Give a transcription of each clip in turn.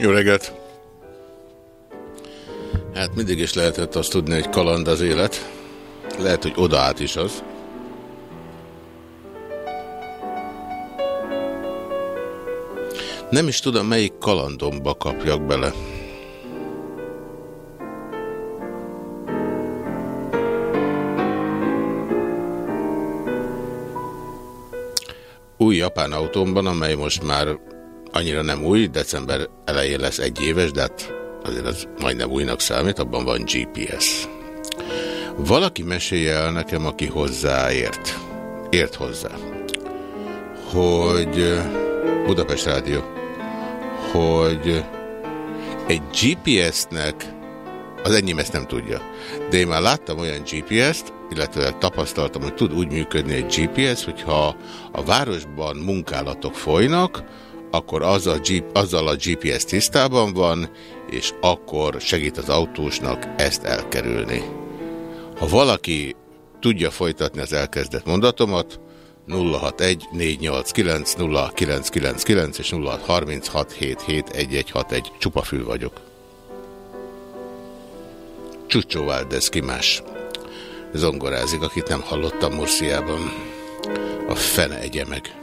Jó reggelt! Hát mindig is lehetett azt tudni, hogy kaland az élet. Lehet, hogy oda át is az. Nem is tudom, melyik kalandomba kapjak bele. Új japán autómban, amely most már annyira nem új, december elején lesz egy éves, de hát azért az majdnem újnak számít, abban van GPS. Valaki mesélje el nekem, aki hozzáért, ért hozzá, hogy Budapest Rádió, hogy egy GPS-nek, az enyém ezt nem tudja, de én már láttam olyan GPS-t, illetve tapasztaltam, hogy tud úgy működni egy GPS, hogyha a városban munkálatok folynak, akkor az a G, azzal a GPS tisztában van, és akkor segít az autósnak ezt elkerülni. Ha valaki tudja folytatni az elkezdett mondatomat, 061 489 0999 és 0636771161. Csupa fül vagyok. Csucsó Valdez ki más. Zongorázik, akit nem hallottam Murciában. A fene egye meg.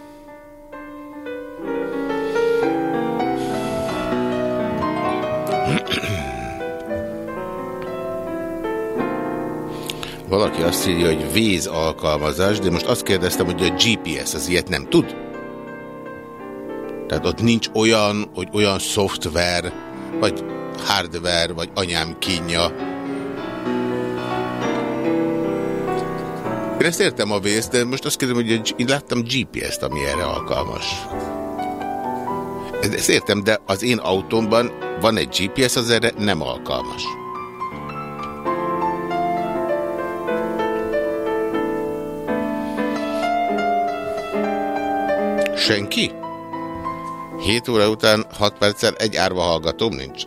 Valaki azt írja, hogy víz alkalmazás, de most azt kérdeztem, hogy a GPS az ilyet nem tud? Tehát ott nincs olyan, hogy olyan szoftver, vagy hardware, vagy anyám kínja. Én ezt értem a vész, de most azt kérdezem, hogy én láttam GPS-t, ami erre alkalmas. Ezt értem, de az én autómban van egy GPS, az erre nem alkalmas. Senki? 7 óra után 6 perccel egy árva hallgatóm nincs.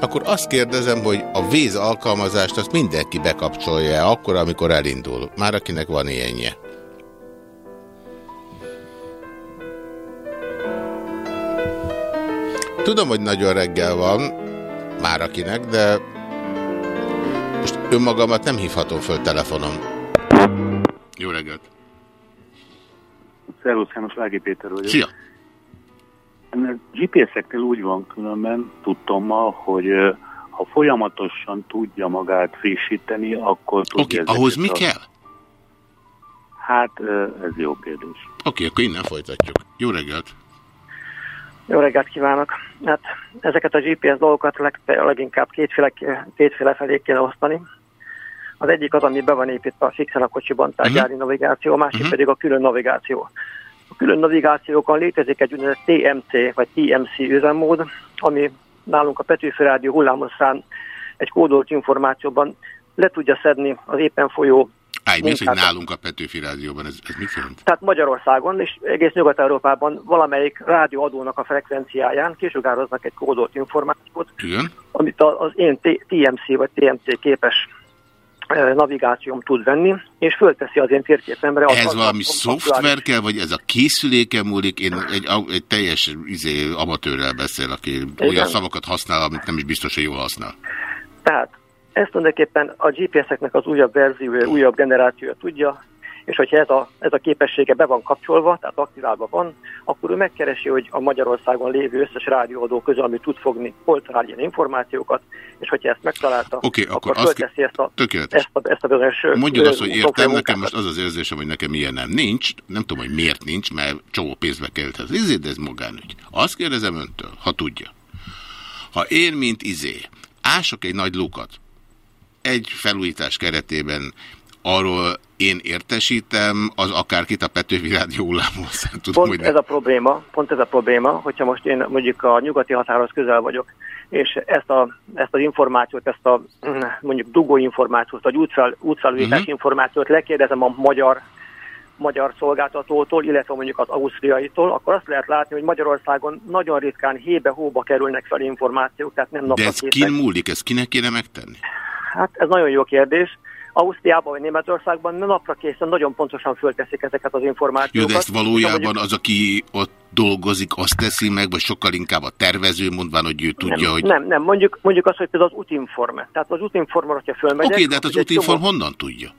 Akkor azt kérdezem, hogy a víz alkalmazást azt mindenki bekapcsolja akkor, amikor elindul. Már akinek van ilyenje. Tudom, hogy nagyon reggel van, már akinek, de most önmagamat nem hívhatom föl telefonon. Jó reggelt! Szervusz, János Lági Péter vagyok. Szia! GPS-eknél úgy van különben, tudtommal, hogy ha folyamatosan tudja magát frissíteni, akkor tudja... Oké, okay, ahhoz mi a... kell? Hát, ez jó kérdés. Oké, okay, akkor innen folytatjuk. Jó reggelt! Jó reggelt kívánok! Hát ezeket a GPS dolgokat leg, leginkább kétféle, kétféle felé kéne osztani. Az egyik az, ami be van építve a fixen a kocsiban, tehát uh mhm. -huh. gyári navigáció, a másik uh mhm. -huh. pedig a külön navigáció. A külön navigációkon létezik egy úgynevezett TMC vagy TMC üzemmód, ami nálunk a Petőfi Rádió hullámoszán egy kódolt információban le tudja szedni az éppen folyó Állj, mi az, hogy nálunk a Petőfi Rádióban, ez, ez mit jelent? Tehát Magyarországon és egész Nyugat-Európában valamelyik rádióadónak a frekvenciáján kisugároznak egy kódolt információt, Igen? amit az én TMC vagy TMC képes navigációm tud venni, és fölteszi az én térképemre. Ez az valami szoftver kell, vagy ez a készüléken múlik? Én egy, egy teljes izé, amatőrrel beszél, aki Igen. olyan szavakat használ, amit nem is biztos, hogy jól használ. Tehát ezt tulajdonképpen a GPS-eknek az újabb verziója, újabb generációja tudja, és hogyha ez a, ez a képessége be van kapcsolva, tehát aktiválva van, akkor ő megkeresi, hogy a Magyarországon lévő összes rádióadó közül, ami tud fogni, hol talál ilyen információkat, és hogyha ezt megtalálta, okay, akkor, akkor fölteszi ezt a, ezt a, ezt a bizonyos... Mondjuk azt, hogy értem, nekem most az az érzésem, hogy nekem ilyen nem nincs, nem tudom, hogy miért nincs, mert csomó pénzbe kellett az izé, de ez magánügy. Azt kérdezem öntől, ha tudja. Ha én, mint izé, ások egy nagy lukat, egy felújítás keretében arról én értesítem, az akárkit a Petőfi Rádió hullámon tudom, Pont hogy ez a probléma, pont ez a probléma, hogyha most én mondjuk a nyugati határhoz közel vagyok, és ezt, a, ezt az információt, ezt a mondjuk dugó információt, vagy útfel, útfelújítás uh-huh. információt lekérdezem a magyar magyar szolgáltatótól, illetve mondjuk az ausztriaitól, akkor azt lehet látni, hogy Magyarországon nagyon ritkán hébe-hóba kerülnek fel információk, tehát nem napra De ez kin múlik, ezt kinek kéne megtenni? Hát ez nagyon jó kérdés. Ausztriában vagy Németországban napra készen nagyon pontosan fölteszik ezeket az információkat. Jó, de ezt valójában az, aki ott dolgozik, azt teszi meg, vagy sokkal inkább a tervező, mondván, hogy ő tudja, nem, hogy... Nem, nem, mondjuk, mondjuk azt, hogy például az útinform. Tehát az útinform, hogyha fölmegyek... Oké, okay, de hát az útinform csomó... honnan tudja?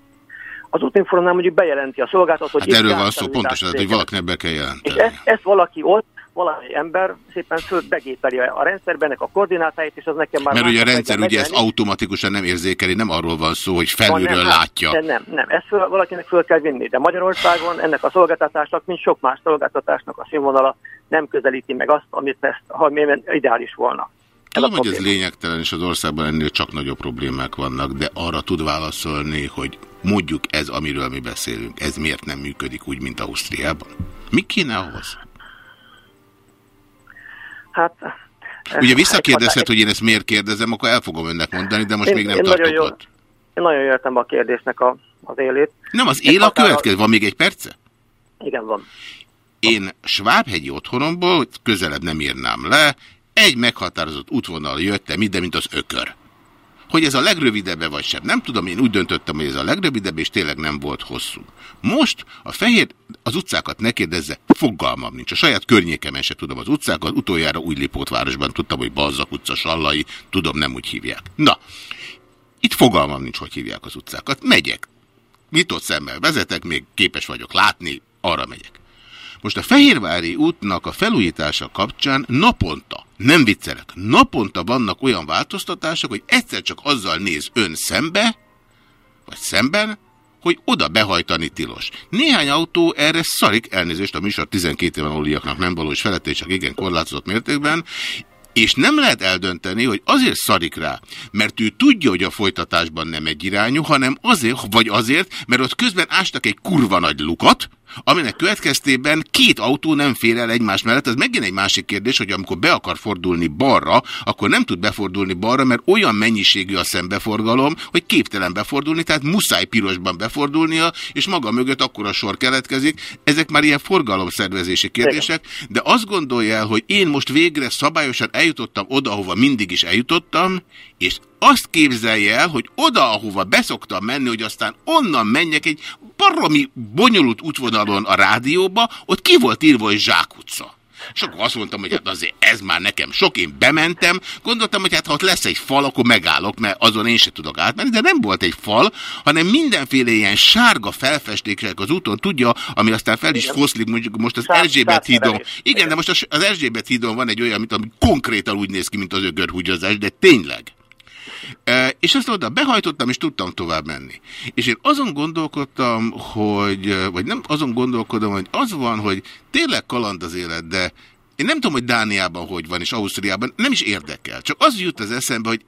Az útinformnál mondjuk bejelenti a szolgáltató, hogy... Hát erről van szó, pontosan, hogy valakinek be kell jelenteni. És ezt, ezt valaki ott valami ember szépen föl begépeli a rendszerben a koordinátáit, és az nekem már... Mert ugye a rendszer ugye ezt automatikusan nem érzékeli, nem arról van szó, hogy felülről nem, látja. Nem, nem, nem, ezt föl, valakinek föl kell vinni, de Magyarországon ennek a szolgáltatásnak, mint sok más szolgáltatásnak a színvonala nem közelíti meg azt, amit ezt, ha ideális volna. Tudom, hogy ez lényegtelen, és az országban ennél csak nagyobb problémák vannak, de arra tud válaszolni, hogy mondjuk ez, amiről mi beszélünk, ez miért nem működik úgy, mint Ausztriában? Mi kéne ahhoz? Hát... Ugye visszakérdezhet, hogy én ezt miért kérdezem, akkor el fogom önnek mondani, de most én, még nem tartok nagyon ott. Én nagyon értem a kérdésnek a, az élét. Nem, az él a következő. Van még egy perce? Igen, van. Én Svábhegyi otthonomból, közelebb nem írnám le, egy meghatározott útvonal jöttem ide, mint az ökör. Hogy ez a legrövidebb vagy sem. Nem tudom, én úgy döntöttem, hogy ez a legrövidebb, és tényleg nem volt hosszú. Most a fehér az utcákat ne kérdezze, fogalmam nincs. A saját környékemen se tudom az utcákat, utoljára új városban tudtam, hogy Balzak utca, Sallai, tudom, nem úgy hívják. Na, itt fogalmam nincs, hogy hívják az utcákat. Megyek. Nyitott szemmel vezetek, még képes vagyok látni, arra megyek. Most a Fehérvári útnak a felújítása kapcsán naponta, nem viccelek, naponta vannak olyan változtatások, hogy egyszer csak azzal néz ön szembe, vagy szemben, hogy oda behajtani tilos. Néhány autó erre szarik, elnézést a műsor 12 éven aluliaknak nem való, és felett csak igen korlátozott mértékben, és nem lehet eldönteni, hogy azért szarik rá, mert ő tudja, hogy a folytatásban nem egy irányú, hanem azért, vagy azért, mert ott közben ástak egy kurva nagy lukat, aminek következtében két autó nem fér el egymás mellett. Ez megint egy másik kérdés, hogy amikor be akar fordulni balra, akkor nem tud befordulni balra, mert olyan mennyiségű a szembeforgalom, hogy képtelen befordulni, tehát muszáj pirosban befordulnia, és maga mögött akkor a sor keletkezik. Ezek már ilyen forgalomszervezési kérdések, de azt gondolja el, hogy én most végre szabályosan eljutottam oda, ahova mindig is eljutottam, és azt képzelje el, hogy oda, ahova beszoktam menni, hogy aztán onnan menjek egy baromi bonyolult útvonalon a rádióba, ott ki volt írva, hogy Zsák utca. És akkor azt mondtam, hogy hát azért ez már nekem sok, én bementem, gondoltam, hogy hát ha ott lesz egy fal, akkor megállok, mert azon én se tudok átmenni, de nem volt egy fal, hanem mindenféle ilyen sárga felfestékek az úton, tudja, ami aztán fel is foszlik, mondjuk most az Erzsébet hídon. Igen, de most az Erzsébet hídon van egy olyan, amit ami konkrétan úgy néz ki, mint az ögörhúgyazás, de tényleg. És ezt oda behajtottam, és tudtam tovább menni. És én azon gondolkodtam, hogy, vagy nem azon gondolkodom, hogy az van, hogy tényleg kaland az élet, de én nem tudom, hogy Dániában hogy van, és Ausztriában, nem is érdekel. Csak az jut az eszembe, hogy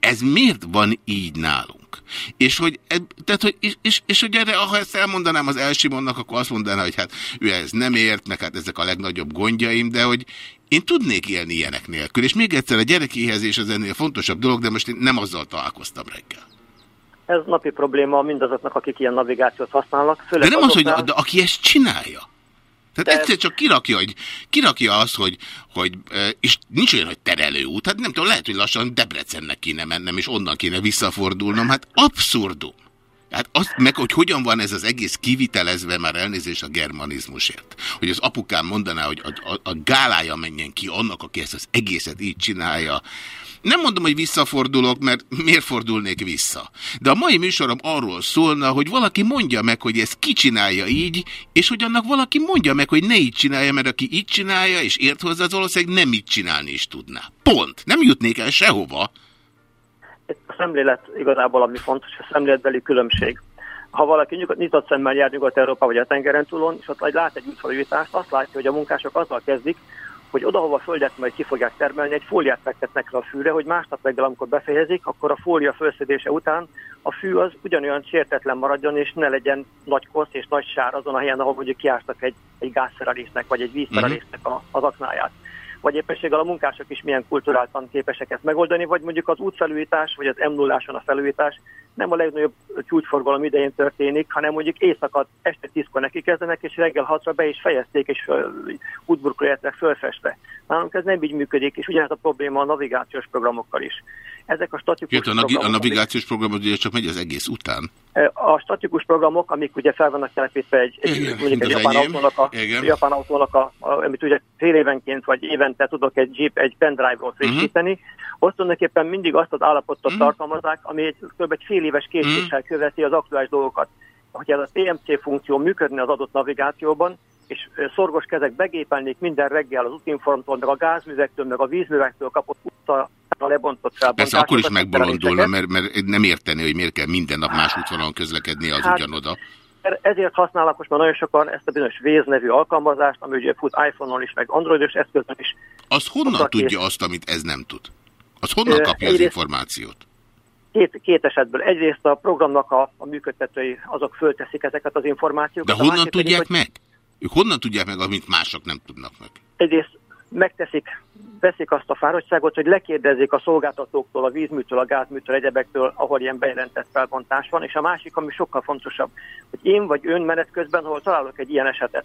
ez miért van így nálunk? És hogy, tehát, hogy és, és, és hogy erre, ha ezt elmondanám az Elsimonnak, akkor azt mondaná, hogy hát ő ez nem ért, meg hát ezek a legnagyobb gondjaim, de hogy én tudnék élni ilyenek nélkül, és még egyszer a gyerekéhezés az ennél fontosabb dolog, de most én nem azzal találkoztam reggel. Ez napi probléma mindazoknak, akik ilyen navigációt használnak. de nem az, hogy de aki ezt csinálja. Tehát de... egyszer csak kirakja, hogy, kirakja azt, hogy, hogy, és nincs olyan, hogy terelő út, hát nem tudom, lehet, hogy lassan Debrecennek kéne mennem, és onnan kéne visszafordulnom, hát abszurdum. Hát azt meg, hogy hogyan van ez az egész kivitelezve, már elnézés a germanizmusért. Hogy az apukám mondaná, hogy a, a, a gálája menjen ki annak, aki ezt az egészet így csinálja. Nem mondom, hogy visszafordulok, mert miért fordulnék vissza. De a mai műsorom arról szólna, hogy valaki mondja meg, hogy ezt ki csinálja így, és hogy annak valaki mondja meg, hogy ne így csinálja, mert aki így csinálja, és ért hozzá, az valószínűleg nem így csinálni is tudná. Pont. Nem jutnék el sehova a szemlélet igazából, ami fontos, a szemléletbeli különbség. Ha valaki nyugat, nyitott szemmel jár Nyugat-Európa vagy a tengeren túlon, és ott lát egy útfelújítást, azt látja, hogy a munkások azzal kezdik, hogy oda, földet majd ki fogják termelni, egy fóliát fektetnek le a fűre, hogy másnap reggel, amikor befejezik, akkor a fólia felszedése után a fű az ugyanolyan sértetlen maradjon, és ne legyen nagy kosz és nagy sár azon a helyen, ahol mondjuk kiástak egy, egy gázszerelésnek, vagy egy vízszerelésnek az aknáját vagy éppenséggel a munkások is milyen kulturáltan képesek ezt megoldani, vagy mondjuk az útfelújítás, vagy az m 0 a felújítás nem a legnagyobb csúcsforgalom idején történik, hanem mondjuk éjszaka este tízkor neki kezdenek, és reggel hatra be is fejezték, és útburkolják fölfestve. Nálunk ez nem így működik, és ugyanez a probléma a navigációs programokkal is. Ezek a statikus Két, a, programok, a navigációs program ugye csak megy az egész után? A statikus programok, amik ugye fel vannak telepítve egy, egy, Igen, mondjuk egy japán autónak, a, japán autónak a, a, amit ugye fél évenként vagy évente tudok egy Jeep, egy pendrive-ról frissíteni, uh -huh. ott tulajdonképpen mindig azt az állapotot uh mhm. -huh. tartalmazzák, ami egy, kb. egy fél éves készítéssel uh -huh. követi az aktuális dolgokat. Hogyha ez a TMC funkció működne az adott navigációban, és szorgos kezek begépelnék minden reggel az útinformtól, meg a gázművektől, meg a vízművektől kapott utca a lebontott Persze akkor is megbolondulna, mert, mert nem érteni, hogy miért kell minden nap más útvonalon közlekedni az hát, ugyanoda. Ezért használnak most már nagyon sokan ezt a bizonyos Waze nevű alkalmazást, ami ugye fut iPhone-on is, meg Androidos eszközön is. Az honnan tudja és... azt, amit ez nem tud? Az honnan kapja az információt? Két, két esetből. Egyrészt a programnak a, a működtetői azok fölteszik ezeket az információkat. De honnan tudják pedig, meg? Ők honnan tudják meg, amit mások nem tudnak meg? Egyrészt megteszik, veszik azt a fáradtságot, hogy lekérdezzék a szolgáltatóktól, a vízműtől, a gázműtől, egyebektől, ahol ilyen bejelentett felbontás van, és a másik, ami sokkal fontosabb, hogy én vagy ön menet közben, ahol találok egy ilyen esetet,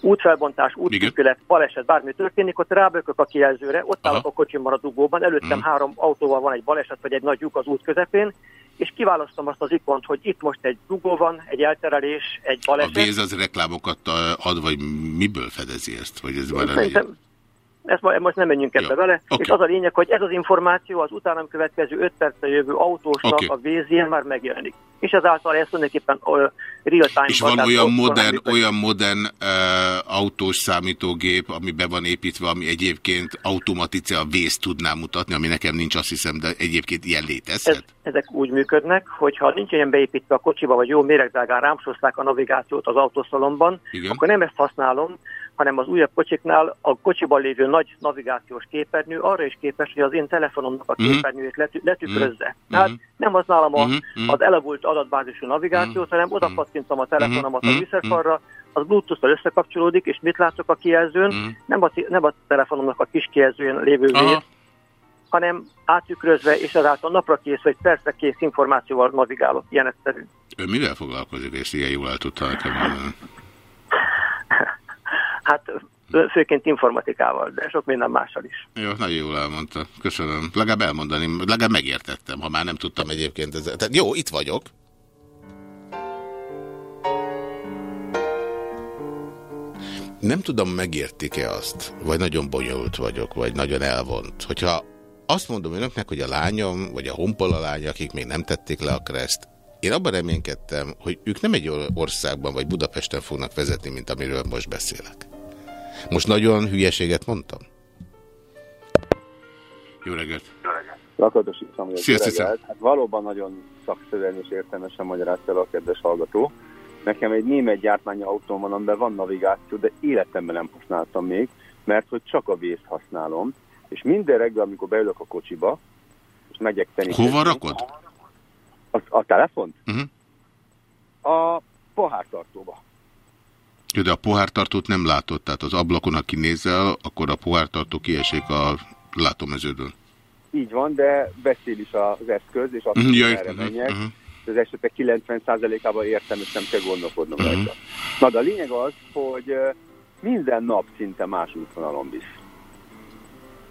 útfelbontás, útszűkület, baleset, bármi történik, ott rábökök a kijelzőre, ott állok a kocsimban a dugóban, előttem uh-huh. három autóval van egy baleset, vagy egy nagy lyuk az út közepén, és kiválasztom azt az ikont, hogy itt most egy dugó van, egy elterelés, egy baleset. A Véz az reklámokat ad, vagy miből fedezi ezt? Vagy ez már ezt most nem menjünk ebbe vele. Okay. És az a lényeg, hogy ez az információ az utánam következő 5 percre jövő autósnak okay. a vézén már megjelenik. És ezáltal ezt tulajdonképpen real-time... És van olyan modern, olyan modern uh, autós számítógép, ami be van építve, ami egyébként automatice a vész tudná mutatni, ami nekem nincs, azt hiszem, de egyébként ilyen létezhet? Ez, ezek úgy működnek, hogyha nincs ilyen beépítve a kocsiba, vagy jó méregdágán rámsozták a navigációt az autószalomban, Igen. akkor nem ezt használom, hanem az újabb kocsiknál a kocsiban lévő nagy navigációs képernyő arra is képes, hogy az én telefonomnak a mhm. képernyőjét letü letükrözze. Mm. Tehát nem használom a, mhm. az elavult adatbázisú navigációt, hanem oda pattintom a telefonomat a műszerfalra, az Bluetooth-tal összekapcsolódik, és mit látok a kijelzőn? Nem, a, nem a telefonomnak a kis kijelzőjén lévő vér, hanem átükrözve, és ezáltal napra kész, vagy persze kész információval navigálok, ilyen egyszerű. Ön mivel foglalkozik, és ilyen jól el tudta nekem Hát főként informatikával, de sok minden mással is. Jó, nagyon jól elmondta. Köszönöm. Legalább elmondani, legalább megértettem, ha már nem tudtam egyébként. Ezzel. Tehát jó, itt vagyok. Nem tudom, megértik-e azt, vagy nagyon bonyolult vagyok, vagy nagyon elvont. Hogyha azt mondom önöknek, hogy a lányom, vagy a honpola lány, akik még nem tették le a kreszt, én abban reménykedtem, hogy ők nem egy országban vagy Budapesten fognak vezetni, mint amiről most beszélek. Most nagyon hülyeséget mondtam? Jó reggelt! Lakatos Isam, hát valóban nagyon szakszerűen és értelmesen magyarázta el a kedves hallgató. Nekem egy német gyártmányi autóm van, amiben van navigáció, de életemben nem használtam még, mert hogy csak a vészt használom. És minden reggel, amikor beülök a kocsiba, és megyek teniszni. Hova rakod? A, a telefont? Uh mhm. -huh. A pohártartóba. Jó, de a pohártartót nem látod, tehát az ablakon, ha kinézel, akkor a pohártartó kiesik a látomeződön. Így van, de beszél is az eszköz, és azt mm, hogy erre menjek. Uh -huh. Az esetek 90%-ában értem, és nem kell gondolkodnom uh -huh. rajta. Na, de a lényeg az, hogy minden nap szinte más útvonalon visz.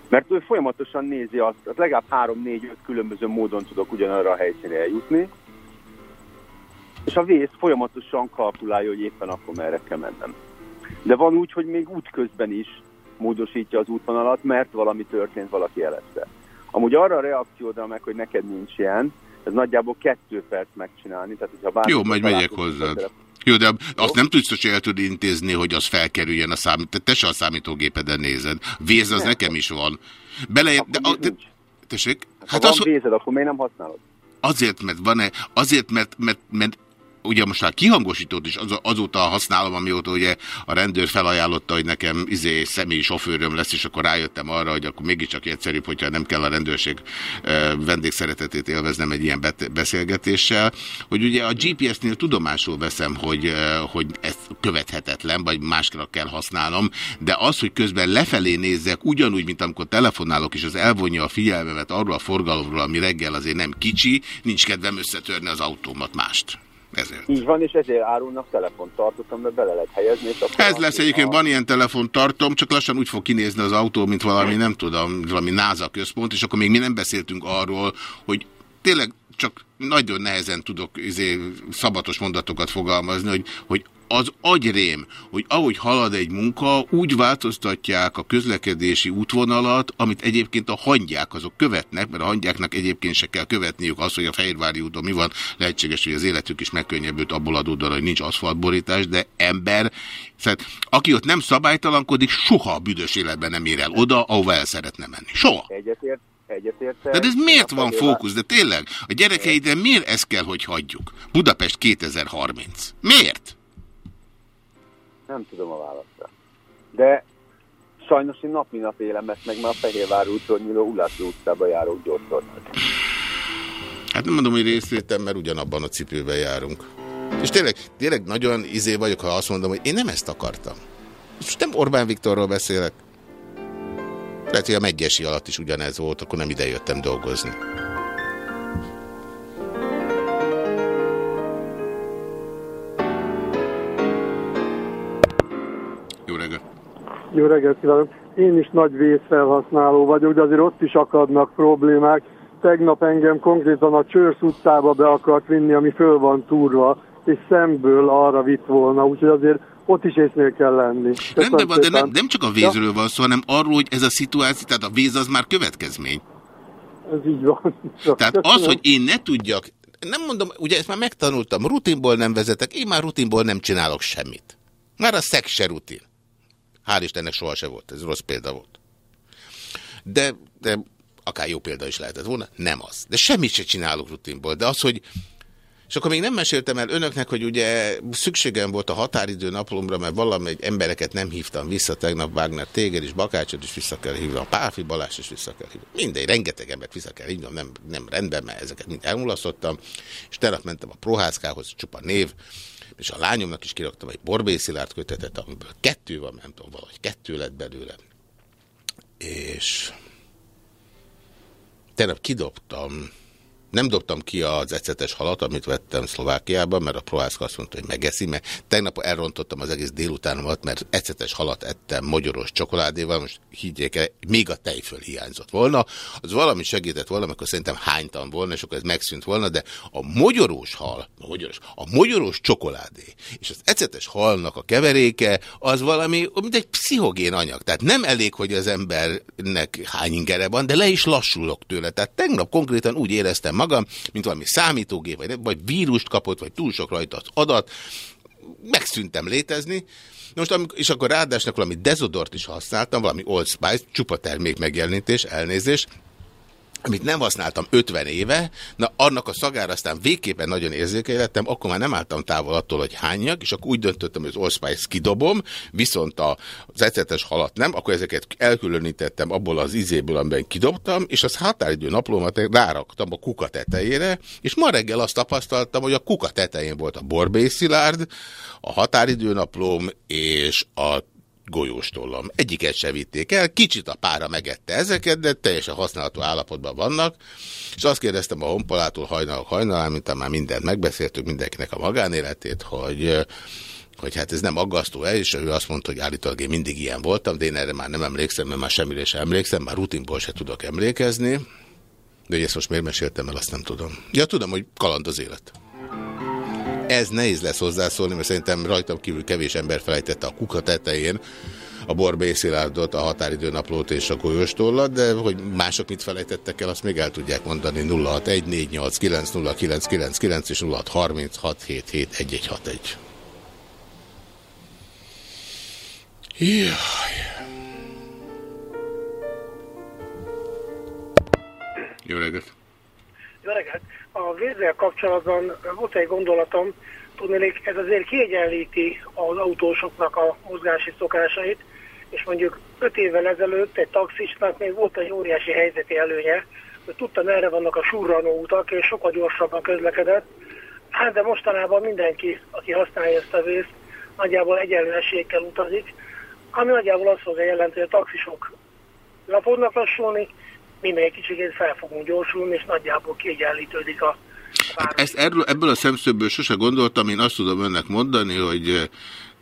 Mert ő folyamatosan nézi azt, az legalább 3-4-5 különböző módon tudok ugyanarra a helyszínre eljutni, és a vész folyamatosan kalkulálja, hogy éppen akkor merre kell mennem. De van úgy, hogy még útközben is módosítja az útvonalat, mert valami történt, valaki jelezte. Amúgy arra a reakciódra meg, hogy neked nincs ilyen, ez nagyjából kettő perc megcsinálni. Tehát, hogyha Jó, majd megyek hozzád. Jó, de azt nem tudsz, hogy el tud intézni, hogy az felkerüljen a számít. Te se a számítógépeden nézed. Véz az nem. nekem is van. Bele... De, a, de, tessék? Hát, hát az, van vézed, akkor miért nem használod? Azért, mert van-e, azért, mert, mert, mert ugye most már kihangosítót is az, azóta használom, amióta ugye a rendőr felajánlotta, hogy nekem izé személyi sofőröm lesz, és akkor rájöttem arra, hogy akkor mégiscsak egyszerűbb, hogyha nem kell a rendőrség vendégszeretetét élveznem egy ilyen beszélgetéssel, hogy ugye a GPS-nél tudomásul veszem, hogy, hogy ez követhetetlen, vagy másra kell használnom, de az, hogy közben lefelé nézzek, ugyanúgy, mint amikor telefonálok, és az elvonja a figyelmemet arról a forgalomról, ami reggel azért nem kicsi, nincs kedvem összetörni az autómat mást. Ezért. Így van, és ezért árulnak telefontartót, amiben bele lehet helyezni. És Ez lesz egyébként, a... van ilyen telefontartom, csak lassan úgy fog kinézni az autó, mint valami, nem tudom, valami NASA központ, és akkor még mi nem beszéltünk arról, hogy tényleg csak nagyon nehezen tudok izé, szabatos mondatokat fogalmazni, hogy, hogy az agyrém, hogy ahogy halad egy munka, úgy változtatják a közlekedési útvonalat, amit egyébként a hangyák azok követnek, mert a hangyáknak egyébként se kell követniük azt, hogy a Fehérvári úton mi van, lehetséges, hogy az életük is megkönnyebbült abból adódóan, hogy nincs aszfaltborítás, de ember, szóval, aki ott nem szabálytalankodik, soha a büdös életben nem ér el oda, ahova el szeretne menni. Soha. Egyetért, egyetértek. De ez miért van fókusz? De tényleg, a gyerekeidre miért ezt kell, hogy hagyjuk? Budapest 2030. Miért? Nem tudom a választ. De sajnos én nap nap élem ezt, meg már a Fehérvár útról nyíló Ulászló utcába járok gyorsan. Hát nem mondom, hogy részvétem, mert ugyanabban a cipőben járunk. És tényleg, tényleg nagyon izé vagyok, ha azt mondom, hogy én nem ezt akartam. Most nem Orbán Viktorról beszélek. Lehet, hogy a Megyesi alatt is ugyanez volt, akkor nem ide jöttem dolgozni. Jó reggelt kívánok! Én is nagy vészfelhasználó vagyok, de azért ott is akadnak problémák. Tegnap engem konkrétan a Csörsz utcába be akart vinni, ami föl van túrva, és szemből arra vitt volna, úgyhogy azért ott is észnél kell lenni. Rendben van, de nem, nem csak a vízről van szó, hanem arról, hogy ez a szituáció, tehát a víz az már következmény. Ez így van. Tehát az, hogy én ne tudjak, nem mondom, ugye ezt már megtanultam, rutinból nem vezetek, én már rutinból nem csinálok semmit. Már a szex se rutin. Hál' Istennek soha se volt, ez rossz példa volt. De, de akár jó példa is lehetett volna, nem az. De semmit se csinálok rutinból, de az, hogy és akkor még nem meséltem el önöknek, hogy ugye szükségem volt a határidő naplomra, mert valamely embereket nem hívtam vissza tegnap, Wagner téged is, Bakácsot is vissza kell hívni, a Pálfi Balázs is vissza kell hívni. Mindegy, rengeteg embert vissza kell hívni, nem, nem rendben, mert ezeket mind elmulasztottam. És tegnap mentem a Prohászkához, csupa név, és a lányomnak is kiraktam egy borbészilárd kötetet, amiből kettő van, nem tudom, valahogy kettő lett belőle. És tegnap kidobtam nem dobtam ki az ecetes halat, amit vettem Szlovákiában, mert a Prohászka azt mondta, hogy megeszi, mert tegnap elrontottam az egész délutánomat, mert ecetes halat ettem magyaros csokoládéval, most higgyék el, még a tejföl hiányzott volna. Az valami segített volna, akkor szerintem hánytam volna, és akkor ez megszűnt volna, de a magyarós hal, a magyarós, a magyarós csokoládé, és az ecetes halnak a keveréke, az valami, mint egy pszichogén anyag. Tehát nem elég, hogy az embernek hány ingere van, de le is lassulok tőle. Tehát tegnap konkrétan úgy éreztem magam, mint valami számítógép, vagy, vagy vírust kapott, vagy túl sok rajta adat. Megszűntem létezni. Most, és akkor ráadásnak valami dezodort is használtam, valami Old Spice, csupa termék megjelenítés, elnézés, amit nem használtam 50 éve, na annak a szagára aztán végképpen nagyon érzékeny lettem, akkor már nem álltam távol attól, hogy hányak, és akkor úgy döntöttem, hogy az Allspice kidobom, viszont az ecetes halat nem, akkor ezeket elkülönítettem abból az izéből, amiben kidobtam, és az határidő naplómat ráraktam a kuka tetejére, és ma reggel azt tapasztaltam, hogy a kuka tetején volt a borbészilárd, a határidő naplóm és a golyóstollam. Egyiket se vitték el, kicsit a pára megette ezeket, de teljesen használható állapotban vannak, és azt kérdeztem a honpolától hajnalok hajnalán, mint már mindent megbeszéltük, mindenkinek a magánéletét, hogy hogy hát ez nem aggasztó el, és ő azt mondta, hogy állítólag én mindig ilyen voltam, de én erre már nem emlékszem, mert már semmire sem emlékszem, már rutinból se tudok emlékezni. De hogy ezt most miért meséltem el, azt nem tudom. Ja, tudom, hogy kaland az élet. Ez nehéz lesz hozzászólni, mert szerintem rajtam kívül kevés ember felejtette a kuka tetején a borbészilárdot, a határidőnaplót és a golyóstollat, de hogy mások mit felejtettek el, azt még el tudják mondani 0614890999 és 0636771161. Jaj. Jó reggelt! Jó reggelt! A vízzel kapcsolatban volt egy gondolatom, tudnék, ez azért kiegyenlíti az autósoknak a mozgási szokásait, és mondjuk 5 évvel ezelőtt egy taxisnak még volt egy óriási helyzeti előnye, hogy tudta, merre vannak a surranó utak, és sokkal gyorsabban közlekedett. Hát de mostanában mindenki, aki használja ezt a vészt, nagyjából egyenlő esélyekkel utazik, ami nagyjából azt fogja jelenteni, hogy a taxisok le fognak lassulni, mi még kicsit fel fogunk gyorsulni, és nagyjából kiegyenlítődik a Hát ezt erről, ebből a szemszögből sose gondoltam, én azt tudom önnek mondani, hogy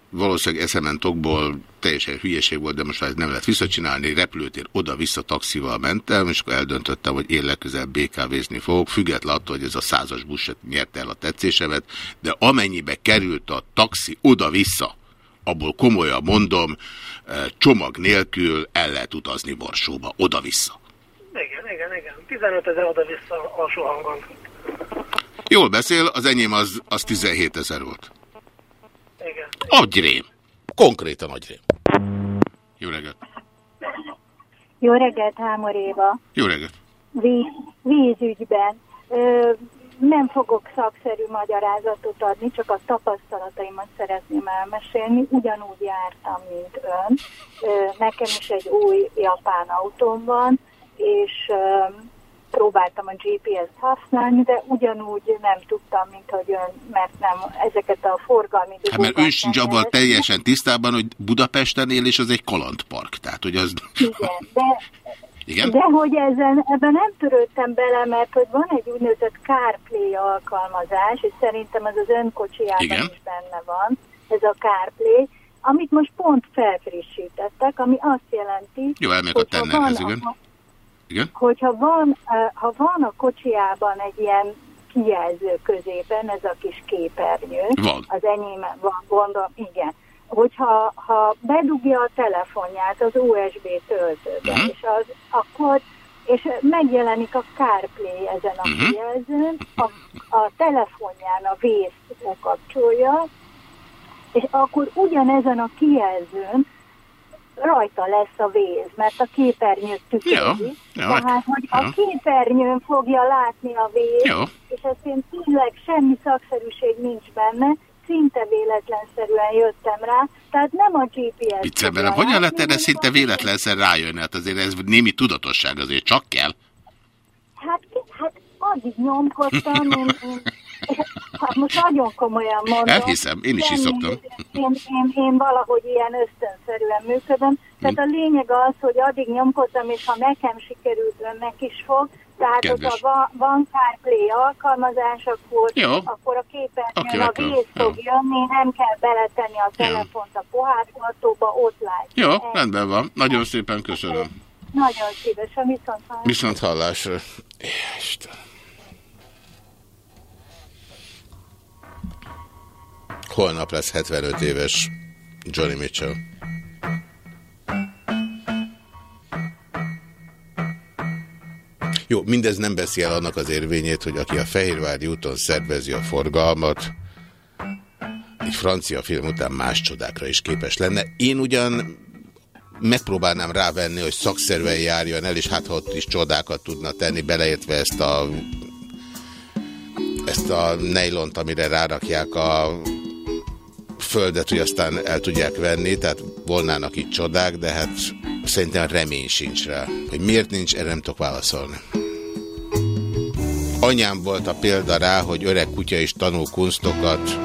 valószínűleg eszemen tokból teljesen hülyeség volt, de most már nem lehet visszacsinálni, repülőtér oda-vissza taxival mentem, és akkor eldöntöttem, hogy én legközelebb BKV-zni fogok, független attól, hogy ez a százas busz nyerte el a tetszésemet, de amennyibe került a taxi oda-vissza, abból komolyan mondom, csomag nélkül el lehet utazni Borsóba, oda-vissza. Igen, igen, igen. 15 ezer oda-vissza alsó hangon. Jól beszél, az enyém az, az 17 ezer volt. Igen. Agyrém. Konkrétan agyrém. Jó reggelt. Jó reggelt, Hámor Éva. Jó reggelt. Víz, vízügyben. Ö, nem fogok szakszerű magyarázatot adni, csak a tapasztalataimat szeretném elmesélni. Ugyanúgy jártam, mint ön. Ö, nekem is egy új japán autóm van, és ö, próbáltam a GPS-t használni, de ugyanúgy nem tudtam, mint hogy ön, mert nem ezeket a forgalmi hát, mert ön sincs abban teljesen tisztában, hogy Budapesten él, és az egy kalandpark. Tehát, hogy az... Igen, de, Igen? de hogy ezen, ebben nem törődtem bele, mert hogy van egy úgynevezett CarPlay alkalmazás, és szerintem ez az önkocsijában is benne van, ez a CarPlay, amit most pont felfrissítettek, ami azt jelenti, Jó, elmegyek a tennerhez, igen. Igen? Hogyha van, ha van a kocsijában egy ilyen kijelző középen, ez a kis képernyő, van. az enyém van, gondolom, igen. Hogyha ha bedugja a telefonját az USB töltőbe, uh -huh. és az, akkor és megjelenik a CarPlay ezen a uh mhm. -huh. kijelzőn, a, a telefonján a vészt kapcsolja, és akkor ugyanezen a kijelzőn rajta lesz a víz, mert a képernyőt tükrözi. Tehát, hogy jó. a képernyőn fogja látni a víz, jó. és ezt én tényleg semmi szakszerűség nincs benne, szinte véletlenszerűen jöttem rá, tehát nem a GPS. Viccebben, hogyan lehet erre szinte véletlenszer rájönni? Hát azért ez némi tudatosság azért csak kell. Hát, hát addig nyomkodtam, én, én Hát most nagyon komolyan mondom. Elhiszem, én is is szoktam. Én, én, én valahogy ilyen ösztönszerűen működöm. Tehát a lényeg az, hogy addig nyomkodtam, és ha nekem sikerült, önnek is fog. Tehát, Kedves. van CarPlay alkalmazás, akkor, Jó. akkor a képernyőn a víz fog jönni, nem kell beletenni a telefont a pohártartóba, ott látja. Jó, el. rendben van. Nagyon szépen köszönöm. Nagyon szívesen, viszont hallásra. Viszont hallásra. Isten. Holnap lesz 75 éves Johnny Mitchell. Jó, mindez nem veszi el annak az érvényét, hogy aki a Fehérvári úton szervezi a forgalmat, egy francia film után más csodákra is képes lenne. Én ugyan megpróbálnám rávenni, hogy szakszerűen járjon el, és hát ha ott is csodákat tudna tenni, beleértve ezt a ezt a nejlont, amire rárakják a földet, hogy aztán el tudják venni, tehát volnának itt csodák, de hát szerintem remény sincs rá. Hogy miért nincs, erre nem tudok válaszolni. Anyám volt a példa rá, hogy öreg kutya is tanul kunstokat.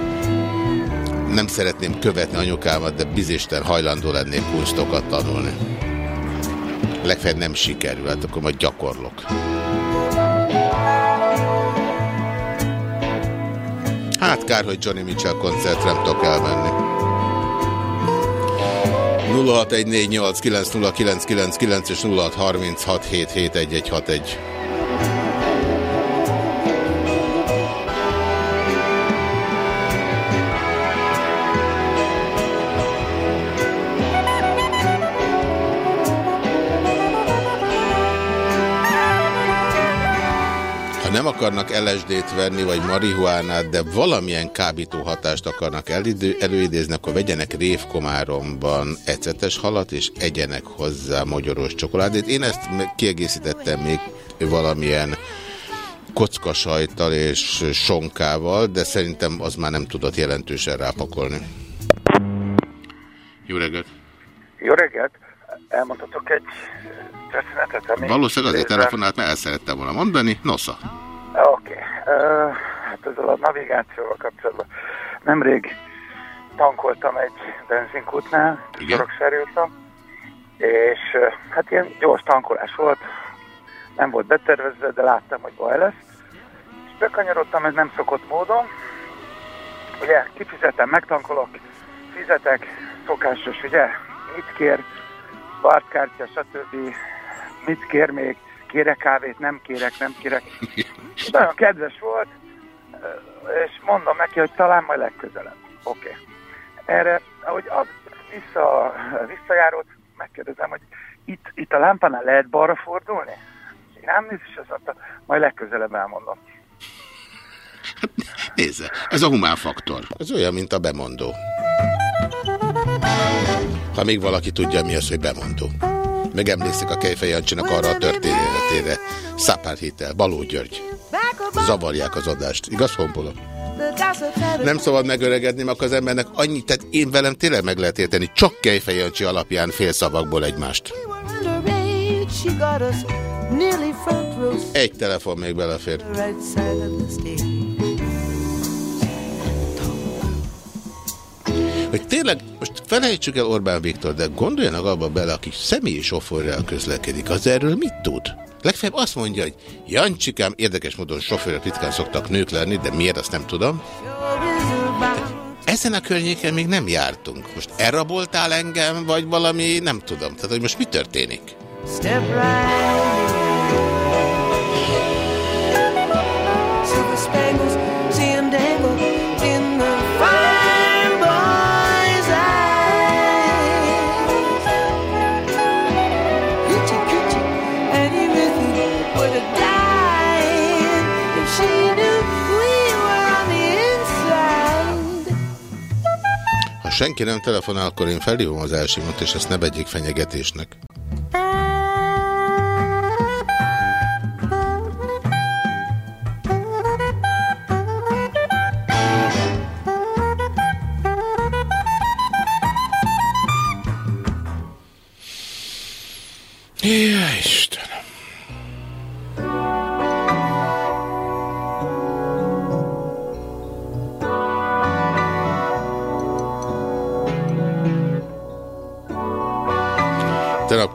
Nem szeretném követni anyukámat, de bizisten hajlandó lennék kunstokat tanulni. Legfeljebb nem sikerül, hát akkor majd gyakorlok. Hát kár, hogy Johnny Mitchell koncertre nem tudok elmenni. 0614890999 és 0636771161. nem akarnak LSD-t venni, vagy marihuánát, de valamilyen kábító hatást akarnak elidő, előidézni, akkor vegyenek révkomáromban ecetes halat, és egyenek hozzá magyaros csokoládét. Én ezt kiegészítettem még valamilyen kockasajtal és sonkával, de szerintem az már nem tudott jelentősen rápakolni. Jó reggelt! Jó reggelt! Elmondhatok egy történetet? Ami Valószínűleg azért telefonált, mert el szerettem volna mondani. Nosza. Oké. Okay. Uh, hát ezzel a navigációval kapcsolatban. Nemrég tankoltam egy benzinkútnál, Sorokserültem, és hát ilyen gyors tankolás volt, nem volt betervezve, de láttam, hogy baj lesz. És bekanyarodtam, ez nem szokott módon. Ugye, kifizetem, megtankolok, fizetek, szokásos, ugye, mit kér, bártkártya, stb. Mit kér még, kérek kávét, nem kérek, nem kérek. Nagyon kedves volt, és mondom neki, hogy talán majd legközelebb. Oké. Okay. Erre, ahogy az vissza, visszajárót, megkérdezem, hogy itt, itt a lámpánál lehet balra fordulni? Rám néz, és azt mondta, majd legközelebb elmondom. Hát nézze, ez a humán faktor. Ez olyan, mint a bemondó. Ha még valaki tudja, mi az, hogy bemondó. Megemlékszik a Kejfej Jancsinak arra a történetére. Szapár hitel, Baló György. Zavarják az adást. Igaz, Honpola? Nem szabad megöregedni, mert az embernek annyi, tehát én velem tényleg meg lehet érteni, csak Kejfej Jancsi alapján fél szavakból egymást. Egy telefon még belefér. Hogy tényleg, most felejtsük el Orbán Viktor, de gondoljanak abba bele, aki személyi sofőrrel közlekedik, az erről mit tud? Legfeljebb azt mondja, hogy Jancsikám, érdekes módon sofőrök ritkán szoktak nők lenni, de miért, azt nem tudom. Ezen a környéken még nem jártunk. Most elraboltál engem, vagy valami, nem tudom. Tehát, hogy most mi történik? Step right senki nem telefonál, akkor én felhívom az elsimot, és ezt ne vegyék fenyegetésnek. Ja,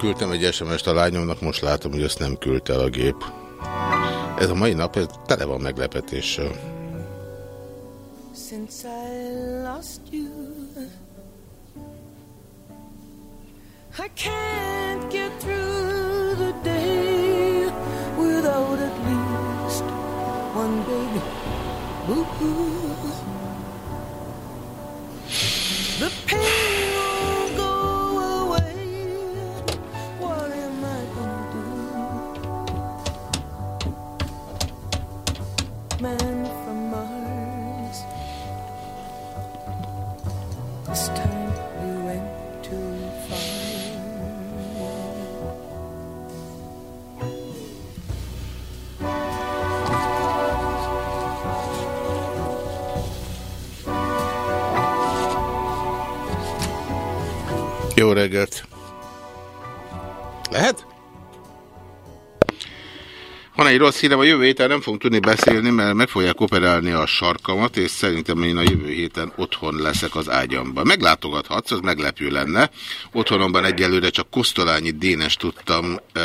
küldtem egy SMS-t a lányomnak, most látom, hogy azt nem küldte el a gép. Ez a mai nap, ez tele van meglepetéssel. Since I lost you I can't get through the day without at least one baby boo-hoo The pain reggelt! Lehet? Van egy rossz hírem, a jövő héten nem fogunk tudni beszélni, mert meg fogják operálni a sarkamat, és szerintem én a jövő héten otthon leszek az ágyamban. Meglátogathatsz, az meglepő lenne. Otthonomban egyelőre csak Kosztolányi Dénes tudtam uh,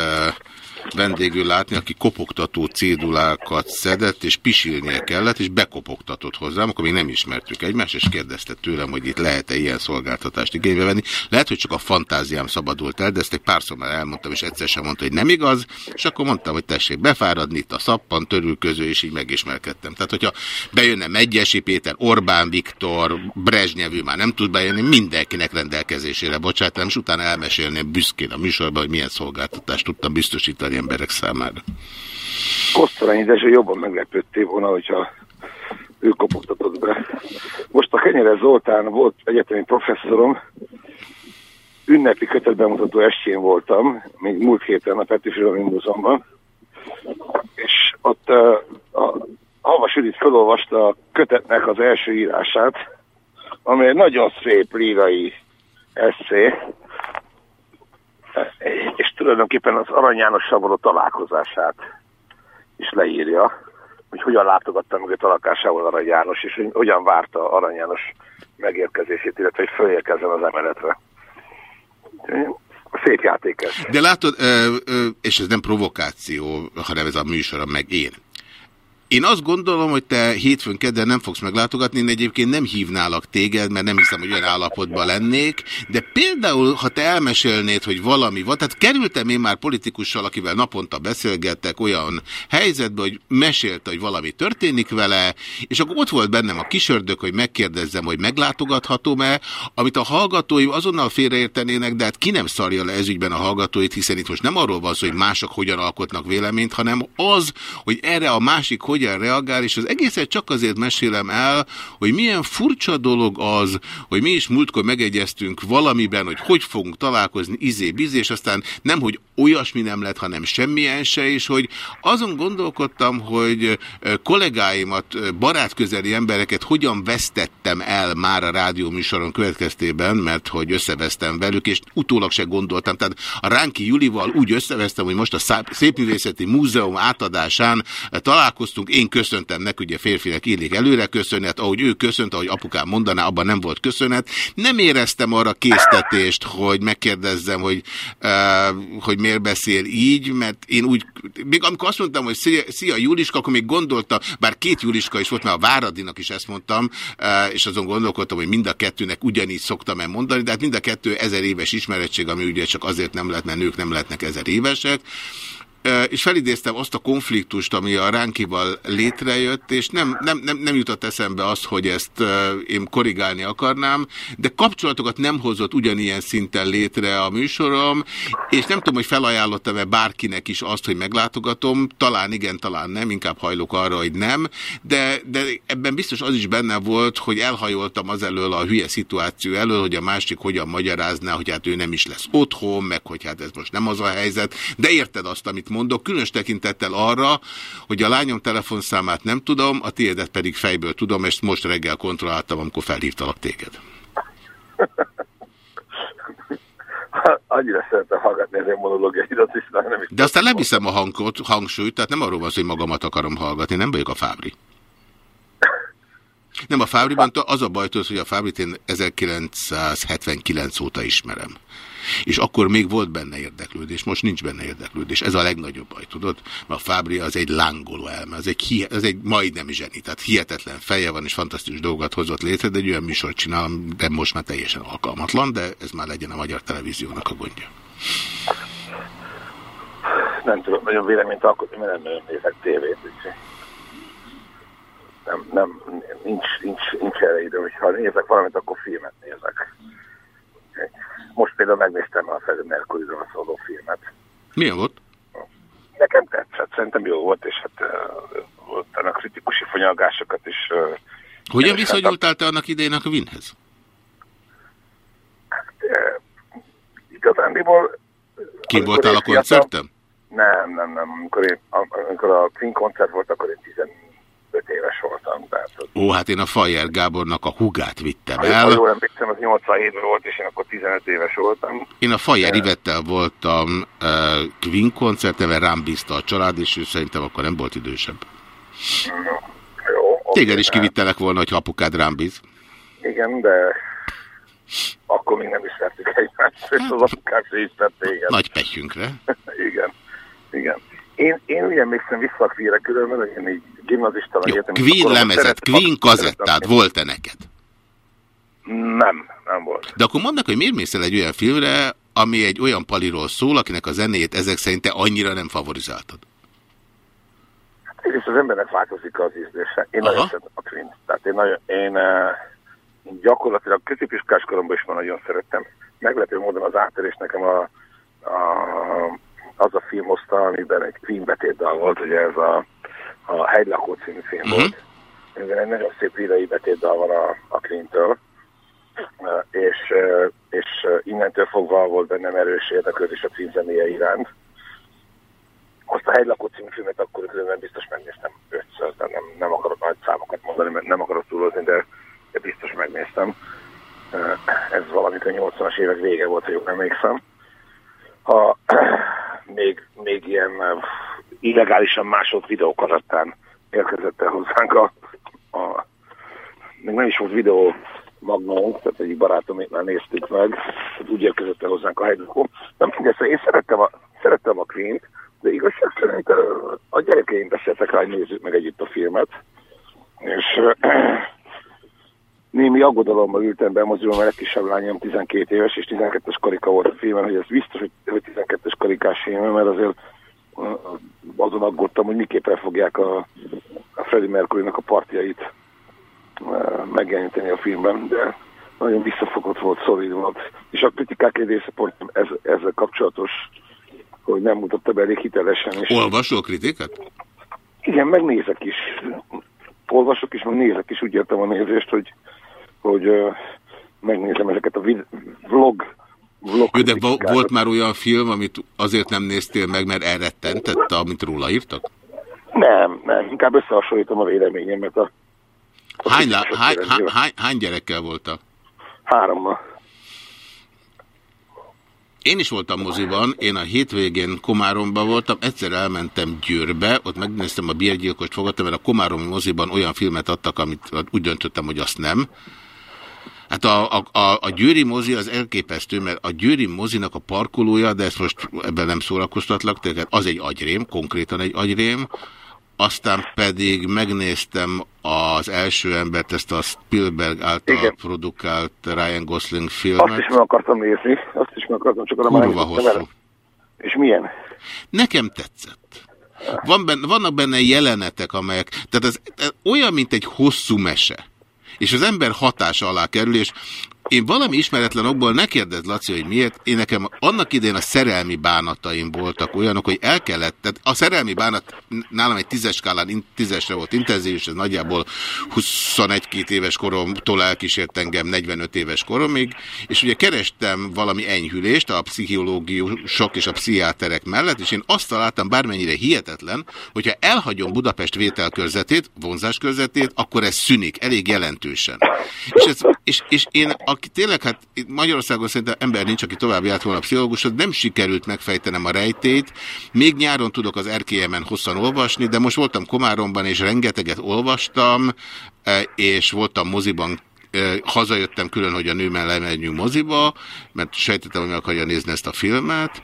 vendégül látni, aki kopogtató cédulákat szedett, és pisilnie kellett, és bekopogtatott hozzám, akkor még nem ismertük egymást, és kérdezte tőlem, hogy itt lehet-e ilyen szolgáltatást igénybe venni. Lehet, hogy csak a fantáziám szabadult el, de ezt egy párszor már elmondtam, és egyszer sem mondta, hogy nem igaz, és akkor mondtam, hogy tessék befáradni, itt a szappan, törülköző, és így megismerkedtem. Tehát, hogyha bejönne Megyesi Péter, Orbán Viktor, Brezsnyevű már nem tud bejönni, mindenkinek rendelkezésére bocsátom, és utána elmesélném büszkén a műsorban, hogy milyen szolgáltatást tudtam biztosítani emberek számára. Kosztolányi Dezső jobban meglepődtél volna, hogyha ő kopogtatott be. Most a Kenyere Zoltán volt egyetemi professzorom, ünnepi kötetbemutató estjén voltam, még múlt héten a Petőfi Múzeumban, és ott uh, a Havas Judit felolvasta a kötetnek az első írását, ami egy nagyon szép lírai eszé, és tulajdonképpen az Arany János Saboró találkozását is leírja, hogy hogyan látogatta meg a találkásával Arany János, és hogy hogyan várta Arany János megérkezését, illetve hogy fölérkezzen az emeletre. Szép játék. De látod, és ez nem provokáció, hanem ez a műsor, meg én. Én azt gondolom, hogy te hétfőn kedden nem fogsz meglátogatni, én egyébként nem hívnálak téged, mert nem hiszem, hogy olyan állapotban lennék, de például, ha te elmesélnéd, hogy valami van, tehát kerültem én már politikussal, akivel naponta beszélgettek olyan helyzetbe, hogy mesélte, hogy valami történik vele, és akkor ott volt bennem a kisördök, hogy megkérdezzem, hogy meglátogathatom-e, amit a hallgatói azonnal félreértenének, de hát ki nem szarja le ezügyben a hallgatóit, hiszen itt most nem arról van szó, hogy mások hogyan alkotnak véleményt, hanem az, hogy erre a másik hogy hogyan reagál, és az egészet csak azért mesélem el, hogy milyen furcsa dolog az, hogy mi is múltkor megegyeztünk valamiben, hogy hogy fogunk találkozni izé-bizé, és aztán nem, hogy olyasmi nem lett, hanem semmilyen se, és hogy azon gondolkodtam, hogy kollégáimat, barátközeli embereket hogyan vesztettem el már a rádióműsoron következtében, mert hogy összevesztem velük, és utólag se gondoltam. Tehát a Ránki Julival úgy összevesztem, hogy most a Szépművészeti Múzeum átadásán találkoztunk, én köszöntem neki, ugye férfinek illik előre köszönet, ahogy ő köszönt, ahogy apukám mondaná, abban nem volt köszönet. Nem éreztem arra késztetést, hogy megkérdezzem, hogy, uh, hogy miért beszél így, mert én úgy, még amikor azt mondtam, hogy szia, szia Juliska, akkor még gondolta, bár két Juliska is volt, mert a Váradinak is ezt mondtam, uh, és azon gondolkodtam, hogy mind a kettőnek ugyanígy szoktam-e mondani, de hát mind a kettő ezer éves ismerettség, ami ugye csak azért nem lehet, mert nők nem lehetnek ezer évesek és felidéztem azt a konfliktust, ami a Ránkival létrejött, és nem, nem, nem, nem jutott eszembe az, hogy ezt én korrigálni akarnám, de kapcsolatokat nem hozott ugyanilyen szinten létre a műsorom, és nem tudom, hogy felajánlottam-e bárkinek is azt, hogy meglátogatom, talán igen, talán nem, inkább hajlok arra, hogy nem, de, de ebben biztos az is benne volt, hogy elhajoltam az elől a hülye szituáció elől, hogy a másik hogyan magyarázná, hogy hát ő nem is lesz otthon, meg hogy hát ez most nem az a helyzet, de érted azt, amit mondok, különös tekintettel arra, hogy a lányom telefonszámát nem tudom, a tiédet pedig fejből tudom, és most reggel kontrolláltam, amikor felhívtalak téged. Annyira szeretem hallgatni az én monológiaidat is, nem is. De aztán leviszem a hangot, hangsúlyt, tehát nem arról van hogy magamat akarom hallgatni, nem vagyok a Fábri. Nem, a Fábriban az a baj, hogy a Fábrit én 1979 óta ismerem. És akkor még volt benne érdeklődés, most nincs benne érdeklődés. Ez a legnagyobb baj, tudod? Mert a Fábri az egy lángoló elme, az egy, az egy majdnem zseni, tehát hihetetlen feje van, és fantasztikus dolgot hozott létre, de egy olyan műsort csinál, de most már teljesen alkalmatlan, de ez már legyen a magyar televíziónak a gondja. Nem tudom nagyon véleményt alkotni, mert nem nagyon nézek tévét, nem, nem, nincs, nincs, nincs erre idő, hogyha nézek valamit, akkor filmet nézek. Most például megnéztem a Freddy Mercury-ról szóló filmet. Milyen volt? Nekem tetszett, szerintem jó volt, és hát volt a kritikusi fonyalgásokat is. Hogyan viszonyultál te annak idejének a Winhez? Hát, igazándiból... Ki voltál a koncertem? Nem, nem, nem. Amikor, én, amikor a Queen koncert volt, akkor én 14 5 éves voltam. Tehát, Ó, hát én a Fajer Gábornak a hugát vittem ha el. Jól emlékszem, az 87 volt, és én akkor 15 éves voltam. Én a Fajer Ivettel voltam uh, Queen koncerten, rám bízta a család, és ő szerintem akkor nem volt idősebb. Jó, Téged is kivittelek volna, hogy apukád rám bíz. Igen, de akkor még nem ismertük egymást, és az apukák se ismert téged. Nagy pehjünkre. igen, igen. Én, én úgy emlékszem vissza a Queen-re különben, hogy én így gimnazista Jó, egyetem, Queen lemezet, Queen kazettát volt-e neked? Nem, nem volt. De akkor mondnak, hogy miért mész el egy olyan filmre, ami egy olyan paliról szól, akinek a zenéjét ezek szerint te annyira nem favorizáltad? Hát és az embernek változik az ízlése. Én Aha. nagyon szeretem a Queen. Tehát én, nagyon, én, én gyakorlatilag középiskás koromban is már nagyon szerettem. Meglepő módon az átérés nekem a, a az a film hozta, amiben egy Queen betétdal volt, ugye ez a, a Hegylakó című film uh mhm. -huh. volt. Amiben egy nagyon szép idei betétdal van a, a Queen-től, és, és innentől fogva volt bennem erős érdeklődés a Queen zenéje iránt. Aztán a Hegylakó című filmet akkor különben biztos megnéztem ötször, de nem, nem akarok nagy számokat mondani, mert nem akarok túlozni, de, de biztos megnéztem. Ez valamit a 80-as évek vége volt, ha jól emlékszem. Ha még, még ilyen illegálisan másolt videókarattán érkezett el hozzánk a, a még nem is volt videó magnónk, tehát egyik barátom már néztük meg, tehát úgy érkezett el hozzánk a Hegylakó. Nem mindegy, szóval én szerettem a, szerettem a Queen-t, de igazság szerint a gyerekeim beszéltek rá, hogy nézzük meg együtt a filmet, és némi aggodalommal ültem be a moziban, mert egy kisebb lányom 12 éves, és 12-es karika volt a filmen, hogy ez biztos, hogy, hogy 12-es karikás film, mert azért azon aggódtam, hogy miképpen fogják a, a Freddie Mercury-nak a partjait megjeleníteni a filmben, de nagyon visszafogott volt, szolid volt. És a kritikák egy része pont ez, ezzel kapcsolatos hogy nem mutatta be elég hitelesen. És Olvasol kritikát? Igen, megnézek is. Olvasok is, meg nézek is. Úgy értem a nézést, hogy, hogy megnézem ezeket a vlog Vlog Jó, de volt már olyan film, amit azért nem néztél meg, mert elrettentette, amit róla írtak? Nem, nem, inkább összehasonlítom a véleményemet. A, a hány, hány, hány, hány, hány gyerekkel voltak? Hárommal. Én is voltam moziban, én a hétvégén Komáromban voltam, egyszer elmentem Győrbe, ott megnéztem a bérgyilkost, fogadtam, mert a Komáromi moziban olyan filmet adtak, amit úgy döntöttem, hogy azt nem. Hát a, a, a, a győri mozi az elképesztő, mert a győri mozinak a parkolója, de ezt most ebben nem szórakoztatlak, tehát az egy agyrém, konkrétan egy agyrém, aztán pedig megnéztem az első embert, ezt a Spielberg által Igen. produkált Ryan Gosling filmet. Azt is meg akartam nézni, azt is meg akartam, csak arra már hosszú. És milyen? Nekem tetszett. Van benne, vannak benne jelenetek, amelyek, tehát ez, ez olyan, mint egy hosszú mese. És az ember hatása alá kerül, és én valami ismeretlen okból, ne kérdezz Laci, hogy miért, én nekem annak idén a szerelmi bánataim voltak olyanok, hogy el kellett, tehát a szerelmi bánat nálam egy tízes skálán tízesre volt intenzív, és ez nagyjából 21-2 éves koromtól elkísért engem 45 éves koromig, és ugye kerestem valami enyhülést a pszichológiusok és a pszichiáterek mellett, és én azt találtam bármennyire hihetetlen, hogyha elhagyom Budapest vételkörzetét, vonzáskörzetét, akkor ez szűnik elég jelentősen. És, ez, és, és én a aki tényleg, hát Magyarországon szerintem ember nincs, aki tovább járt volna a pszichológusot, nem sikerült megfejtenem a rejtét. Még nyáron tudok az RKM-en hosszan olvasni, de most voltam Komáromban, és rengeteget olvastam, e, és voltam moziban hazajöttem külön, hogy a nőmmel lemegyünk moziba, mert sejtettem, hogy meg akarja nézni ezt a filmet,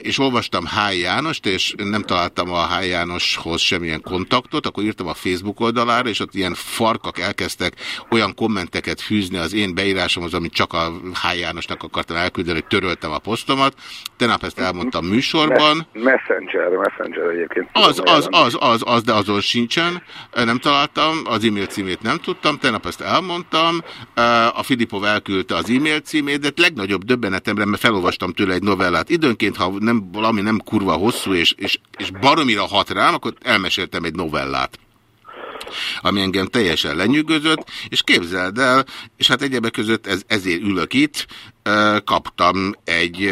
és olvastam H. Jánost, és nem találtam a H. Jánoshoz semmilyen kontaktot, akkor írtam a Facebook oldalára, és ott ilyen farkak elkezdtek olyan kommenteket fűzni az én beírásomhoz, amit csak a H. Jánosnak akartam elküldeni, hogy töröltem a posztomat. Tenap ezt elmondtam műsorban. Messenger, Messenger egyébként. Az, az, az, az, az, de azon sincsen. Nem találtam, az e-mail címét nem tudtam, tenap ezt elmondtam. A Filipov elküldte az e-mail címét, de legnagyobb döbbenetemre, mert felolvastam tőle egy novellát. Időnként, ha nem, valami nem kurva hosszú, és, és, és baromira hat rám, akkor elmeséltem egy novellát ami engem teljesen lenyűgözött, és képzeld el, és hát egyebek között ez, ezért ülök itt, kaptam egy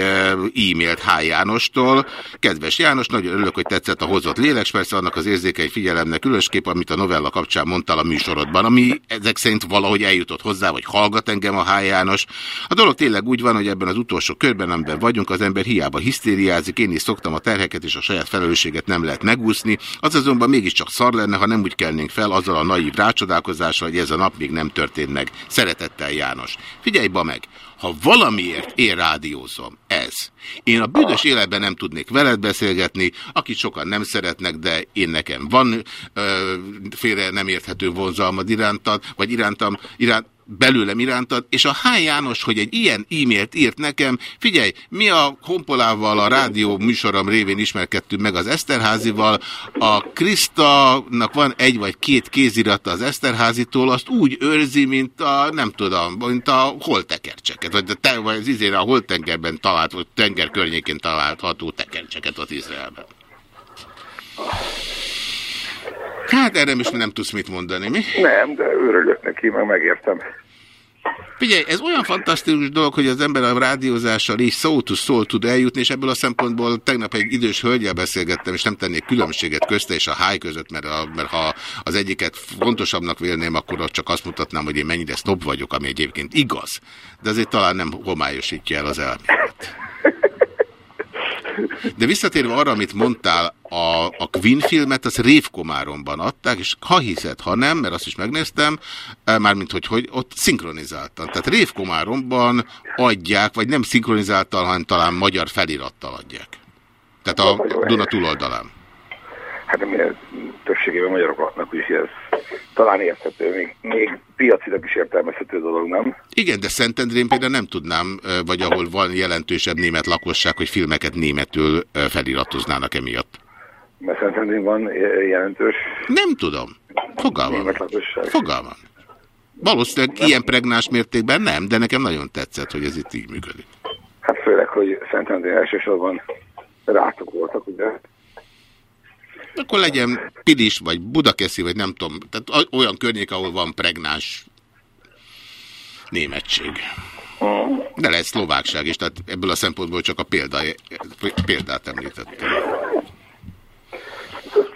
e-mailt H. Jánostól. Kedves János, nagyon örülök, hogy tetszett a hozott lélek, persze annak az érzékei figyelemnek különösképp, amit a novella kapcsán mondtál a műsorodban, ami ezek szerint valahogy eljutott hozzá, vagy hallgat engem a H. János. A dolog tényleg úgy van, hogy ebben az utolsó körben, amiben vagyunk, az ember hiába hisztériázik, én is szoktam a terheket és a saját felelősséget nem lehet megúszni, az azonban mégiscsak szar lenne, ha nem úgy kelnénk fel azzal a naív rácsodálkozással, hogy ez a nap még nem történt meg. Szeretettel János. Figyelj ba meg! Ha valamiért én rádiózom, ez. Én a büdös életben nem tudnék veled beszélgetni, akit sokan nem szeretnek, de én nekem van ö, félre nem érthető vonzalmad irántad, vagy irántam, iránt, belőlem irántad, és a H. János, hogy egy ilyen e-mailt írt nekem, figyelj, mi a Kompolával a rádió műsorom révén ismerkedtünk meg az Eszterházival, a Krisztának van egy vagy két kézirata az Eszterházitól, azt úgy őrzi, mint a, nem tudom, mint a holtekercseket, vagy, te, vagy az izére a holtengerben talált, vagy tenger környékén található tekercseket az Izraelben. Hát erre most nem tudsz mit mondani, mi? Nem, de örülök neki, meg megértem. Figyelj, ez olyan fantasztikus dolog, hogy az ember a rádiózással is szó to szól tud eljutni, és ebből a szempontból tegnap egy idős hölgyel beszélgettem, és nem tennék különbséget közte és a háj között, mert, a, mert ha az egyiket fontosabbnak vélném, akkor csak azt mutatnám, hogy én mennyire snob vagyok, ami egyébként igaz. De azért talán nem homályosítja el az elmélet. De visszatérve arra, amit mondtál, a, a Queen filmet az Révkomáromban adták, és ha hiszed, ha nem, mert azt is megnéztem, eh, mármint hogy, hogy ott szinkronizáltan. Tehát Révkomáromban adják, vagy nem szinkronizáltan, hanem talán magyar felirattal adják. Tehát a Duna túloldalán. Hát többségében magyaroknak is ez talán érthető, még, még piacilag is értelmezhető dolog, nem? Igen, de Szentendrén például nem tudnám, vagy ahol van jelentősebb német lakosság, hogy filmeket németül feliratoznának emiatt. Mert Szentendrén van jelentős... Nem tudom. Fogalmam. Fogalmam. Valószínűleg ilyen pregnás mértékben nem, de nekem nagyon tetszett, hogy ez itt így működik. Hát főleg, hogy Szentendrén elsősorban rátok voltak, ugye? Akkor legyen Pilis, vagy Budakeszi, vagy nem tudom, tehát olyan környék, ahol van pregnás németség. De lehet szlovákság is, tehát ebből a szempontból csak a példa, példát említettem.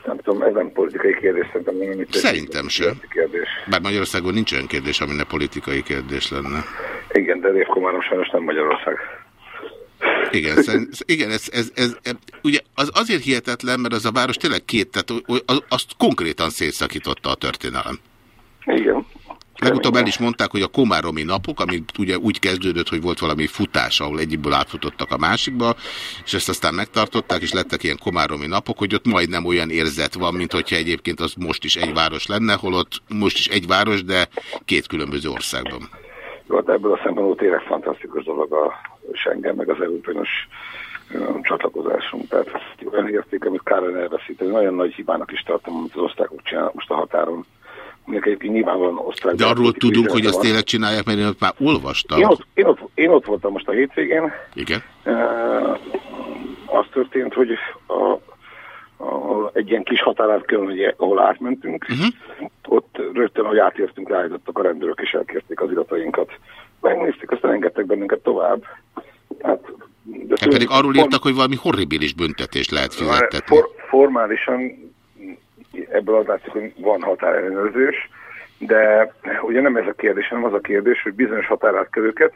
Nem tudom, ez nem politikai kérdés, szerintem nem Szerintem sem. Kérdés. Bár Magyarországon nincs olyan kérdés, ami ne politikai kérdés lenne. Igen, de Révkomárom sajnos nem Magyarország. Igen, szen, igen ez, ez, ez, ez, ugye az azért hihetetlen, mert az a város tényleg két, tehát az, azt konkrétan szétszakította a történelem. Igen. Legutóbb el is mondták, hogy a komáromi napok, ami ugye úgy kezdődött, hogy volt valami futás, ahol egyikből átfutottak a másikba, és ezt aztán megtartották, és lettek ilyen komáromi napok, hogy ott majdnem olyan érzet van, mint hogyha egyébként az most is egy város lenne, holott most is egy város, de két különböző országban. Jó, hát ebből a szempontból tényleg fantasztikus dolog a Schengen, meg az Európainos csatlakozásunk. Tehát olyan érték, amit kár elveszíteni. Nagyon nagy hibának is tartom, amit az osztrákok csinálnak most a határon. Mondjuk egyébként nyilvánvalóan osztrák. De arról tudunk, hogy azt tényleg csinálják, mert én ott már olvastam. Én ott, én, ott, én ott voltam most a hétvégén. Igen. Uh, az történt, hogy a, a, egy ilyen kis határátkelőn, ahol átmentünk, uh mhm. -huh. ott rögtön, ahogy átértünk, ráállítottak a rendőrök, és elkérték az iratainkat. Megnézték, aztán engedtek bennünket tovább. Hát, de hát pedig arról írtak, hogy valami horribilis büntetést lehet fizettetni. For, formálisan ebből az látszik, hogy van határellenőrzés, de ugye nem ez a kérdés, hanem az a kérdés, hogy bizonyos határátkelőket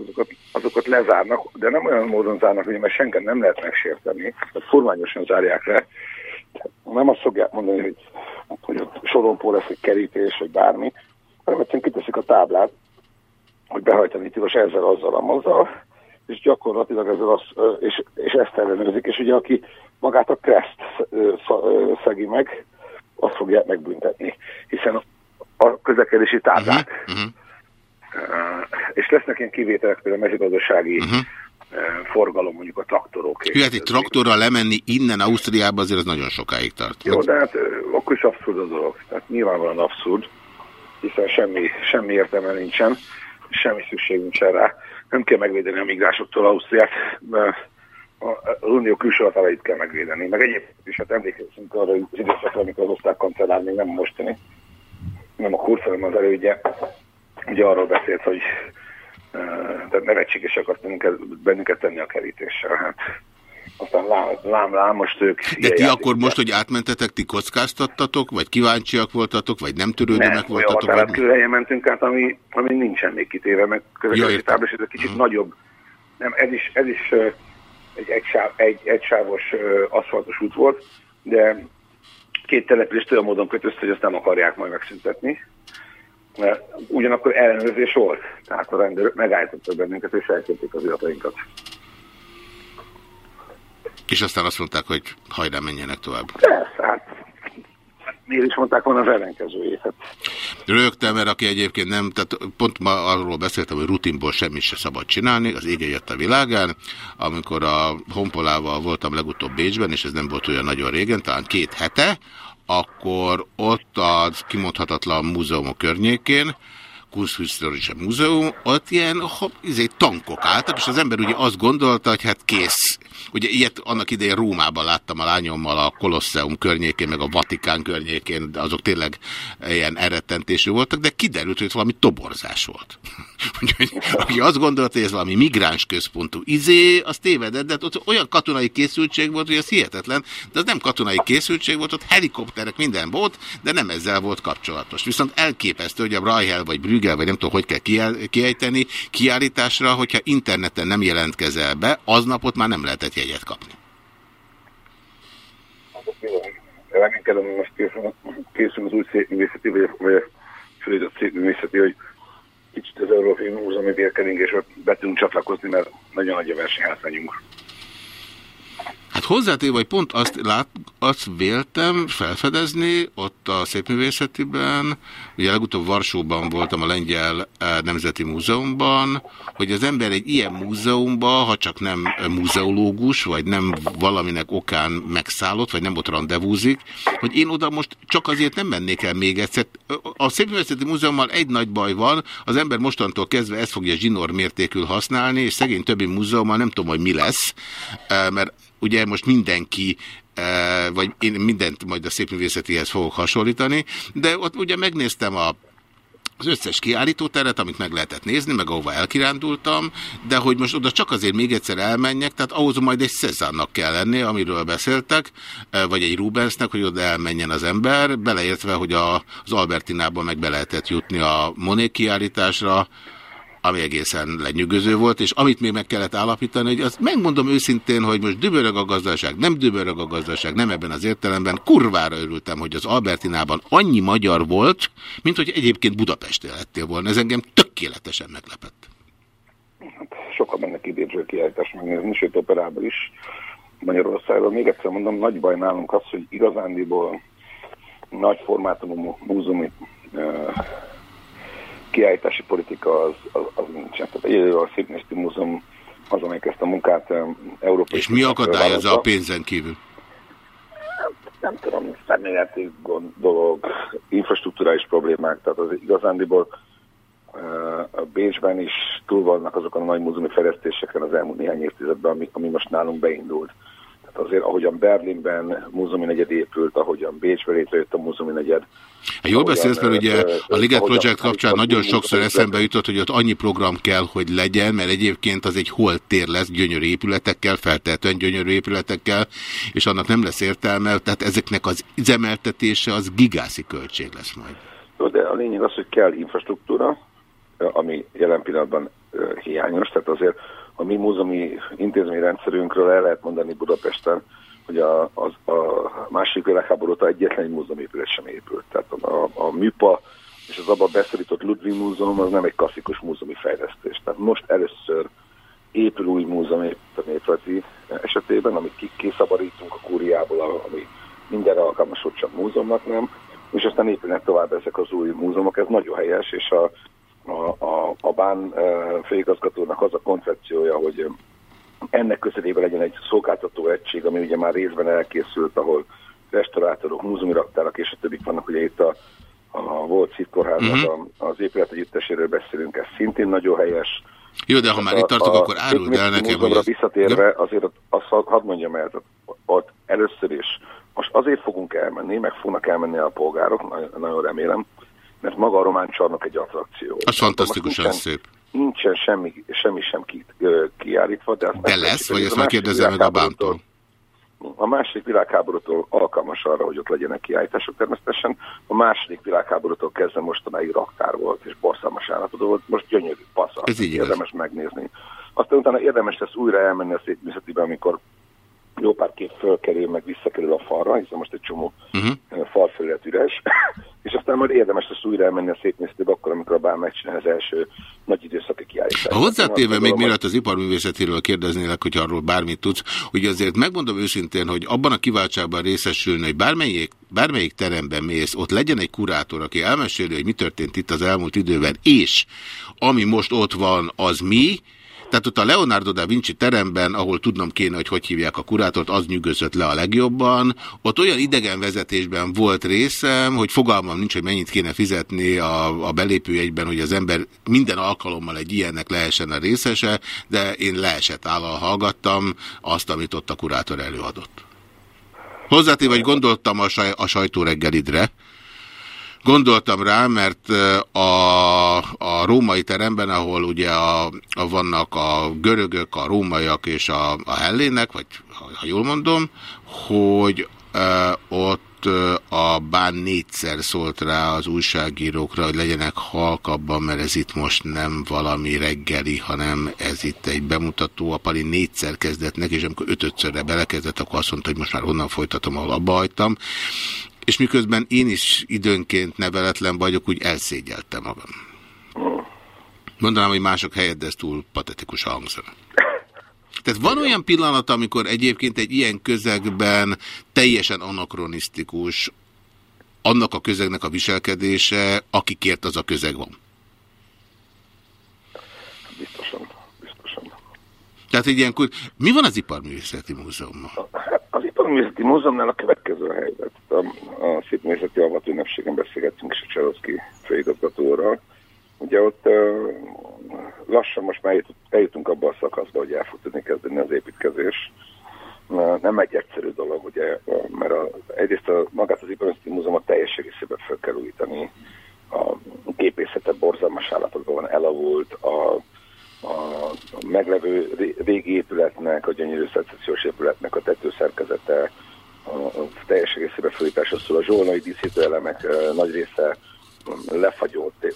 azokat, azokat lezárnak, de nem olyan módon zárnak, hogy mert senki nem lehet megsérteni, tehát formányosan zárják le. Nem azt szokják mondani, hogy, hogy ott sorompó lesz egy kerítés, vagy bármi, hanem egyszerűen kiteszik a táblát, hogy behajtani tilos ezzel, azzal, amozzal, és gyakorlatilag ezzel az, és, és ezt ellenőrzik, és ugye aki magát a kreszt szegi meg, azt fogják megbüntetni, hiszen a közlekedési táblát, uh -huh. Uh, és lesznek ilyen kivételek, például a mezőgazdasági uh -huh. forgalom, mondjuk a traktorok. Jó, hát egy traktorral lemenni innen Ausztriába azért az nagyon sokáig tart. Jó, de hát akkor is abszurd a dolog. Tehát nyilvánvalóan abszurd, hiszen semmi, semmi értelme nincsen semmi szükségünk sem rá. Nem kell megvédeni a migránsoktól Ausztriát, az unió külső határait kell megvédeni. Meg egyébként is, hát emlékezzünk arra az időszakra, amikor az osztrák kancellár még nem mostani, nem a kurz, hanem az elődje, ugye arról beszélt, hogy uh, nevetséges akart bennünket tenni a kerítéssel. Hát aztán lám, lám, lám most ők... De ti akkor most, hogy átmentetek, ti kockáztattatok, vagy kíváncsiak voltatok, vagy nem törődőnek voltatok? Nem, olyan vagy... mentünk át, ami, ami nincsen még kitéve, meg közlekedési tábla, és ez egy kicsit uh. -huh. nagyobb. Nem, ez is, ez is egy egysáv, egy, egysávos aszfaltos út volt, de két települést olyan módon kötözte, hogy azt nem akarják majd megszüntetni. Mert ugyanakkor ellenőrzés volt, tehát a rendőrök megállítottak bennünket, és elkérték az iratainkat. És aztán azt mondták, hogy hajrá menjenek tovább. Persze, hát miért is mondták volna az ellenkezőjét. Hát. Rögtem, mert aki egyébként nem, tehát pont ma arról beszéltem, hogy rutinból semmit se szabad csinálni, az ége jött a világán. Amikor a Honpolával voltam legutóbb Bécsben, és ez nem volt olyan nagyon régen, talán két hete, akkor ott az kimondhatatlan múzeumok környékén, Kunsthistorische Múzeum, ott ilyen izé, tankok álltak, és az ember ugye azt gondolta, hogy hát kész, Ugye ilyet annak idején Rómában láttam a lányommal a Kolosseum környékén, meg a Vatikán környékén, de azok tényleg ilyen eretentésű voltak, de kiderült, hogy valami toborzás volt. Úgyhogy aki azt gondolta, hogy ez valami migráns központú izé, az tévedett, de ott olyan katonai készültség volt, hogy ez hihetetlen, de az nem katonai készültség volt, ott helikopterek, minden volt, de nem ezzel volt kapcsolatos. Viszont elképesztő, hogy a Rajhel vagy Brüggel, vagy nem tudom, hogy kell kiejteni, kiállításra, hogyha interneten nem jelentkezel be, aznapot már nem lehetett jegyet kapni. Reménykedem, hogy most készül az új szépművészeti, vagy, vagy a fölidott szépművészeti, hogy kicsit az Európai Múzeumi Bérkeringésbe be tudunk csatlakozni, mert nagyon nagy a versenyhátrányunk. Hozzátéve, hogy pont azt, lát, azt véltem felfedezni ott a Szépművészetiben, ugye legutóbb Varsóban voltam a Lengyel eh, Nemzeti Múzeumban, hogy az ember egy ilyen múzeumba, ha csak nem múzeológus, vagy nem valaminek okán megszállott, vagy nem ott rendezvúzik, hogy én oda most csak azért nem mennék el még egyszer. A Szépművészeti Múzeummal egy nagy baj van, az ember mostantól kezdve ezt fogja zsinór mértékül használni, és szegény többi múzeummal nem tudom, hogy mi lesz, eh, mert ugye most mindenki e, vagy én mindent majd a szépművészetihez fogok hasonlítani, de ott ugye megnéztem a az összes kiállítóteret, amit meg lehetett nézni, meg ahova elkirándultam, de hogy most oda csak azért még egyszer elmenjek, tehát ahhoz majd egy Cezannak kell lenni, amiről beszéltek, e, vagy egy Rubensnek, hogy oda elmenjen az ember, beleértve, hogy a, az Albertinában meg be lehetett jutni a Monet kiállításra, ami egészen lenyűgöző volt, és amit még meg kellett állapítani, hogy azt megmondom őszintén, hogy most dübörög a gazdaság, nem dübörög a gazdaság, nem ebben az értelemben, kurvára örültem, hogy az Albertinában annyi magyar volt, mint hogy egyébként Budapest lettél volna. Ez engem tökéletesen meglepett. Hát, sokan mennek idéző kiállítást megnézni, sőt operában is Magyarországon. Még egyszer mondom, nagy baj nálunk az, hogy igazándiból nagy formátumú múzeumi kiállítási politika az, az, az nincsen. Tehát egyedül a Szépnészti Múzeum az, amelyik ezt a munkát európai... És mi akadályozza a pénzen kívül? Nem tudom, személyeti dolog, infrastruktúrális problémák, tehát az igazándiból a Bécsben is túl vannak azokon a nagy múzeumi fejlesztéseken az elmúlt néhány évtizedben, ami, ami most nálunk beindult. Tehát azért, ahogyan Berlinben múzeumi negyed épült, ahogyan Bécsben létrejött a múzeumi negyed. Hát jól beszélsz, mert ugye a Liget Project kapcsán nagyon sokszor eszembe jutott, hogy ott annyi program kell, hogy legyen, mert egyébként az egy holtér lesz gyönyörű épületekkel, feltehetően gyönyörű épületekkel, és annak nem lesz értelme, tehát ezeknek az üzemeltetése az gigászi költség lesz majd. Jó, de a lényeg az, hogy kell infrastruktúra, ami jelen pillanatban hiányos, tehát azért a mi múzeumi intézményrendszerünkről el lehet mondani Budapesten, hogy a, a, a másik világháború óta egyetlen egy múzeumépület sem épült. Tehát a, a műpa és az abban beszorított Ludwig Múzeum az nem egy klasszikus múzeumi fejlesztés. Tehát most először épül új múzeum épületi esetében, amit kiszabadítunk a kúriából, ami minden alkalmas, hogy csak múzeumnak nem, és aztán épülnek tovább ezek az új múzeumok, ez nagyon helyes, és a a, a, a bán főigazgatónak az a koncepciója, hogy ennek közelében legyen egy szolgáltató egység, ami ugye már részben elkészült, ahol restaurátorok, múzeumi raktárak és a többik vannak, ugye itt a, a volt szívkórháznak uh mhm. -huh. az épület együtteséről beszélünk, ez szintén nagyon helyes. Jó, de ha már itt tartok, akkor áruld el nekem, hogy... Ez... Visszatérve, azért azt hadd mondjam el, ott először is, most azért fogunk elmenni, meg fognak elmenni a polgárok, nagyon remélem, mert maga a román csarnok egy attrakció. Az fantasztikusan nincsen, szép. Nincsen semmi, semmi sem ki, kiállítva. De, de lesz, vagy ezt kérdezem meg a bántól? A második világháborútól alkalmas arra, hogy ott legyenek kiállítások természetesen. A második világháborútól kezdve mostanáig raktár volt, és borszalmas állapotban volt. Most gyönyörű passzal. Ez így érdemes lesz. megnézni. Aztán utána érdemes lesz újra elmenni a szétműszetibe, amikor jó pár kép fölkerül, meg visszakerül a falra, hiszen most egy csomó uh -huh. falfelület üres, és aztán majd érdemes lesz újra elmenni a szépnéztőbe, akkor, amikor a bár megcsinál az első nagy időszaki kiállítás. A hozzátéve még mielőtt az iparművészetéről kérdeznélek, hogy arról bármit tudsz, hogy azért megmondom őszintén, hogy abban a kiváltságban részesülni, hogy bármelyik, bármelyik teremben mész, ott legyen egy kurátor, aki elmeséli, hogy mi történt itt az elmúlt időben, és ami most ott van, az mi, Tehát ott a Leonardo da Vinci teremben, ahol tudnom kéne, hogy hogy hívják a kurátort, az nyűgözött le a legjobban. Ott olyan idegen vezetésben volt részem, hogy fogalmam nincs, hogy mennyit kéne fizetni a, a belépőjegyben, hogy az ember minden alkalommal egy ilyennek lehessen a részese, de én leesett állal hallgattam azt, amit ott a kurátor előadott. Hozzátéve, vagy gondoltam a, saj, a sajtó reggelidre, Gondoltam rá, mert a, a római teremben, ahol ugye a, a vannak a görögök, a rómaiak és a, a hellének, vagy ha, ha jól mondom, hogy e, ott a bán négyszer szólt rá az újságírókra, hogy legyenek halkabban, mert ez itt most nem valami reggeli, hanem ez itt egy bemutató. A Pali négyszer kezdett neki, és amikor ötötszörre belekezdett, akkor azt mondta, hogy most már onnan folytatom, ahol abba hagytam és miközben én is időnként neveletlen vagyok, úgy elszégyelte magam. Mondanám, hogy mások helyett, de ez túl patetikus hangzana. Tehát van olyan pillanat, amikor egyébként egy ilyen közegben teljesen anakronisztikus annak a közegnek a viselkedése, akikért az a közeg van. Biztosan, biztosan. Tehát egy ilyenkor, mi van az Iparművészeti Múzeummal? Az Iparművészeti Múzeumnál a következő a helyzet. A, a Szépművészeti Alvat ünnepségen beszélgettünk is a Cseroszki főigazgatóral. Ugye ott uh, lassan most már eljutunk abba a szakaszba, hogy el fog tudni kezdeni az építkezés. Nem egy egyszerű dolog, ugye, mert a, egyrészt a, magát az Iparművészeti Múzeumot teljes egészében fel kell újítani. A gépészete borzalmas állapotban van, elavult, a a meglevő régi épületnek, a gyönyörű szecessziós épületnek a tetőszerkezete a teljes egészében fölításra szól. A zsolnai díszítőelemek nagy része lefagyott,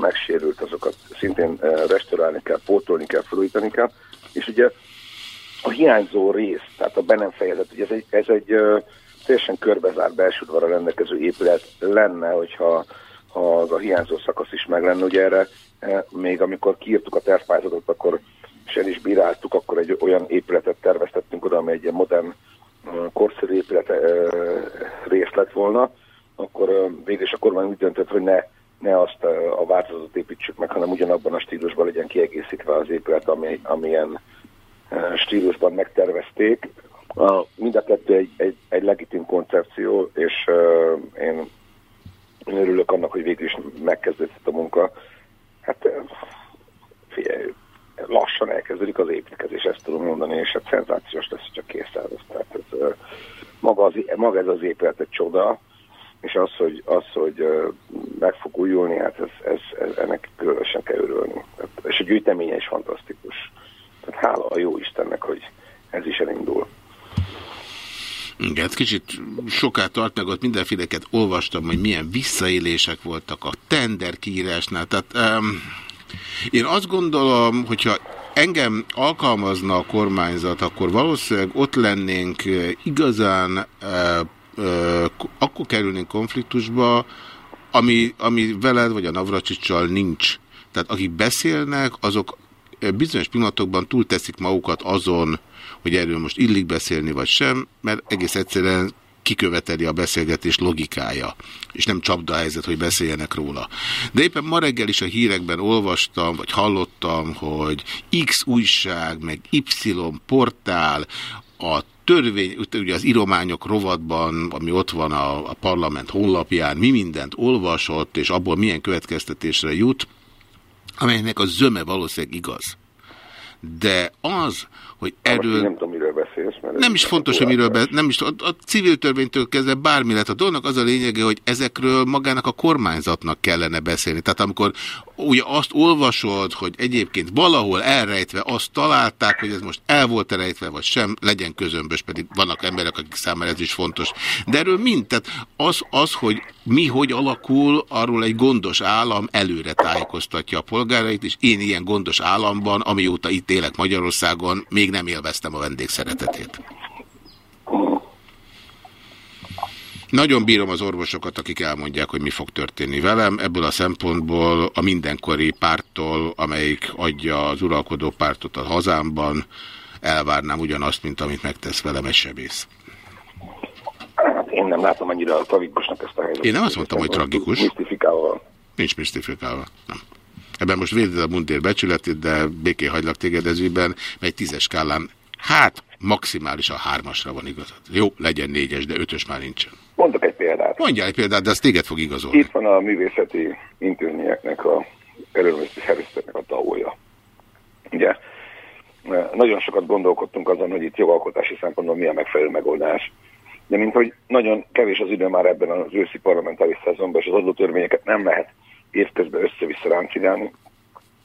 megsérült, azokat szintén restaurálni kell, pótolni kell, felújítani kell. És ugye a hiányzó rész, tehát a be nem fejezet, ugye ez egy, ez egy teljesen körbezárt belsődvara rendelkező épület lenne, hogyha ha az a hiányzó szakasz is meg lenne. Ugye erre még amikor kiírtuk a tervpályázatot, akkor és el is bíráltuk, akkor egy olyan épületet terveztettünk oda, amely egy ilyen modern, e, korszerű épület e, rész lett volna, akkor végül is a kormány úgy döntött, hogy ne, ne azt a változatot építsük meg, hanem ugyanabban a stílusban legyen kiegészítve az épület, ami, amilyen stílusban megtervezték. Mind a kettő egy, egy, egy legitim koncepció, és én, én örülök annak, hogy végül is megkezdődött a munka. Hát figyelj, lassan elkezdődik az építkezés, ezt tudom mondani, és hát szenzációs lesz, csak készül. Tehát ez, maga, az, maga ez az épület egy csoda, és az, hogy, az, hogy meg fog újulni, hát ez, ez, ez, ennek különösen kell örülni. És a gyűjteménye is fantasztikus. Tehát hála a jó Istennek, hogy ez is elindul. Igen, kicsit soká tart, meg ott mindenféleket olvastam, hogy milyen visszaélések voltak a tender kiírásnál. Tehát um, én azt gondolom, hogyha engem alkalmazna a kormányzat, akkor valószínűleg ott lennénk igazán, uh, uh, akkor kerülnénk konfliktusba, ami, ami veled vagy a Navracsicsal nincs. Tehát akik beszélnek, azok bizonyos pillanatokban túlteszik magukat azon, hogy erről most illik beszélni vagy sem, mert egész egyszerűen kiköveteli a beszélgetés logikája, és nem csapda helyzet, hogy beszéljenek róla. De éppen ma reggel is a hírekben olvastam, vagy hallottam, hogy X újság, meg Y portál, a törvény, ugye az írományok rovatban, ami ott van a, a parlament honlapján, mi mindent olvasott, és abból milyen következtetésre jut, amelynek a zöme valószínűleg igaz. De az, hogy erről... Nem tudom, miről beszélsz. Mert nem is fontos, hogy miről beszélsz. Nem is, a, a civil törvénytől kezdve bármi lett. A dolognak az a lényege, hogy ezekről magának a kormányzatnak kellene beszélni. Tehát amikor ugye azt olvasod, hogy egyébként valahol elrejtve azt találták, hogy ez most el volt rejtve, vagy sem, legyen közömbös, pedig vannak emberek, akik számára ez is fontos. De erről mind, tehát az, az, hogy mi hogy alakul, arról egy gondos állam előre tájékoztatja a polgárait, és én ilyen gondos államban, amióta itt élek Magyarországon, még nem élveztem a vendégszeretetét. Nagyon bírom az orvosokat, akik elmondják, hogy mi fog történni velem. Ebből a szempontból a mindenkori párttól, amelyik adja az uralkodó pártot a hazámban, elvárnám ugyanazt, mint amit megtesz velem egy sebész. Hát én nem látom annyira tragikusnak ezt a helyzetet. Én nem azt mondtam, hogy tragikus. Misztifikálva. Nincs misztifikálva, nem. Ebben most véded a mundér becsületét, de béké hagylak téged ezügyben, egy tízes skálán, hát maximális a hármasra van igazad. Jó, legyen négyes, de ötös már nincsen. Mondok egy példát. Mondjál egy példát, de azt téged fog igazolni. Itt van a művészeti intézményeknek a előművészeti szervezeteknek a tagolja. Ugye, nagyon sokat gondolkodtunk azon, hogy itt jogalkotási szempontból mi a megfelelő megoldás. De mint hogy nagyon kevés az idő már ebben az őszi parlamentáris szezonban, és az adótörvényeket nem lehet évközben össze-vissza ráncigálni.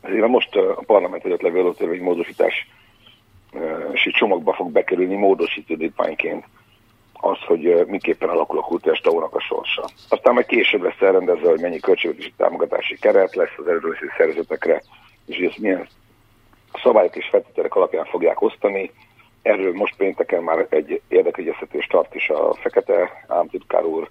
Ezért a most a parlament előtt levő adótörvény módosítás csomagba fog bekerülni módosítódítmányként az, hogy miképpen alakul a kultúrás a sorsa. Aztán majd később lesz elrendezve, hogy mennyi költségvetési támogatási keret lesz az erőlőszi szervezetekre, és hogy ezt milyen szabályok és feltételek alapján fogják osztani. Erről most pénteken már egy érdekegyeztetés tart is a Fekete államtitkár úr.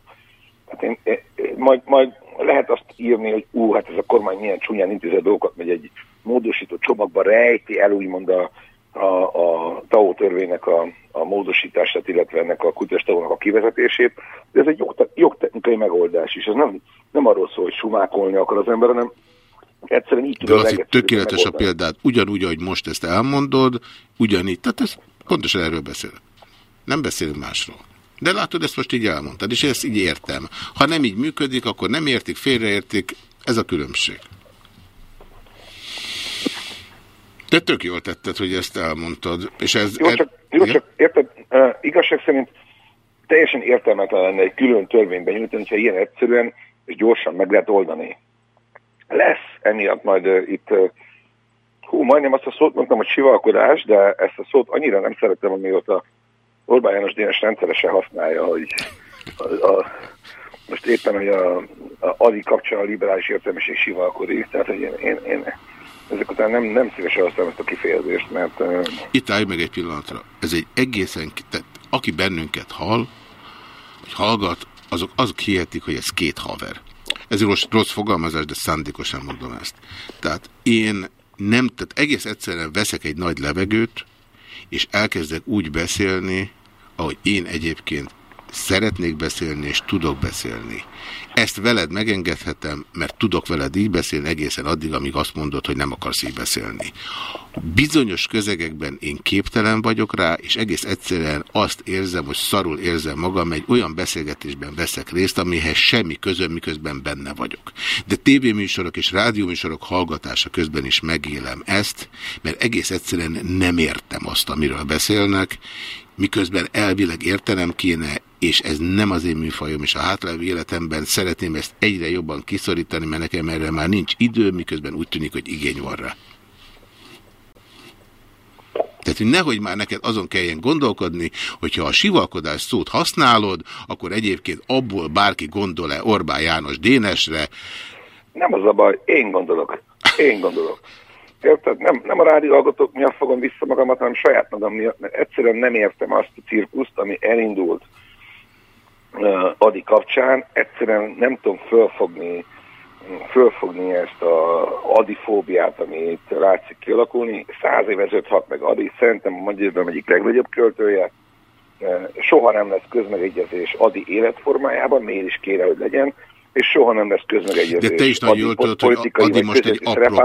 Hát én, én, majd, majd lehet azt írni, hogy ú, hát ez a kormány milyen csúnyán intézett dolgokat, megy egy módosító csomagba rejti el úgymond a, a, a TAO törvénynek a, a módosítását, illetve ennek a kutyás a kivezetését, de ez egy jogtechnikai megoldás is. Ez nem, nem arról szól, hogy sumákolni akar az ember, hanem egyszerűen így De az tökéletes a példát. Ugyanúgy, ahogy most ezt elmondod, ugyanígy. Tehát ez pontosan erről beszél. Nem beszélünk másról. De látod, ezt most így elmondtad, és ezt így értem. Ha nem így működik, akkor nem értik, félreértik. Ez a különbség. Te tök jól tetted, hogy ezt elmondtad. És ez, jó, csak, jó, csak érted, uh, igazság szerint teljesen értelmetlen lenne egy külön törvényben nyújtani, hogyha ilyen egyszerűen és gyorsan meg lehet oldani. Lesz emiatt majd uh, itt, uh, hú, majdnem azt a szót mondtam, hogy sivalkodás, de ezt a szót annyira nem szeretem, amióta Orbán János Dénes rendszeresen használja, hogy a, a, most éppen, hogy a, a Adi kapcsán a liberális értelmiség sivalkodik, tehát hogy én, én, én ezek után nem, nem szívesen használom ezt a kifejezést, mert... Uh... Itt állj meg egy pillanatra. Ez egy egészen... Tehát aki bennünket hall, vagy hallgat, azok, azok hihetik, hogy ez két haver. Ez rossz, rossz fogalmazás, de szándékosan mondom ezt. Tehát én nem, tehát egész egyszerűen veszek egy nagy levegőt, és elkezdek úgy beszélni, ahogy én egyébként szeretnék beszélni, és tudok beszélni. Ezt veled megengedhetem, mert tudok veled így beszélni egészen addig, amíg azt mondod, hogy nem akarsz így beszélni. Bizonyos közegekben én képtelen vagyok rá, és egész egyszerűen azt érzem, hogy szarul érzem magam, egy olyan beszélgetésben veszek részt, amihez semmi közöm, miközben benne vagyok. De tévéműsorok és rádióműsorok hallgatása közben is megélem ezt, mert egész egyszerűen nem értem azt, amiről beszélnek, miközben elvileg értenem kéne, és ez nem az én műfajom, és a hátralévő életemben szeretném ezt egyre jobban kiszorítani, mert nekem erre már nincs idő, miközben úgy tűnik, hogy igény van rá. Tehát, hogy nehogy már neked azon kelljen gondolkodni, hogyha a sivalkodás szót használod, akkor egyébként abból bárki gondol-e Orbán János Dénesre. Nem az a baj, én gondolok. Én gondolok. Érted? Nem, nem a rádióhallgatók miatt fogom vissza magamat, hanem saját magam miatt, mert egyszerűen nem értem azt a cirkuszt, ami elindult Adi kapcsán. Egyszerűen nem tudom fölfogni, fölfogni ezt a adifóbiát, ami itt látszik kialakulni. Száz év ezelőtt hat meg Adi, szerintem a Magyarban egyik legnagyobb költője. Soha nem lesz közmegegyezés Adi életformájában, miért is kére, hogy legyen, és soha nem lesz közmegegyezés. De te is nagyon jól tudod, hogy Adi most egy apropó.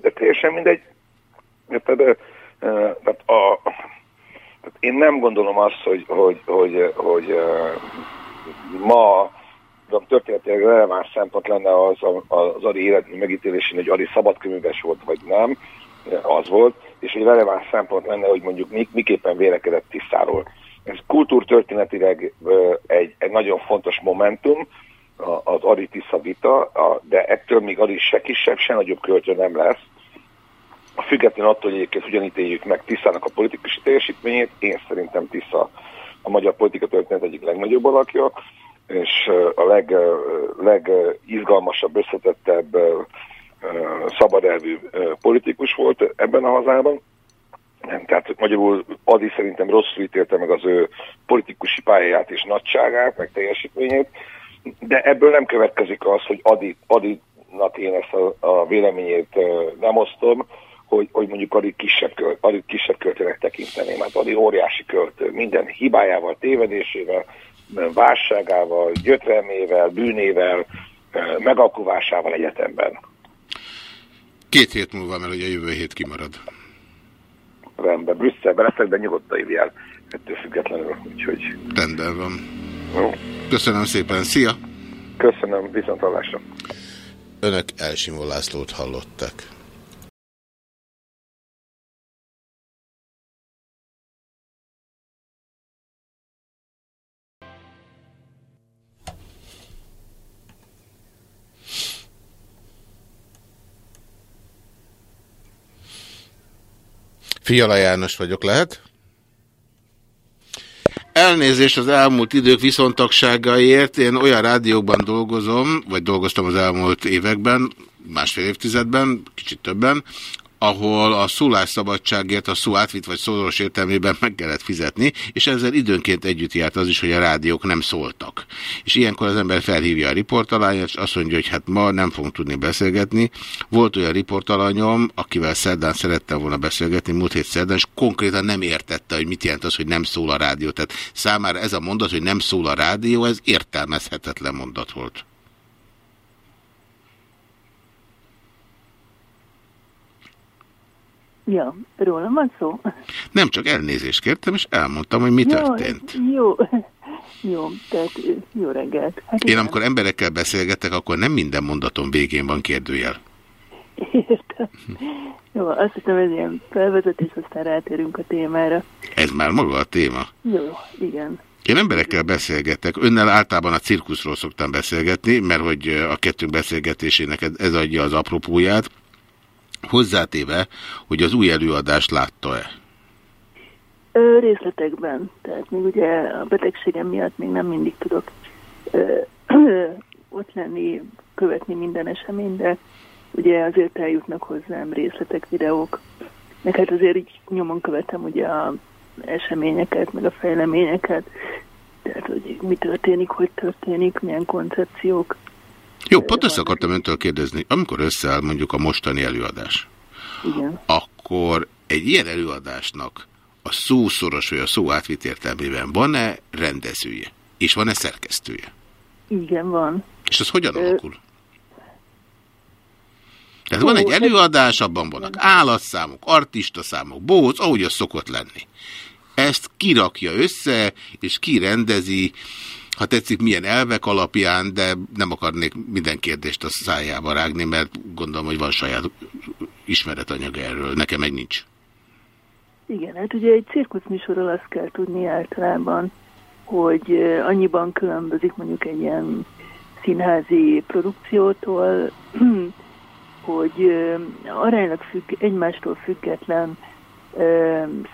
De teljesen mindegy. Tehát, tehát a, tehát én nem gondolom azt, hogy, hogy, hogy, hogy ma történetileg releváns szempont lenne az, az Ari életmű megítélésén, hogy Ari szabadköműves volt, vagy nem, az volt, és egy releváns szempont lenne, hogy mondjuk mik, miképpen vélekedett Tiszáról. Ez kultúrtörténetileg egy, egy nagyon fontos momentum, az Ari Tisza vita, de ettől még Ari se kisebb, se nagyobb költő nem lesz. A független attól, hogy egyébként hogyan ítéljük meg Tiszának a politikusi teljesítményét, én szerintem Tisza a magyar politika történet egyik legnagyobb alakja, és a leg, legizgalmasabb, összetettebb, szabadelvű politikus volt ebben a hazában. Tehát magyarul Adi szerintem rosszul ítélte meg az ő politikusi pályáját és nagyságát, meg teljesítményét, de ebből nem következik az, hogy Adi, Adinak én ezt a, a véleményét nem osztom, hogy, hogy mondjuk Adi kisebb, költ, Adi kisebb költőnek tekinteném. Hát Adi óriási költő, minden hibájával, tévedésével, válságával, gyötrelmével, bűnével, megalkuvásával egyetemben. Két hét múlva, mert ugye a jövő hét kimarad. Rendben, Brüsszelben leszek, de nyugodtan hívjál ettől függetlenül, úgyhogy... Rendben van. Jó. Köszönöm szépen, szia! Köszönöm, viszont hallásra. Önök Elsimó Lászlót hallottak. Fiala János vagyok, lehet? Elnézést az elmúlt idők viszontagságaért. Én olyan rádiókban dolgozom, vagy dolgoztam az elmúlt években, másfél évtizedben, kicsit többen, ahol a szólásszabadságért a szó átvitt vagy szoros értelmében meg kellett fizetni, és ezzel időnként együtt járt az is, hogy a rádiók nem szóltak. És ilyenkor az ember felhívja a riportalányát, és azt mondja, hogy hát ma nem fogunk tudni beszélgetni. Volt olyan riportalanyom, akivel szerdán szerettem volna beszélgetni, múlt hét szerdán, és konkrétan nem értette, hogy mit jelent az, hogy nem szól a rádió. Tehát számára ez a mondat, hogy nem szól a rádió, ez értelmezhetetlen mondat volt. Ja, rólam van szó? Nem, csak elnézést kértem, és elmondtam, hogy mi jó, történt. Jó, jó, tehát jó reggelt. Hát Én amikor emberekkel beszélgetek, akkor nem minden mondatom végén van kérdőjel. Értem. Jó, azt hiszem, ez ilyen felvezetés, aztán rátérünk a témára. Ez már maga a téma? Jó, igen. Én emberekkel beszélgetek. Önnel általában a cirkuszról szoktam beszélgetni, mert hogy a kettőnk beszélgetésének ez adja az apropóját. Hozzátéve, hogy az új előadást látta-e? Részletekben. Tehát még ugye a betegségem miatt még nem mindig tudok ö, ö, ott lenni, követni minden eseményt, de ugye azért eljutnak hozzám részletek, videók. Meg hát azért így nyomon követem ugye a eseményeket, meg a fejleményeket, tehát hogy mi történik, hogy történik, milyen koncepciók jó, pont ezt akartam öntől kérdezni. Amikor összeáll mondjuk a mostani előadás, Igen. akkor egy ilyen előadásnak a szószoros vagy a szó átvitt értelmében van-e rendezője? És van-e szerkesztője? Igen, van. És az hogyan Ö... alakul? Tehát van egy előadás, abban vannak állatszámok, artistaszámok, bóc, ahogy az szokott lenni. Ezt kirakja össze, és kirendezi, ha tetszik, milyen elvek alapján, de nem akarnék minden kérdést a szájába rágni, mert gondolom, hogy van saját ismeretanyag erről. Nekem egy nincs. Igen, hát ugye egy cirkuszműsorról azt kell tudni általában, hogy annyiban különbözik mondjuk egy ilyen színházi produkciótól, hogy aránylag függ, egymástól független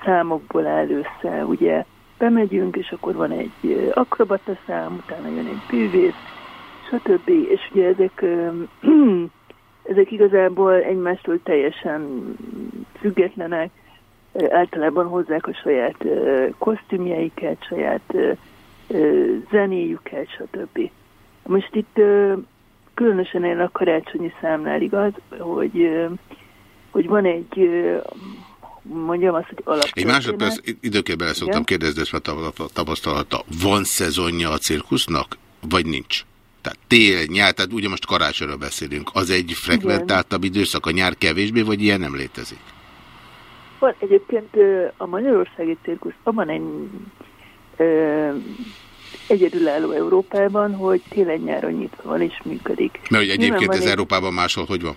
számokból áll össze, ugye bemegyünk, és akkor van egy akrobata szám, utána jön egy bűvész, stb. És ugye ezek, ezek igazából egymástól teljesen függetlenek, általában hozzák a saját kosztümjeiket, saját zenéjüket, stb. Most itt különösen én a karácsonyi számnál igaz, hogy, hogy van egy mondjam azt, hogy alapvetően... Egy másodperc, időként bele szoktam kérdezni, ezt tapasztalata. Van szezonja a cirkusznak, vagy nincs? Tehát tél, nyár, tehát ugye most karácsonyra beszélünk. Az egy frekventáltabb időszak, a nyár kevésbé, vagy ilyen nem létezik? Van egyébként a Magyarországi cirkusz abban egy ö, egyedülálló Európában, hogy télen-nyáron nyitva van és működik. Mert hogy egyébként ez egy... Európában máshol hogy van?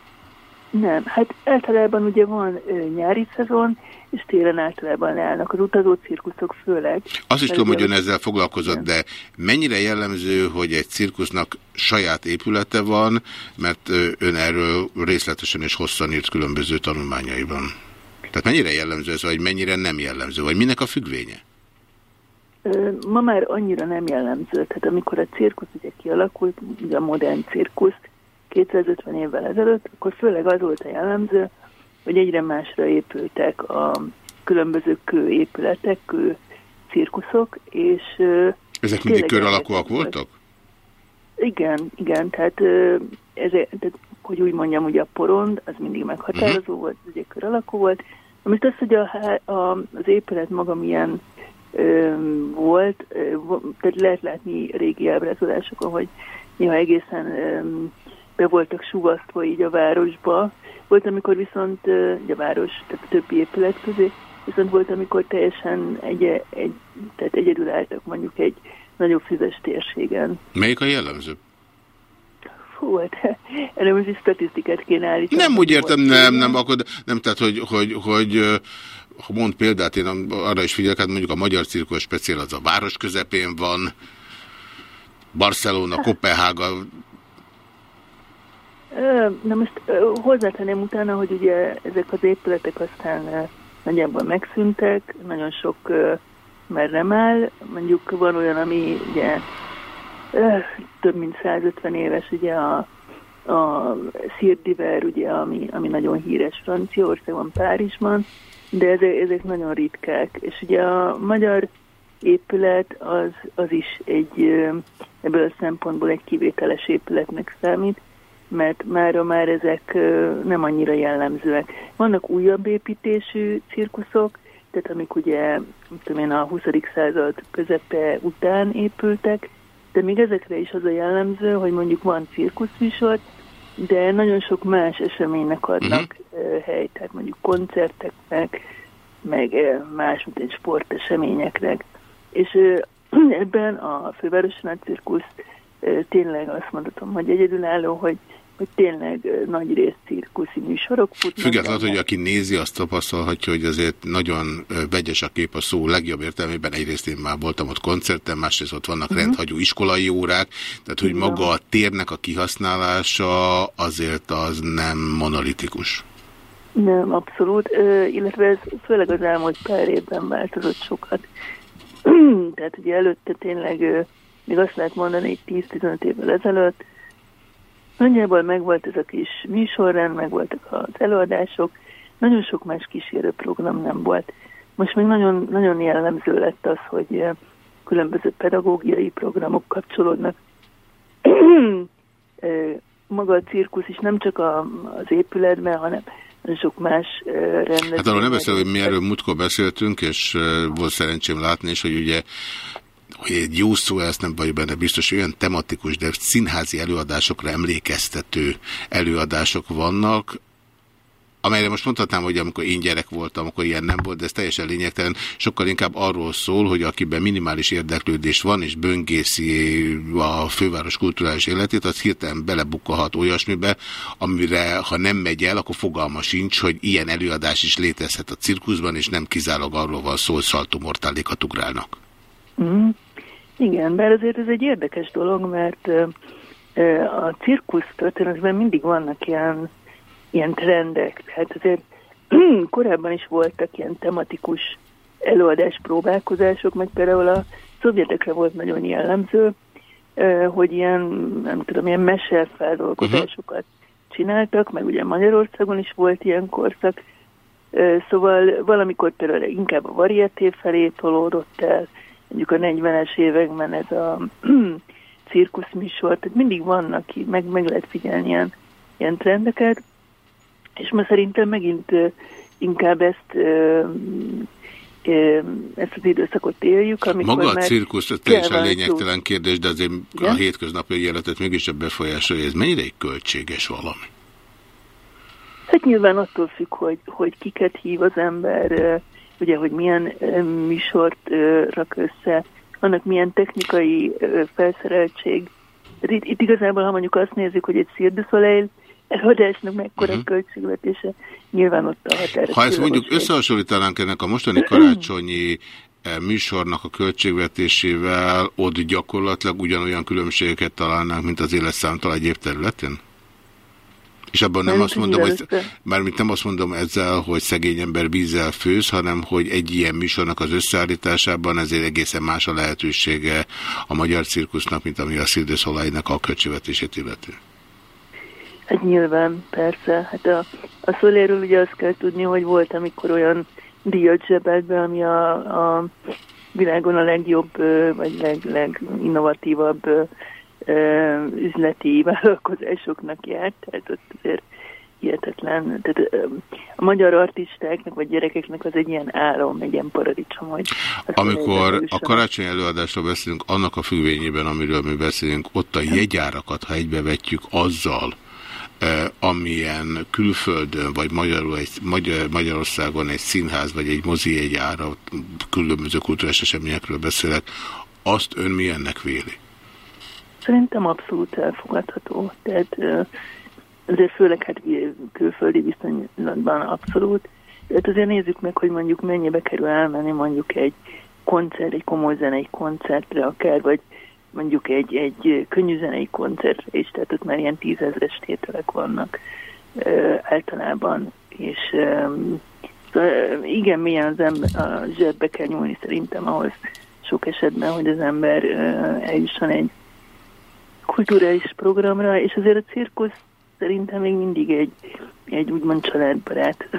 Nem, hát általában ugye van ö, nyári szezon, és télen általában leállnak az utazó cirkuszok főleg. Azt is tudom, hogy ön ezzel foglalkozott, nem. de mennyire jellemző, hogy egy cirkusznak saját épülete van, mert ön erről részletesen és hosszan írt különböző tanulmányaiban. Tehát mennyire jellemző ez, vagy mennyire nem jellemző, vagy minek a függvénye? Ma már annyira nem jellemző, tehát amikor a cirkusz ugye kialakult, ugye a modern cirkusz, 250 évvel ezelőtt, akkor főleg az volt a jellemző, hogy egyre másra épültek a különböző kőépületek, kő cirkuszok, és... Ezek mindig kör alakúak voltak? Igen, igen, tehát, ez, tehát hogy úgy mondjam, hogy a porond, az mindig meghatározó uh-huh. volt, ez ugye kör alakú volt. Most az, hogy a, a, az épület maga milyen ö, volt, ö, tehát lehet látni régi ábrázolásokon, hogy néha egészen be voltak sugasztva így a városba, Volt, amikor viszont ugye a város, tehát a többi épület közé, viszont volt, amikor teljesen egy, egy, tehát egyedül álltak mondjuk egy nagyobb füzes térségen. Melyik a jellemző? Fú, hát erre most is statisztikát kéne állítani. Nem úgy értem, nem, nem, akkor nem, tehát, hogy, hogy, hogy ha mond példát, én arra is figyelek, hát mondjuk a magyar cirkus speciál az a város közepén van, Barcelona, Kopenhága. Na most hozzátenném utána, hogy ugye ezek az épületek aztán nagyjából megszűntek, nagyon sok már áll, mondjuk van olyan, ami ugye több mint 150 éves, ugye a, a Sirdiver, ugye, ami, ami nagyon híres Franciaországban, Párizsban, de ezek, ezek nagyon ritkák. És ugye a magyar épület az, az is egy, ebből a szempontból egy kivételes épületnek számít, mert mára már ezek nem annyira jellemzőek. Vannak újabb építésű cirkuszok, tehát amik ugye tudom én, a 20. század közepe után épültek, de még ezekre is az a jellemző, hogy mondjuk van cirkuszműsor, de nagyon sok más eseménynek adnak uh-huh. helyt, tehát mondjuk koncerteknek, meg más, mint egy sporteseményeknek. És ebben a Fővárosi Nagy Cirkusz tényleg azt mondhatom, hogy egyedülálló, hogy hogy tényleg nagy rész cirkuszi műsorok futnak. Függetlenül, hogy aki nézi, azt tapasztalhatja, hogy azért nagyon vegyes a kép a szó legjobb értelmében. Egyrészt én már voltam ott koncerten, másrészt ott vannak uh mhm. -huh. rendhagyó iskolai órák, tehát hogy maga a térnek a kihasználása azért az nem monolitikus. Nem, abszolút, Ö, illetve ez főleg az elmúlt pár évben változott sokat. Tehát ugye előtte tényleg, még azt lehet mondani, hogy 10-15 évvel ezelőtt Nagyjából megvolt ez a kis műsorrend, megvoltak az előadások, nagyon sok más kísérő program nem volt. Most még nagyon, nagyon jellemző lett az, hogy különböző pedagógiai programok kapcsolódnak. Maga a cirkusz is nem csak a, az épületben, hanem sok más rendezvény. Hát arról nem beszél, hogy mi erről múltkor beszéltünk, és volt szerencsém látni, és hogy ugye hogy egy jó szó, ezt nem vagy benne biztos, olyan tematikus, de színházi előadásokra emlékeztető előadások vannak, amelyre most mondhatnám, hogy amikor én gyerek voltam, akkor ilyen nem volt, de ez teljesen lényegtelen. Sokkal inkább arról szól, hogy akiben minimális érdeklődés van, és böngészi a főváros kulturális életét, az hirtelen belebukkolhat olyasmibe, amire ha nem megy el, akkor fogalma sincs, hogy ilyen előadás is létezhet a cirkuszban, és nem kizárólag arról van szó, hogy szaltomortálékat ugrálnak. Mm. Igen, bár azért ez egy érdekes dolog, mert a cirkusz történetben mindig vannak ilyen, ilyen trendek. Tehát azért korábban is voltak ilyen tematikus előadás próbálkozások, meg például a szovjetekre volt nagyon jellemző, hogy ilyen, nem tudom, ilyen meselfeldolgozásokat csináltak, meg ugye Magyarországon is volt ilyen korszak, szóval valamikor például inkább a varieté felé tolódott el, mondjuk a 40-es években ez a cirkuszműsor, tehát mindig vannak, meg, meg lehet figyelni ilyen, ilyen trendeket, és ma szerintem megint inkább ezt ezt az időszakot éljük, amikor Maga a cirkusz, ez teljesen lényegtelen kérdés, de azért Igen? a hétköznapi életet mégiscsak befolyásolja, ez mennyire egy költséges valami? Hát nyilván attól függ, hogy, hogy kiket hív az ember, ugye, hogy milyen műsort rak össze, annak milyen technikai felszereltség. Itt, itt igazából, ha mondjuk azt nézzük, hogy egy Cirque du Soleil előadásnak mekkora uh-huh. költségvetése, nyilván ott a határ. Ha ezt mondjuk összehasonlítanánk ennek a mostani karácsonyi műsornak a költségvetésével, ott gyakorlatilag ugyanolyan különbségeket találnánk, mint az életszámtal egyéb területén? És abban nem, nem azt mondom, hogy, mármint nem azt mondom ezzel, hogy szegény ember vízzel főz, hanem hogy egy ilyen műsornak az összeállításában ezért egészen más a lehetősége a magyar cirkusznak, mint ami a Szildőszolainak a költségvetését illeti. Hát nyilván, persze. Hát a, a szoléről ugye azt kell tudni, hogy volt, amikor olyan díjat zsebelt be, ami a, a világon a legjobb, vagy leg, leginnovatívabb üzleti vállalkozásoknak járt, tehát ott azért hihetetlen. Tehát a magyar artistáknak vagy gyerekeknek az egy ilyen álom, egy ilyen paradicsom, hogy... Amikor a karácsony előadásról beszélünk, annak a függvényében, amiről mi beszélünk, ott a jegyárakat, ha egybevetjük azzal, amilyen külföldön, vagy Magyarul egy, Magyar, Magyarországon egy színház, vagy egy mozi egy ára, különböző kulturális eseményekről beszélek, azt ön milyennek véli? Szerintem abszolút elfogadható. Tehát azért főleg hát külföldi viszonylatban abszolút. Tehát azért nézzük meg, hogy mondjuk mennyibe kerül elmenni mondjuk egy koncert, egy komoly zenei koncertre akár, vagy mondjuk egy, egy könnyű zenei koncertre is, tehát ott már ilyen tízezres tételek vannak ö, általában, és ö, igen, milyen az ember, a zsebbe kell nyúlni szerintem ahhoz sok esetben, hogy az ember ö, eljusson egy kulturális programra, és azért a cirkusz szerintem még mindig egy, egy úgymond családbarát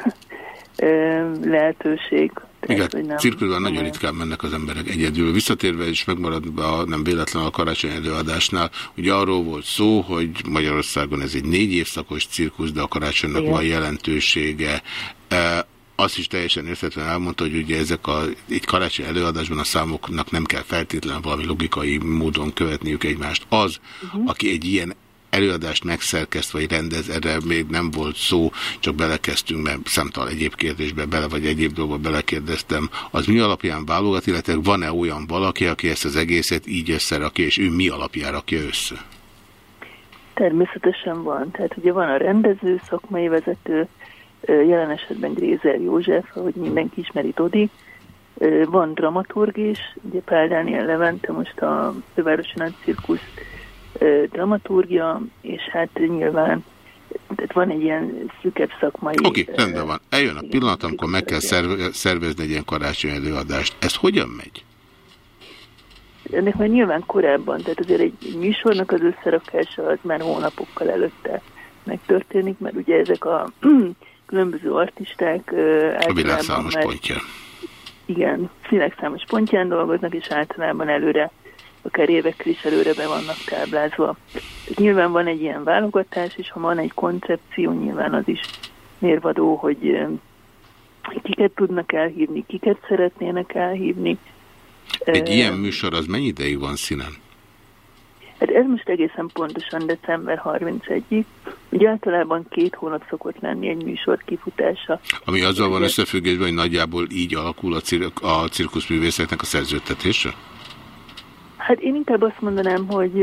lehetőség. Igen, cirkuszban nagyon ritkán mennek az emberek egyedül. Visszatérve és megmaradva nem véletlen a karácsony előadásnál, ugye arról volt szó, hogy Magyarországon ez egy négy évszakos cirkusz, de a karácsonynak Igen. van jelentősége. Azt is teljesen értetlen elmondta, hogy ugye ezek a, egy karácsony előadásban a számoknak nem kell feltétlenül valami logikai módon követniük egymást. Az, uh -huh. aki egy ilyen előadást megszerkeszt vagy rendez, erre még nem volt szó, csak belekezdtünk, mert számtal egyéb kérdésbe bele, vagy egyéb dolgokba belekérdeztem, az mi alapján válogat, illetve van-e olyan valaki, aki ezt az egészet így összerakja, és ő mi alapján rakja össze? Természetesen van. Tehát ugye van a rendező, szakmai vezető, jelen esetben Grézer József, ahogy mindenki ismeri Dodi, van dramaturg is, ugye Pál Dániel Levente most a Fővárosi Nagy Cirkusz dramaturgia, és hát nyilván tehát van egy ilyen szükebb szakmai... Oké, okay, rendben van. Eljön a pillanat, amikor meg kell szervezni egy ilyen karácsony előadást. Ez hogyan megy? Ennek már nyilván korábban, tehát azért egy műsornak az összerakása az már hónapokkal előtte megtörténik, mert ugye ezek a különböző artisták... A világ számos már, pontja. Igen, színek számos pontján dolgoznak, és általában előre akár évekkel is előre be vannak táblázva. Tehát nyilván van egy ilyen válogatás, és ha van egy koncepció, nyilván az is mérvadó, hogy kiket tudnak elhívni, kiket szeretnének elhívni. Egy ilyen műsor az mennyi ideig van színen? Hát ez most egészen pontosan december 31-ig. Ugye általában két hónap szokott lenni egy műsor kifutása. Ami azzal van összefüggésben, hogy nagyjából így alakul a, cir a cirkuszművészeknek a szerződtetése? Hát én inkább azt mondanám, hogy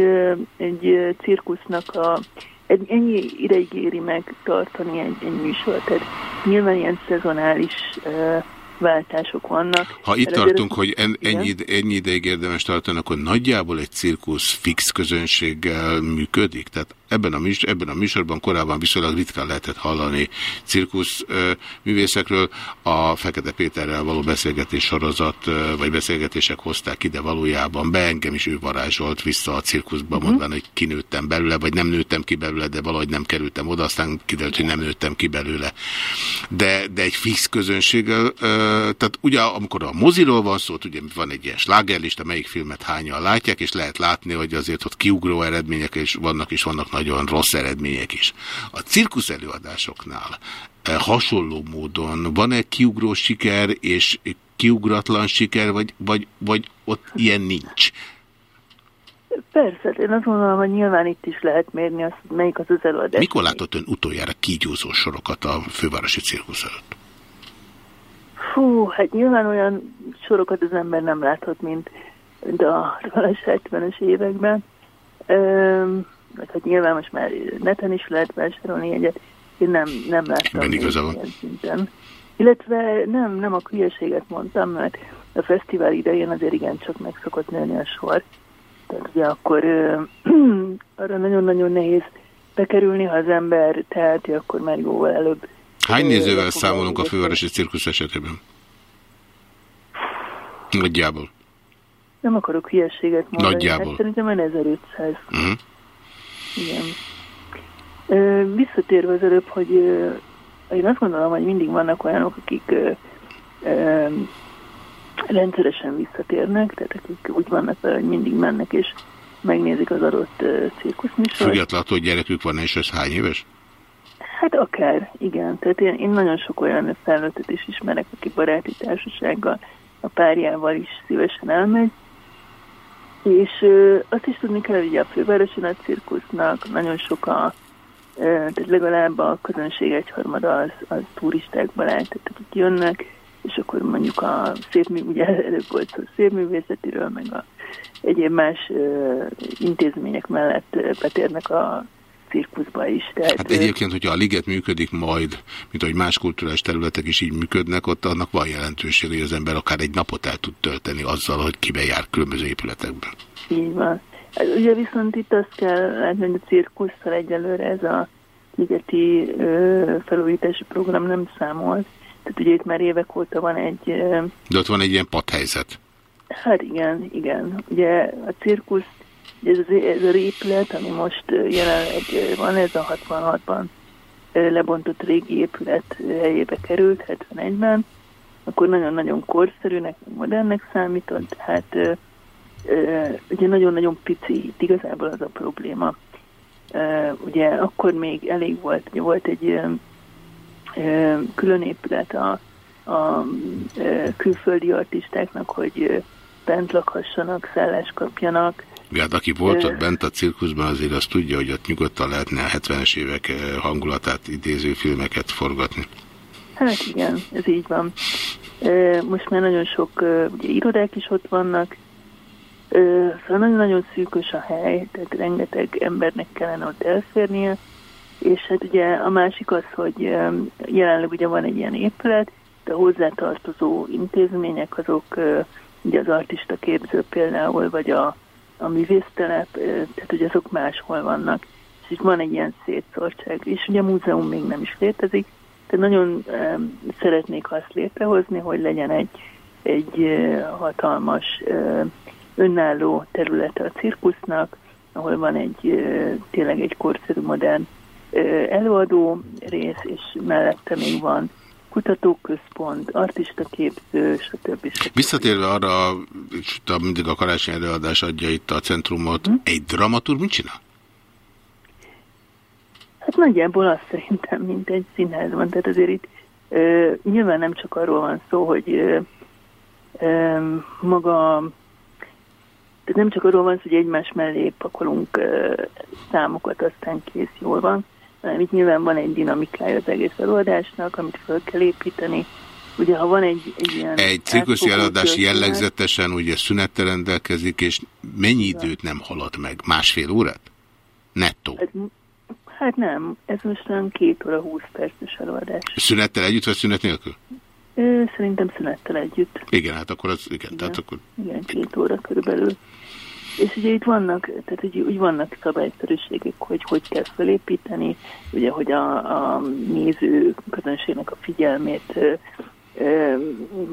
egy cirkusznak a, ennyi ideig éri meg tartani egy, egy műsort. Tehát nyilván ilyen szezonális váltások vannak. Ha itt tartunk, hogy en, ennyi, ennyi ideig érdemes tartani, akkor nagyjából egy cirkusz fix közönséggel működik? Tehát ebben a, műsor, ebben a műsorban korábban viszonylag ritkán lehetett hallani cirkusz művészekről. A Fekete Péterrel való beszélgetés sorozat, vagy beszélgetések hozták ide valójában be, engem is ő varázsolt vissza a cirkuszba, uh. -huh. mondván, hogy kinőttem belőle, vagy nem nőttem ki belőle, de valahogy nem kerültem oda, aztán kiderült, hogy nem nőttem ki belőle. De, de egy fix közönséggel, tehát ugye amikor a moziról van szó, ugye van egy ilyen slágerlista, melyik filmet hányan látják, és lehet látni, hogy azért ott kiugró eredmények is vannak, és vannak nagyon rossz eredmények is. A cirkusz előadásoknál eh, hasonló módon van-e kiugró siker és kiugratlan siker, vagy, vagy, vagy ott ilyen nincs? Persze, én azt gondolom, hogy nyilván itt is lehet mérni, az, melyik az az előadás. Mikor látott ön utoljára kígyózó sorokat a fővárosi cirkusz előtt? Fú, hát nyilván olyan sorokat az ember nem láthat, mint a 70-es években. Meg hát nyilván most már neten is lehet vásárolni egyet, én nem, nem láttam ilyen szinten. Illetve nem, nem a hülyeséget mondtam, mert a fesztivál idején azért igen csak meg szokott nőni a sor. Tehát ugye akkor ö, arra nagyon-nagyon nehéz bekerülni, ha az ember teheti, akkor már jóval előbb. Hány nézővel számolunk a fővárosi cirkusz esetében? Nagyjából. Nem akarok hülyeséget mondani. Nagyjából. Hát szerintem 1500. Uh -huh. Igen. Visszatérve az előbb, hogy én azt gondolom, hogy mindig vannak olyanok, akik rendszeresen visszatérnek, tehát akik úgy vannak hogy mindig mennek és megnézik az adott cirkuszműsort. Függetlenül hogy gyerekük van, és ez hány éves? Hát akár, igen. Tehát én, én nagyon sok olyan felnőttet is ismerek, aki baráti társasággal, a párjával is szívesen elmegy, és ö, azt is tudni kell, hogy a fővárosi nagy cirkusznak nagyon sok a tehát legalább a közönség egyharmada az, az turistákban áll, tehát akik jönnek, és akkor mondjuk a szépmű, ugye előbb volt szó szépművészetiről, meg a egyéb más uh, intézmények mellett betérnek a cirkuszba is. Tehát hát egyébként, hogyha a liget működik majd, mint ahogy más kulturális területek is így működnek, ott annak van jelentőség, hogy az ember akár egy napot el tud tölteni azzal, hogy kibe jár különböző épületekben. Így van. Hát ugye viszont itt azt kell látni, hogy a cirkusszal egyelőre ez a ligeti ö, felújítási program nem számolt. Tehát ugye itt már évek óta van egy... Ö, De ott van egy ilyen padhelyzet. Hát igen, igen. Ugye a cirkusz, ez, ez a épület, ami most jelenleg van, ez a 66-ban lebontott régi épület helyébe került, 71-ben, akkor nagyon-nagyon korszerűnek, modernnek számított, hát ugye nagyon-nagyon pici, igazából az a probléma. Ugye akkor még elég volt, ugye volt egy külön épület a, a külföldi artistáknak, hogy bent lakhassanak, szállás kapjanak. Hát aki volt ott bent a cirkuszban, azért azt tudja, hogy ott nyugodtan lehetne a 70-es évek hangulatát idéző filmeket forgatni. Hát igen, ez így van. Most már nagyon sok ugye, irodák is ott vannak, szóval nagyon-nagyon szűkös a hely, tehát rengeteg embernek kellene ott elférnie, és hát ugye a másik az, hogy jelenleg ugye van egy ilyen épület, de a hozzátartozó intézmények azok ugye az artista képző például, vagy a, a művésztelep, tehát ugye azok máshol vannak. És itt van egy ilyen szétszórtság, és ugye a múzeum még nem is létezik, tehát nagyon szeretnék azt létrehozni, hogy legyen egy, egy hatalmas önálló területe a cirkusznak, ahol van egy tényleg egy korszerű modern előadó rész, és mellette még van kutatóközpont, artistaképző, stb. stb. Visszatérve arra, és mindig a karácsony előadás adja itt a centrumot, hm? egy dramaturg mit csinál? Hát nagyjából azt szerintem, mint egy színházban. Tehát azért itt ö, nyilván nem csak arról van szó, hogy ö, ö, maga, tehát nem csak arról van szó, hogy egymás mellé pakolunk ö, számokat, aztán kész, jól van, hanem itt nyilván van egy dinamikája az egész előadásnak, amit fel kell építeni. Ugye, ha van egy, egy ilyen... Egy cirkuszi előadás jellegzetesen ugye szünettel rendelkezik, és mennyi időt nem halad meg? Másfél órát? Nettó? Hát, hát nem, ez most olyan két óra húsz perces előadás. Szünettel együtt, vagy szünet nélkül? Ö, szerintem szünettel együtt. Igen, hát akkor az, igen, igen tehát akkor... Igen, két óra körülbelül. És ugye itt vannak, tehát ugye, úgy vannak szabályszerűségek, hogy hogy kell felépíteni, ugye, hogy a, a néző közönségnek a figyelmét ö,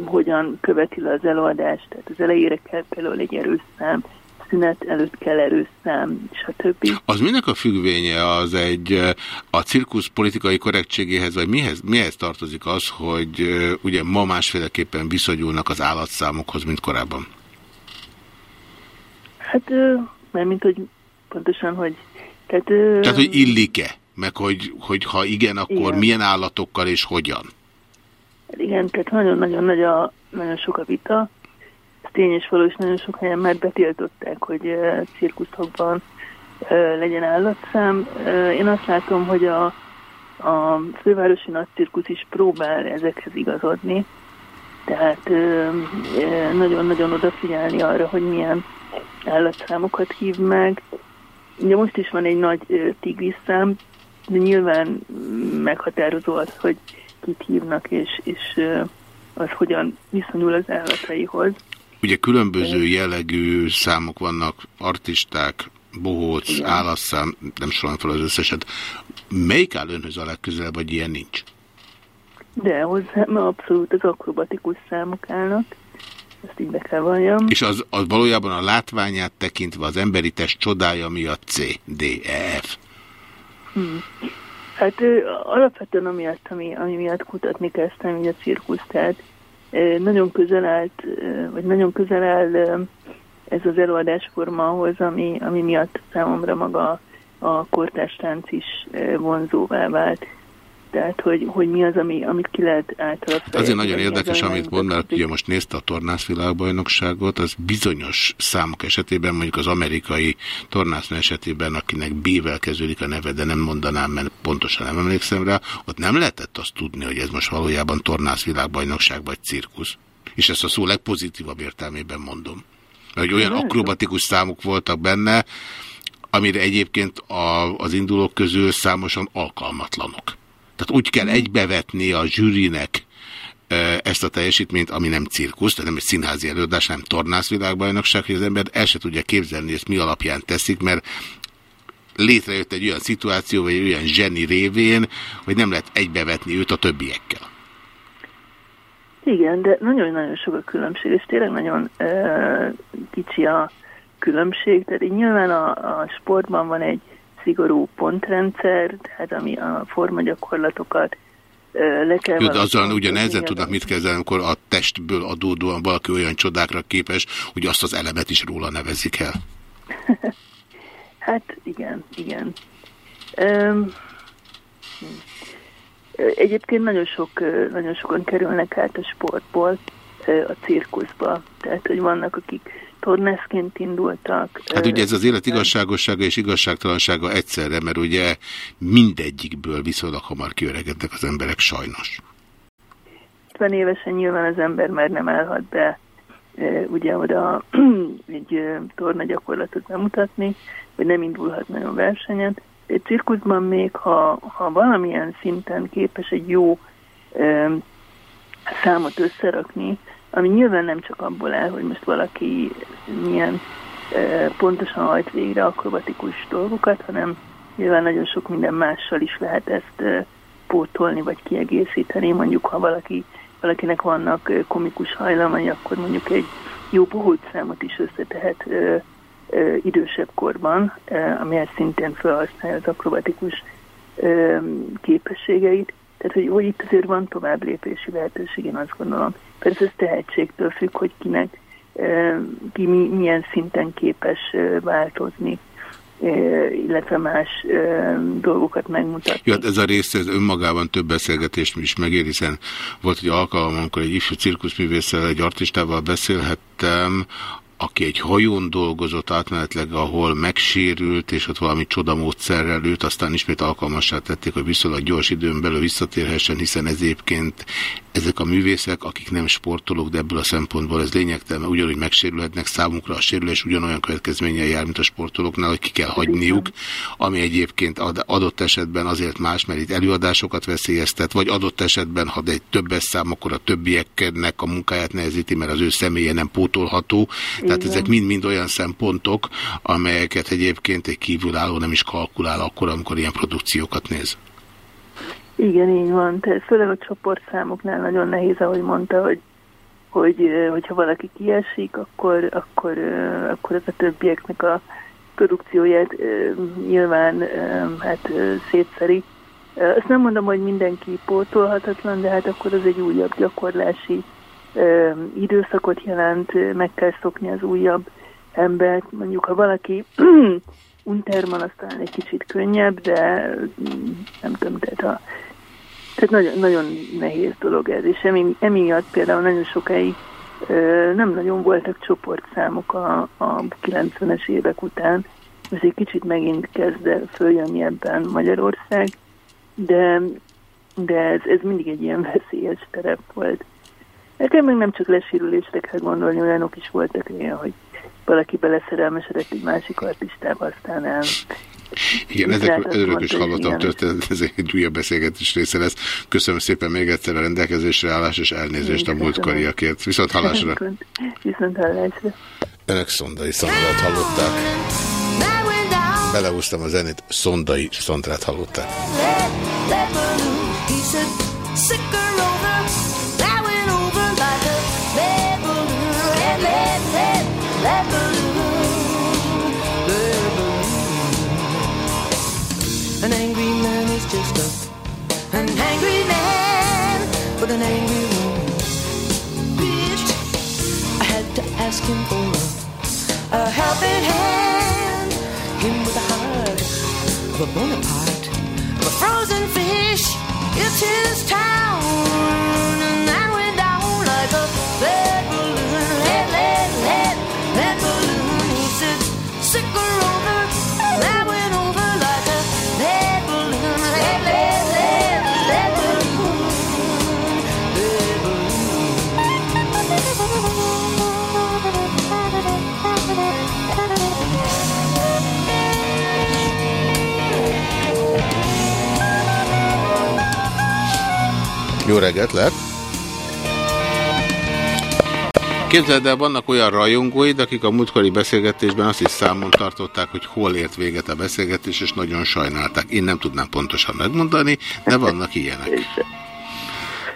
hogyan követi le az előadást, tehát az elejére kell például egy erőszám, szünet előtt kell erőszám, stb. Az minek a függvénye az egy a cirkusz politikai korrektségéhez, vagy mihez, mihez tartozik az, hogy ugye ma másféleképpen viszonyulnak az állatszámokhoz, mint korábban? Hát, mert mint hogy pontosan, hogy... Tehát, tehát hogy illik-e? Meg hogy, hogy ha igen, akkor igen. milyen állatokkal és hogyan? Hát igen, tehát nagyon-nagyon nagy a, nagyon sok a vita. Ez tény és valós, nagyon sok helyen már betiltották, hogy uh, cirkuszokban uh, legyen állatszám. Uh, én azt látom, hogy a, a fővárosi nagy cirkusz is próbál ezekhez igazodni. Tehát nagyon-nagyon odafigyelni arra, hogy milyen állatszámokat hív meg. Ugye most is van egy nagy tigriszám, de nyilván meghatározó az, hogy kit hívnak, és, és az hogyan viszonyul az állataihoz. Ugye különböző jellegű számok vannak, artisták, bohóc, Igen. állatszám, nem sorolom fel az összeset. Melyik áll önhöz a legközelebb, vagy ilyen nincs? De hozzám abszolút az akrobatikus számok állnak ezt így be kell valljam. És az, az valójában a látványát tekintve az emberi test csodája miatt C, D, E, F. Hmm. Hát alapvetően amiatt, ami, ami miatt kutatni kezdtem, így a cirkusz, tehát nagyon közel állt, vagy nagyon közel áll ez az előadásforma ahhoz, ami, ami miatt számomra maga a kortástánc is vonzóvá vált. Tehát, hogy, hogy mi az, ami, amit ki lehet általában Azért nagyon érdekes, amit mond, mert ugye most nézte a tornász világbajnokságot, az bizonyos számok esetében, mondjuk az amerikai tornásznő esetében, akinek B-vel kezdődik a neve, de nem mondanám, mert pontosan nem emlékszem rá, ott nem lehetett azt tudni, hogy ez most valójában tornász világbajnokság vagy cirkusz. És ezt a szó legpozitívabb értelmében mondom. Mert hogy olyan akrobatikus számok voltak benne, amire egyébként a, az indulók közül számosan alkalmatlanok. Tehát úgy kell egybevetni a zsűrinek ezt a teljesítményt, ami nem cirkusz, tehát nem egy színházi előadás, nem tornászvilágbajnokság, hogy az ember el se tudja képzelni, ezt mi alapján teszik, mert létrejött egy olyan szituáció, vagy egy olyan zseni révén, hogy nem lehet egybevetni őt a többiekkel. Igen, de nagyon-nagyon sok a különbség, és tényleg nagyon uh, kicsi a különbség. Tehát így nyilván a, a sportban van egy szigorú pontrendszer, tehát ami a formagyakorlatokat le kell... Jó, de azzal ugye nehezen tudnak mit kezdeni, amikor a testből adódóan valaki olyan csodákra képes, hogy azt az elemet is róla nevezik el. hát igen, igen. Um, egyébként nagyon, sok, nagyon sokan kerülnek át a sportból a cirkuszba. Tehát, hogy vannak, akik tornászként indultak. Hát ugye ez az élet igazságossága és igazságtalansága egyszerre, mert ugye mindegyikből viszonylag hamar kiöregednek az emberek sajnos. 50 évesen nyilván az ember már nem állhat be ugye oda egy torna gyakorlatot bemutatni, vagy nem indulhat nagyon versenyen. Egy cirkuszban még, ha, ha valamilyen szinten képes egy jó számot összerakni, ami nyilván nem csak abból áll, hogy most valaki milyen pontosan hajt végre akrobatikus dolgokat, hanem nyilván nagyon sok minden mással is lehet ezt pótolni vagy kiegészíteni. Mondjuk, ha valaki, valakinek vannak komikus hajlamai, akkor mondjuk egy jó számot is összetehet e, e, idősebb korban, e, amihez szintén felhasználja az akrobatikus e, képességeit. Tehát, hogy, hogy itt azért van tovább lépési lehetőség, én azt gondolom. Persze ez tehetségtől függ, hogy kinek, ki milyen szinten képes változni illetve más dolgokat megmutatni. Jó, hát ez a rész ez önmagában több beszélgetést is megér, hiszen volt egy alkalom, amikor egy ifjú cirkuszművésszel, egy artistával beszélhettem, aki egy hajón dolgozott átmenetleg, ahol megsérült, és ott valami csodamódszerrel őt, aztán ismét alkalmassá tették, hogy viszonylag gyors időn belül visszatérhessen, hiszen ez egyébként ezek a művészek, akik nem sportolók, de ebből a szempontból ez lényegtelen, ugyanúgy megsérülhetnek számunkra a sérülés ugyanolyan következményei jár, mint a sportolóknál, hogy ki kell hagyniuk, ami egyébként adott esetben azért más, mert itt előadásokat veszélyeztet, vagy adott esetben, ha egy többes szám, akkor a többieknek a munkáját nehezíti, mert az ő személye nem pótolható. Tehát ezek mind-mind olyan szempontok, amelyeket egyébként egy kívülálló nem is kalkulál akkor, amikor ilyen produkciókat néz. Igen, így van. Tehát főleg a csoportszámoknál nagyon nehéz, ahogy mondta, hogy, hogy hogyha valaki kiesik, akkor, akkor, akkor ez a többieknek a produkcióját nyilván hát szétszeri. Azt nem mondom, hogy mindenki pótolhatatlan, de hát akkor az egy újabb gyakorlási időszakot jelent, meg kell szokni az újabb embert. Mondjuk, ha valaki unterman, aztán egy kicsit könnyebb, de nem tudom, tehát ha tehát nagyon, nagyon nehéz dolog ez, és emi, emiatt például nagyon sokáig ö, nem nagyon voltak csoportszámok a, a 90-es évek után, ez egy kicsit megint kezd följönni ebben Magyarország, de, de ez, ez mindig egy ilyen veszélyes terep volt. Nekem meg nem csak lesérülésre kell gondolni, olyanok is voltak ilyen, hogy valaki beleszerelmesedett egy másik artistába, aztán el igen, ezekről is hallottam történet, ez egy újabb beszélgetés része lesz. Köszönöm szépen még egyszer a rendelkezésre állás és elnézést a múltkoriakért. Viszont hallásra. Viszont hallásra. Önök szondai szondrát hallották. Beleúztam a zenét, szondai szondrát hallották. An angry man is just a, an angry man with an angry woman. Bitch, I had to ask him for a, a helping hand. Him with the of a Bonaparte, of a frozen fish. If Jó reggelt, lehet? Képzeld el, vannak olyan rajongóid, akik a múltkori beszélgetésben azt is számon tartották, hogy hol ért véget a beszélgetés, és nagyon sajnálták. Én nem tudnám pontosan megmondani, de vannak ilyenek.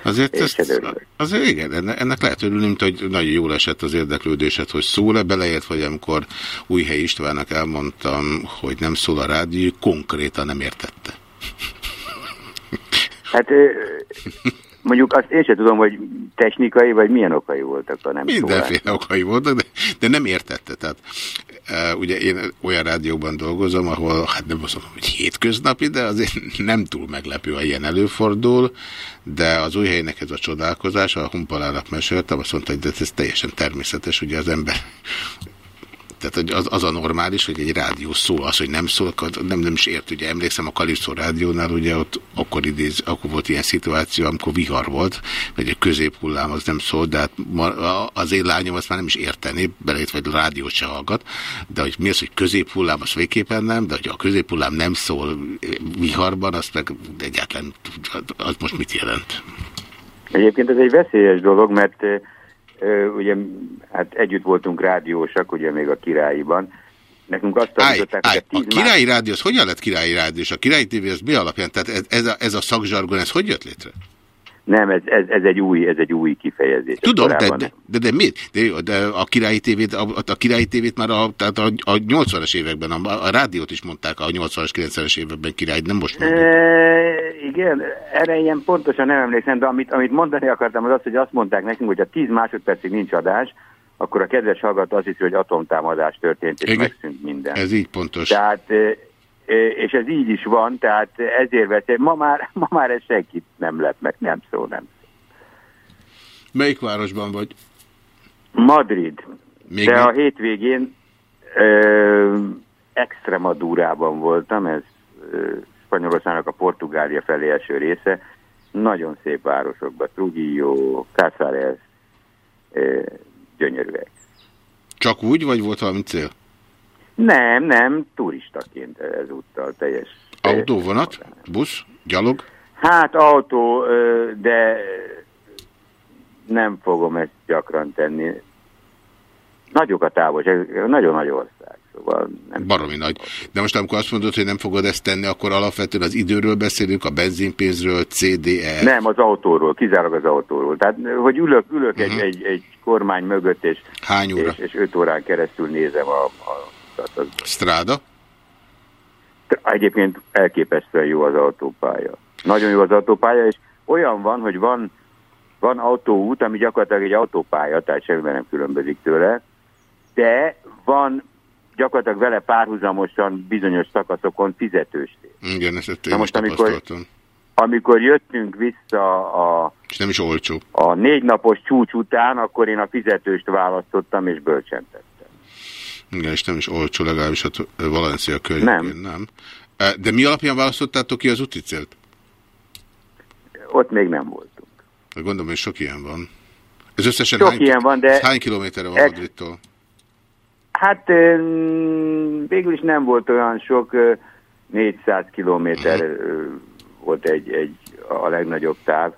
Azért, ezt, azért igen, ennek lehet örülni, mint hogy nagyon jól esett az érdeklődésed, hogy szól-e beleért, vagy amikor Újhely Istvánnak elmondtam, hogy nem szól a rádió, konkrétan nem értette. Hát mondjuk azt én sem tudom, hogy technikai, vagy milyen okai voltak a nem Mindenféle szólás. okai voltak, de, de nem értette. Tehát ugye én olyan rádióban dolgozom, ahol, hát nem azt mondom, hogy hétköznapi, de azért nem túl meglepő, ha ilyen előfordul, de az új helynek ez a csodálkozás, a Humpalának meséltem, azt mondta, hogy ez teljesen természetes, ugye az ember tehát az, az a normális, hogy egy rádió szól, az, hogy nem szól, nem, nem is ért. Ugye emlékszem a Kalipszó rádiónál, ugye ott akkor, idéz, akkor volt ilyen szituáció, amikor vihar volt, vagy egy középhullám az nem szól, de hát az én lányom azt már nem is érteni, belét vagy rádiót se hallgat, de hogy mi az, hogy középhullám, az végképpen nem, de hogy a középhullám nem szól viharban, azt meg egyáltalán az most mit jelent? Egyébként ez egy veszélyes dolog, mert ugye hát együtt voltunk rádiósak, ugye még a királyiban, Nekünk azt tanították, hogy a, a királyi más... rádió, az hogyan lett királyi rádió, és a királyi tévé az mi alapján? Tehát ez, ez, a, ez a szakzsargon, ez hogy jött létre? Nem, ez, ez, ez, egy, új, ez egy új kifejezés. Tudom, de, de, de, de miért? De, de a királyi tévét, a, a királyi tévét már a, tehát a, a 80-as években, a, a rádiót is mondták a 80-as, 90-es években király, nem most mondjuk. E, igen, erre ilyen pontosan nem emlékszem, de amit, amit mondani akartam az az, hogy azt mondták nekünk, hogy a 10 másodpercig nincs adás, akkor a kedves hallgató azt hiszi, hogy atomtámadás történt, és igen, megszűnt minden. Ez így pontos. Tehát és ez így is van, tehát ezért veszély. Ma már, ma már ez senkit nem lett meg, nem szó, nem. Melyik városban vagy? Madrid. Még De mi? a hétvégén ö, Extremadurában voltam, ez ö, Spanyolországnak a Portugália felé eső része. Nagyon szép városokban, Trujillo, Cáceres, gyönyörűek. Csak úgy, vagy volt valami cél? Nem, nem, turistaként ezúttal teljes. Autó, vonat, busz, gyalog? Hát autó, de nem fogom ezt gyakran tenni. Nagyok a távolság, nagyon nagy ország. Szóval nem Baromi nagy. De most amikor azt mondod, hogy nem fogod ezt tenni, akkor alapvetően az időről beszélünk, a benzinpénzről, CDR. Nem, az autóról, kizárólag az autóról. Tehát, hogy ülök, ülök uh -huh. egy, mhm. egy, egy kormány mögött, és, Hány óra? és, és öt órán keresztül nézem a, a az... Stráda? Egyébként elképesztően jó az autópálya. Nagyon jó az autópálya, és olyan van, hogy van, van autóút, ami gyakorlatilag egy autópálya, tehát semmiben nem különbözik tőle, de van gyakorlatilag vele párhuzamosan bizonyos szakaszokon fizetős tér. Igen, ezt én most amikor, amikor jöttünk vissza a, és nem is olcsó. a négy napos csúcs után, akkor én a fizetőst választottam és bölcsentettem. Igen, és nem is olcsó, legalábbis a Valencia környékén, nem. nem. De mi alapján választottátok ki az úti célt? Ott még nem voltunk. Gondolom, hogy sok ilyen van. Ez összesen sok hány, ilyen van, de... Hány kilométerre van ex... Madridtól? Hát végül is nem volt olyan sok, 400 kilométer mhm. volt egy, egy a legnagyobb táv.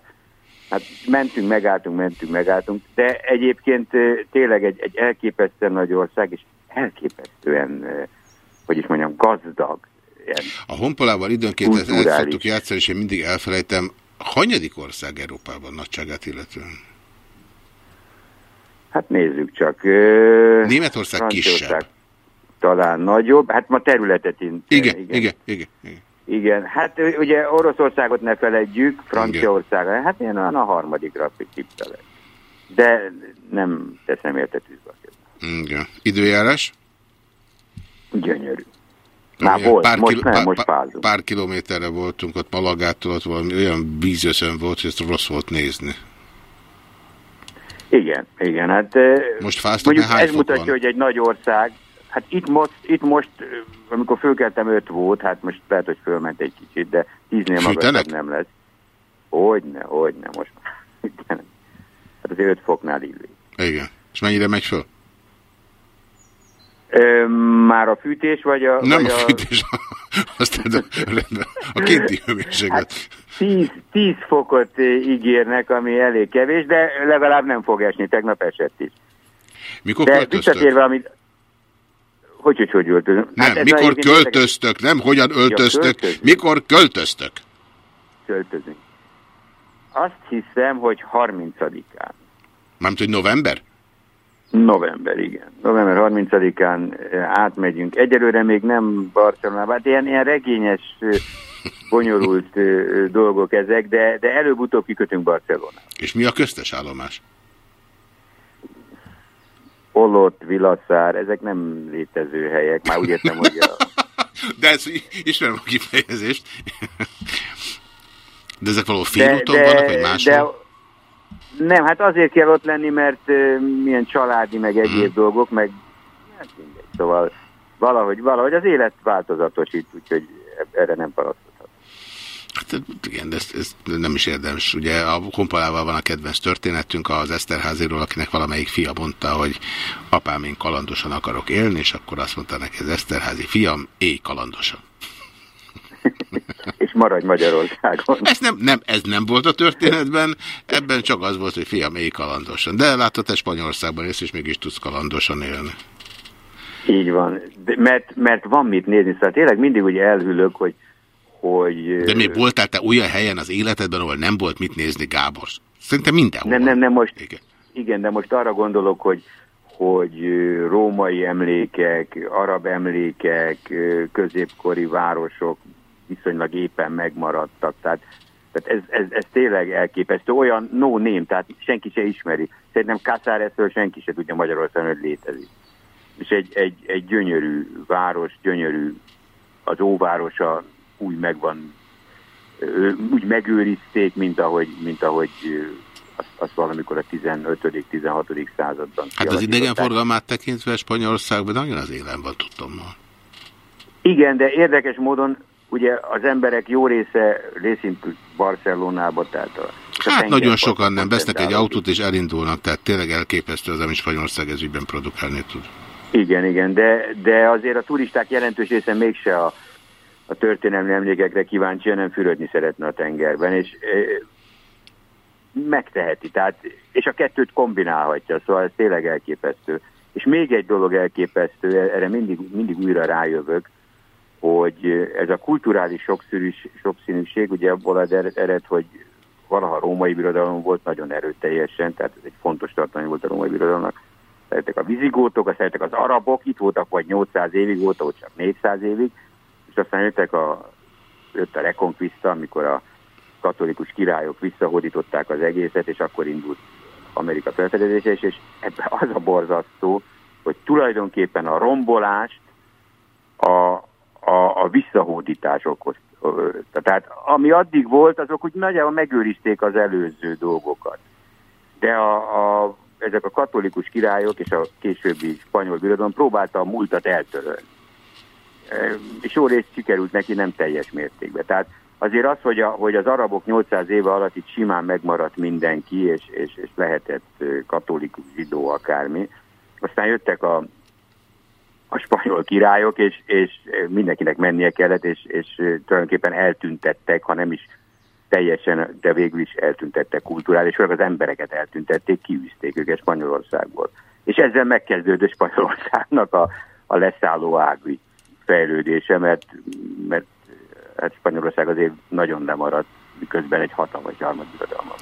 Hát mentünk, megálltunk, mentünk, megálltunk, de egyébként tényleg egy, egy elképesztően nagy ország, és elképesztően, hogy is mondjam, gazdag. A honpolával időnként ezt el szoktuk játszani, és én mindig elfelejtem, hanyadik ország Európában nagyságát illetően? Hát nézzük csak. Németország kisebb. Talán nagyobb, hát ma területet int. Igen, igen, igen. igen, igen. Igen, hát ugye Oroszországot ne feledjük, Franciaország, hát én a harmadikra tippelek. De nem teszem érte tűzbe. Igen. Időjárás? Gyönyörű. Már Igen, volt, pár most kiló, nem, most pár, pár kilométerre voltunk, ott Malagától ott valami olyan vízöszön volt, hogy ezt rossz volt nézni. Igen, igen, hát most fáztak, mondjuk ez mutatja, van? hogy egy nagy ország, hát itt most, itt most, amikor fölkeltem 5 volt, hát most lehet, hogy fölment egy kicsit, de 10-nél magasabb nem lesz. Hogyne, hogyne, most hát azért 5 foknál illik. Igen. És mennyire megy föl? Ö, már a fűtés, vagy a... Nem vagy a fűtés, Aztán a kinti hőmérséklet. Hát 10, 10 fokot ígérnek, ami elég kevés, de legalább nem fog esni, tegnap esett is. Mikor de költöztök? amit... Hogy, hogy, hogy öltözünk? Nem, hát mikor költöztök, nem hogyan öltöztök, ja, mikor költöztök? Költözünk. Azt hiszem, hogy 30-án. Mármint, hogy november? November, igen. November 30-án eh, átmegyünk. Egyelőre még nem Barcelonába, hát ilyen, ilyen regényes, eh, bonyolult eh, dolgok ezek, de, de előbb-utóbb kikötünk Barcelonába. És mi a köztes állomás? Olott, Vilaszár, ezek nem létező helyek. Már úgy értem, hogy a... De ezt ismerem a kifejezést. De ezek való félúton vannak, vagy máshol? De nem, hát azért kell ott lenni, mert uh, milyen családi, meg egyéb hmm. dolgok, meg hát mindegy. Szóval valahogy, valahogy az élet változatosít, úgyhogy erre nem panaszkodhat. Hát igen, de ezt, ezt nem is érdemes. Ugye a kompalával van a kedvenc történetünk az Eszterháziról, akinek valamelyik fia mondta, hogy apám, én kalandosan akarok élni, és akkor azt mondta neki az Eszterházi fiam, éj kalandosan és maradj Magyarországon. Ez nem, nem, ez nem volt a történetben, ebben csak az volt, hogy fiam, éj kalandosan. De látod, te Spanyolországban élsz, és mégis tudsz kalandosan élni. Így van, De, mert, mert van mit nézni, szóval tényleg mindig úgy elhűlök, hogy, hogy... De még voltál te olyan helyen az életedben, ahol nem volt mit nézni, Gábor? Szerintem mindenhol. Nem, nem, nem, most, igen. igen, de most arra gondolok, hogy, hogy római emlékek, arab emlékek, középkori városok, viszonylag éppen megmaradtak. Tehát, tehát ez, ez, ez tényleg elképesztő. Olyan no name, tehát senki se ismeri. Szerintem Kászáreszről senki se tudja Magyarországon, hogy létezik. És egy, egy, egy gyönyörű város, gyönyörű az óvárosa úgy megvan, úgy megőrizték, mint ahogy, mint ahogy azt, azt valamikor a 15.-16. században. Hát az idegenforgalmát tekintve Spanyolországban nagyon az élen van, tudtam. Igen, de érdekes módon ugye az emberek jó része részint Barcelonába, tehát a Hát nagyon sokan nem vesznek egy autót és elindulnak, tehát tényleg elképesztő az, amit Spanyolország ez ügyben produkálni tud. Igen, igen, de, de azért a turisták jelentős része mégse a, a történelmi emlékekre kíváncsi, hanem fürödni szeretne a tengerben, és e, megteheti, tehát, és a kettőt kombinálhatja, szóval ez tényleg elképesztő. És még egy dolog elképesztő, erre mindig, mindig újra rájövök, hogy ez a kulturális sokszínűség, ugye abból az ered, hogy valaha a római birodalom volt nagyon erőteljesen, tehát ez egy fontos tartalmi volt a római birodalomnak. Szeretek a vizigótok, szeretek az arabok, itt voltak vagy 800 évig, volt, vagy csak 400 évig, és aztán jöttek a, jött a rekonquista, amikor a katolikus királyok visszahódították az egészet, és akkor indult Amerika felfedezése, és ebben az a borzasztó, hogy tulajdonképpen a rombolást a, a, a visszahódításokhoz. Tehát ami addig volt, azok úgy nagyjából megőrizték az előző dolgokat. De a, a, ezek a katolikus királyok és a későbbi spanyol birodalom próbálta a múltat eltörölni. És jó részt sikerült neki nem teljes mértékben. Tehát azért az, hogy, a, hogy az arabok 800 éve alatt itt simán megmaradt mindenki, és, és, és lehetett katolikus, zsidó, akármi. Aztán jöttek a, a spanyol királyok, és, és mindenkinek mennie kellett, és, és tulajdonképpen eltüntettek, ha nem is teljesen, de végül is eltüntettek kulturális, vagy az embereket eltüntették, kiűzték őket Spanyolországból. És ezzel megkezdődött Spanyolországnak a, a leszálló ágvi fejlődése, mert, mert hát Spanyolország azért nagyon lemaradt, miközben egy hatalmas gyarmatbirodalma.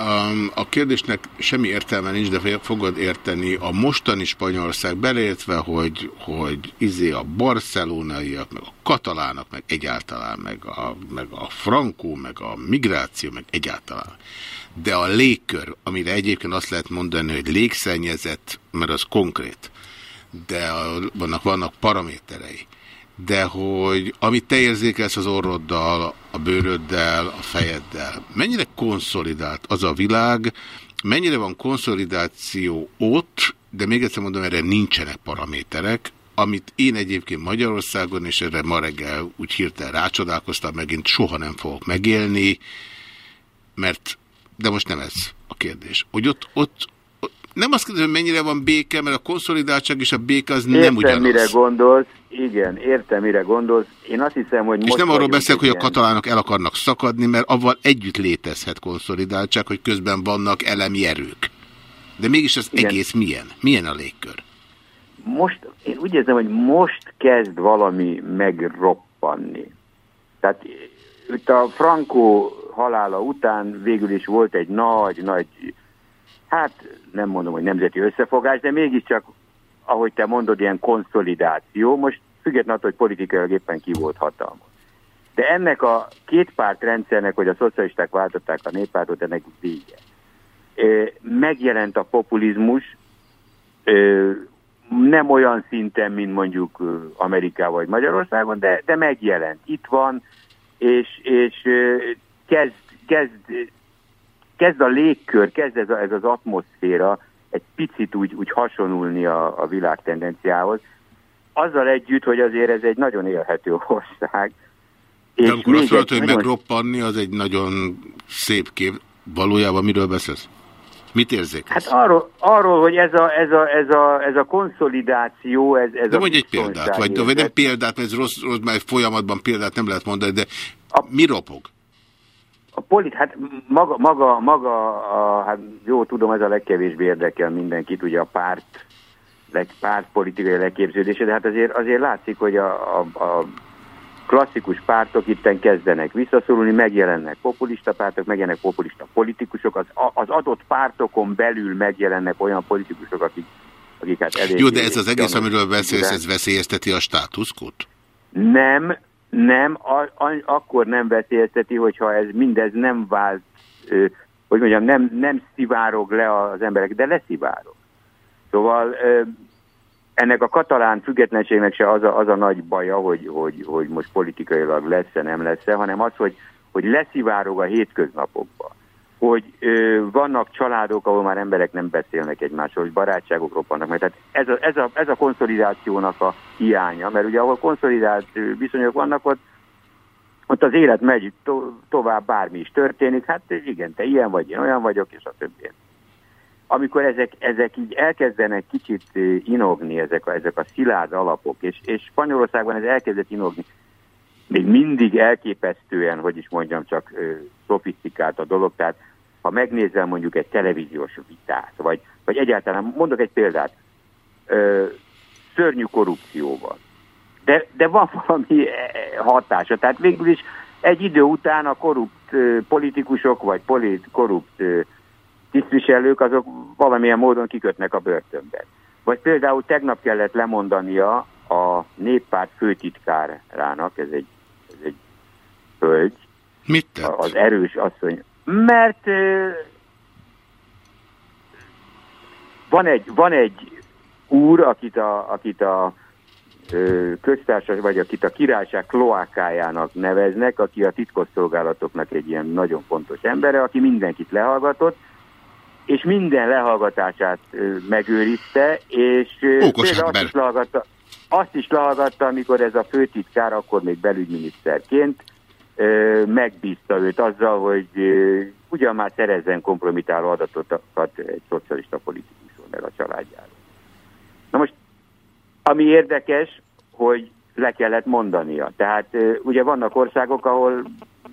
Um, a kérdésnek semmi értelme nincs, de fogod érteni. A mostani Spanyolország beleértve, hogy, hogy izé a barcelonaiak, meg a katalánok, meg egyáltalán, meg a, meg a frankó, meg a migráció, meg egyáltalán. De a légkör, amire egyébként azt lehet mondani, hogy légszennyezett, mert az konkrét, de a, vannak, vannak paraméterei de hogy amit te érzékelsz az orroddal, a bőröddel, a fejeddel, mennyire konszolidált az a világ, mennyire van konszolidáció ott, de még egyszer mondom, erre nincsenek paraméterek, amit én egyébként Magyarországon, és erre ma reggel úgy hirtelen rácsodálkoztam, megint soha nem fogok megélni, mert, de most nem ez a kérdés. Hogy ott, ott, nem azt kérdezem, hogy mennyire van béke, mert a konszolidáltság és a béke az Értem, nem ugyanaz. mire gondolsz, igen, értem, mire gondolsz. Én azt hiszem, hogy És nem arról beszélek, hogy a katalánok el akarnak szakadni, mert avval együtt létezhet konszolidáltság, hogy közben vannak elemi erők. De mégis az igen. egész milyen? Milyen a légkör? Most, én úgy érzem, hogy most kezd valami megroppanni. Tehát itt a Franco halála után végül is volt egy nagy, nagy, hát nem mondom, hogy nemzeti összefogás, de mégiscsak, ahogy te mondod, ilyen konszolidáció, most függetlenül hogy politikailag éppen ki volt hatalma. De ennek a két párt rendszernek, hogy a szocialisták váltották a néppártot, ennek vége. Megjelent a populizmus, nem olyan szinten, mint mondjuk Amerikában vagy Magyarországon, de, de megjelent. Itt van, és, és kezd, kezd, kezd a légkör, kezd ez, a, ez az atmoszféra egy picit úgy, úgy hasonulni a, a világ tendenciához. Azzal együtt, hogy azért ez egy nagyon élhető ország. De amikor azt mondod, hogy nagyon... megroppanni, az egy nagyon szép kép. Valójában miről beszélsz? Mit érzékelsz? Hát arról, arról hogy ez a, ez a, ez a, ez a konszolidáció, ez, ez de mondj egy példát, vagy, vagy nem példát, mert ez rossz, rossz, mert folyamatban példát nem lehet mondani, de a, mi ropog? A polit, hát maga, maga, maga a, hát jó, tudom, ez a legkevésbé érdekel mindenkit, ugye a párt, leg, párt politikai legképződése, de hát azért, azért látszik, hogy a, a, a klasszikus pártok itten kezdenek visszaszorulni, megjelennek populista pártok, megjelennek populista politikusok, az, az adott pártokon belül megjelennek olyan politikusok, akik, akik hát elég... Jó, de ez az egész, amiről beszélsz, ez veszélyezteti a státuszkot? Nem, nem, a, a, akkor nem veszélyezteti, hogyha ez mindez nem vált, ö, hogy mondjam, nem, nem szivárog le az emberek, de leszivárog. Szóval ennek a katalán függetlenségnek se az a, az a nagy baja, hogy, hogy, hogy most politikailag lesz-e, nem lesz-e, hanem az, hogy, hogy leszivárog a hétköznapokba. Hogy ö, vannak családok, ahol már emberek nem beszélnek egymásról, hogy barátságok roppannak meg. Tehát ez a, ez, a, ez a konszolidációnak a hiánya, mert ugye ahol konszolidált viszonyok vannak, ott, ott az élet megy to, tovább, bármi is történik. Hát igen, te ilyen vagy, én olyan vagyok, és a többi amikor ezek, ezek így elkezdenek kicsit inogni, ezek a, ezek a szilárd alapok, és, és Spanyolországban ez elkezdett inogni, még mindig elképesztően, hogy is mondjam, csak ö, szofisztikált a dolog, tehát ha megnézel mondjuk egy televíziós vitát, vagy, vagy egyáltalán, mondok egy példát, ö, szörnyű korrupcióval, de, de van valami hatása, tehát végül is egy idő után a korrupt ö, politikusok, vagy polit, korrupt ö, tisztviselők azok valamilyen módon kikötnek a börtönbe. Vagy például tegnap kellett lemondania a néppárt főtitkárának, ez egy, ez egy hölgy. Mit tett? Az erős asszony. Mert van egy, van egy úr, akit a, akit a köztársaság, vagy akit a királyság kloákájának neveznek, aki a titkosszolgálatoknak egy ilyen nagyon fontos embere, aki mindenkit lehallgatott, és minden lehallgatását megőrizte, és Ókos például azt is, lehallgatta, azt is lehallgatta, amikor ez a főtitkár, akkor még belügyminiszterként megbízta őt azzal, hogy ugyan már szerezzen kompromitáló adatokat egy szocialista politikusról, meg a családjáról. Na most, ami érdekes, hogy le kellett mondania. Tehát ugye vannak országok, ahol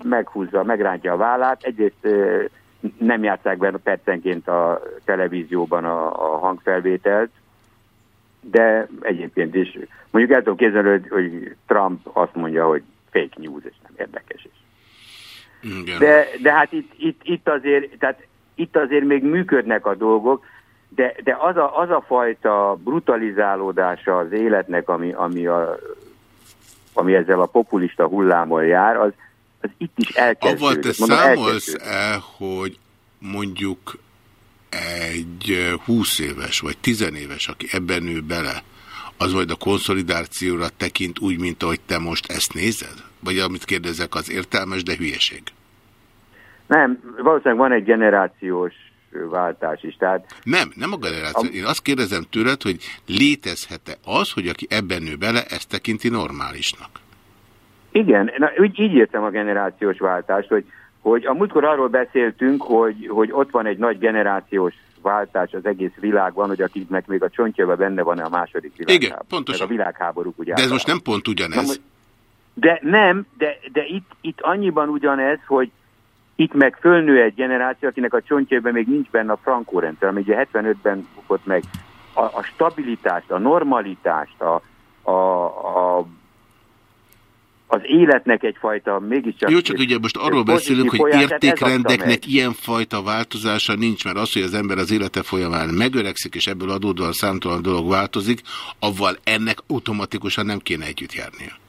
meghúzza, megrántja a vállát, egyrészt nem játszák be percenként a televízióban a, a hangfelvételt, de egyébként is. Mondjuk el tudom képzelni, hogy, hogy Trump azt mondja, hogy fake news, és nem érdekes is. De, de hát itt, itt, itt, azért, tehát itt azért még működnek a dolgok, de, de az, a, az a fajta brutalizálódása az életnek, ami, ami, a, ami ezzel a populista hullámmal jár, az, az itt is elkezdődik. Avval te Mondom, számolsz el, hogy mondjuk egy 20 éves vagy 10 éves, aki ebben nő bele, az majd a konszolidációra tekint úgy, mint ahogy te most ezt nézed? Vagy amit kérdezek, az értelmes, de hülyeség? Nem, valószínűleg van egy generációs váltás is. Tehát nem, nem a generáció. Én azt kérdezem tőled, hogy létezhet-e az, hogy aki ebben nő bele, ezt tekinti normálisnak? Igen, na, úgy, így értem a generációs váltást, hogy, hogy a múltkor arról beszéltünk, hogy, hogy ott van egy nagy generációs váltás az egész világban, hogy akiknek még a csontjában benne van a második világháború. Igen, pontosan. a világháborúk ugye. De ez most nem pont ugyanez. Na, de nem, de, de itt, itt annyiban ugyanez, hogy itt meg fölnő egy generáció, akinek a csontjában még nincs benne a frankó rendszer, ami ugye 75-ben bukott meg. A, a stabilitást, a normalitást, a, a, a az életnek egyfajta mégiscsak... Jó, csak ugye most arról beszélünk, hogy értékrendeknek ilyenfajta változása nincs, mert az, hogy az ember az élete folyamán megöregszik, és ebből adódóan számtalan dolog változik, avval ennek automatikusan nem kéne együtt járnia.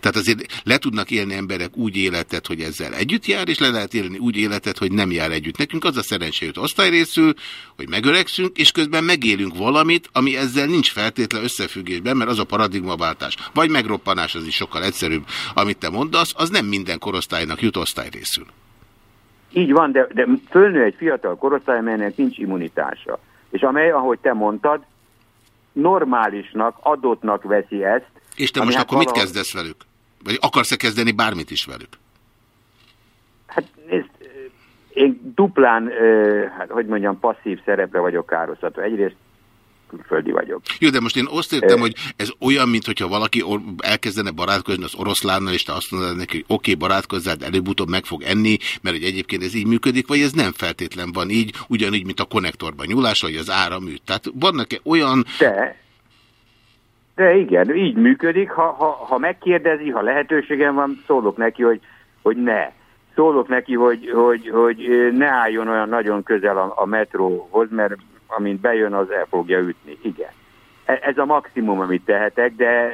Tehát azért le tudnak élni emberek úgy életet, hogy ezzel együtt jár, és le lehet élni úgy életet, hogy nem jár együtt. Nekünk az a szerencsé jut osztályrészül, hogy megöregszünk, és közben megélünk valamit, ami ezzel nincs feltétlen összefüggésben, mert az a paradigmaváltás, vagy megroppanás, az is sokkal egyszerűbb, amit te mondasz, az nem minden korosztálynak jut osztályrészül. Így van, de, de fölnő egy fiatal korosztály, amelynek nincs immunitása. És amely, ahogy te mondtad, normálisnak, adottnak veszi ezt, és te most hát akkor valahogy... mit kezdesz velük? Vagy akarsz-e kezdeni bármit is velük? Hát nézd, én duplán, hát hogy mondjam, passzív szerepre vagyok károsztatva. Egyrészt külföldi vagyok. Jó, de most én azt értem, hogy ez olyan, mint hogyha valaki elkezdene barátkozni az oroszlánnal, és te azt mondod neki, hogy oké, okay, barátkozzál, előbb-utóbb meg fog enni, mert hogy egyébként ez így működik, vagy ez nem feltétlen van így, ugyanígy, mint a konnektorban nyúlás, vagy az áramű. Tehát vannak-e olyan... De, de igen, így működik. Ha, ha, ha megkérdezi, ha lehetőségem van, szólok neki, hogy, hogy ne. Szólok neki, hogy, hogy, hogy ne álljon olyan nagyon közel a, a metróhoz, mert amint bejön, az el fogja ütni. Igen. E, ez a maximum, amit tehetek, de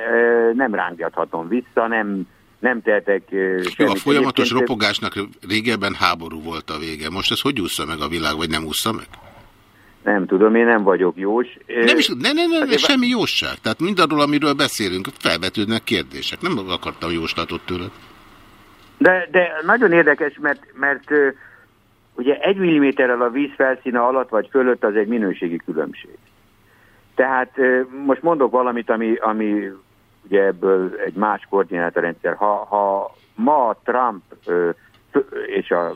nem rángathatom vissza, nem, nem tehetek semmit. Jó, a folyamatos ropogásnak régebben háború volt a vége. Most ez hogy úszza meg a világ, vagy nem úszza meg? Nem tudom, én nem vagyok jós. Nem is, ne, ne, ne, ne semmi jósság. Tehát mindarról, amiről beszélünk, felvetődnek kérdések. Nem akartam jóslatot tőled. De, de nagyon érdekes, mert, mert ugye egy milliméterrel a víz felszíne alatt vagy fölött az egy minőségi különbség. Tehát most mondok valamit, ami, ami ugye ebből egy más koordinátorrendszer. Ha, ha ma Trump és a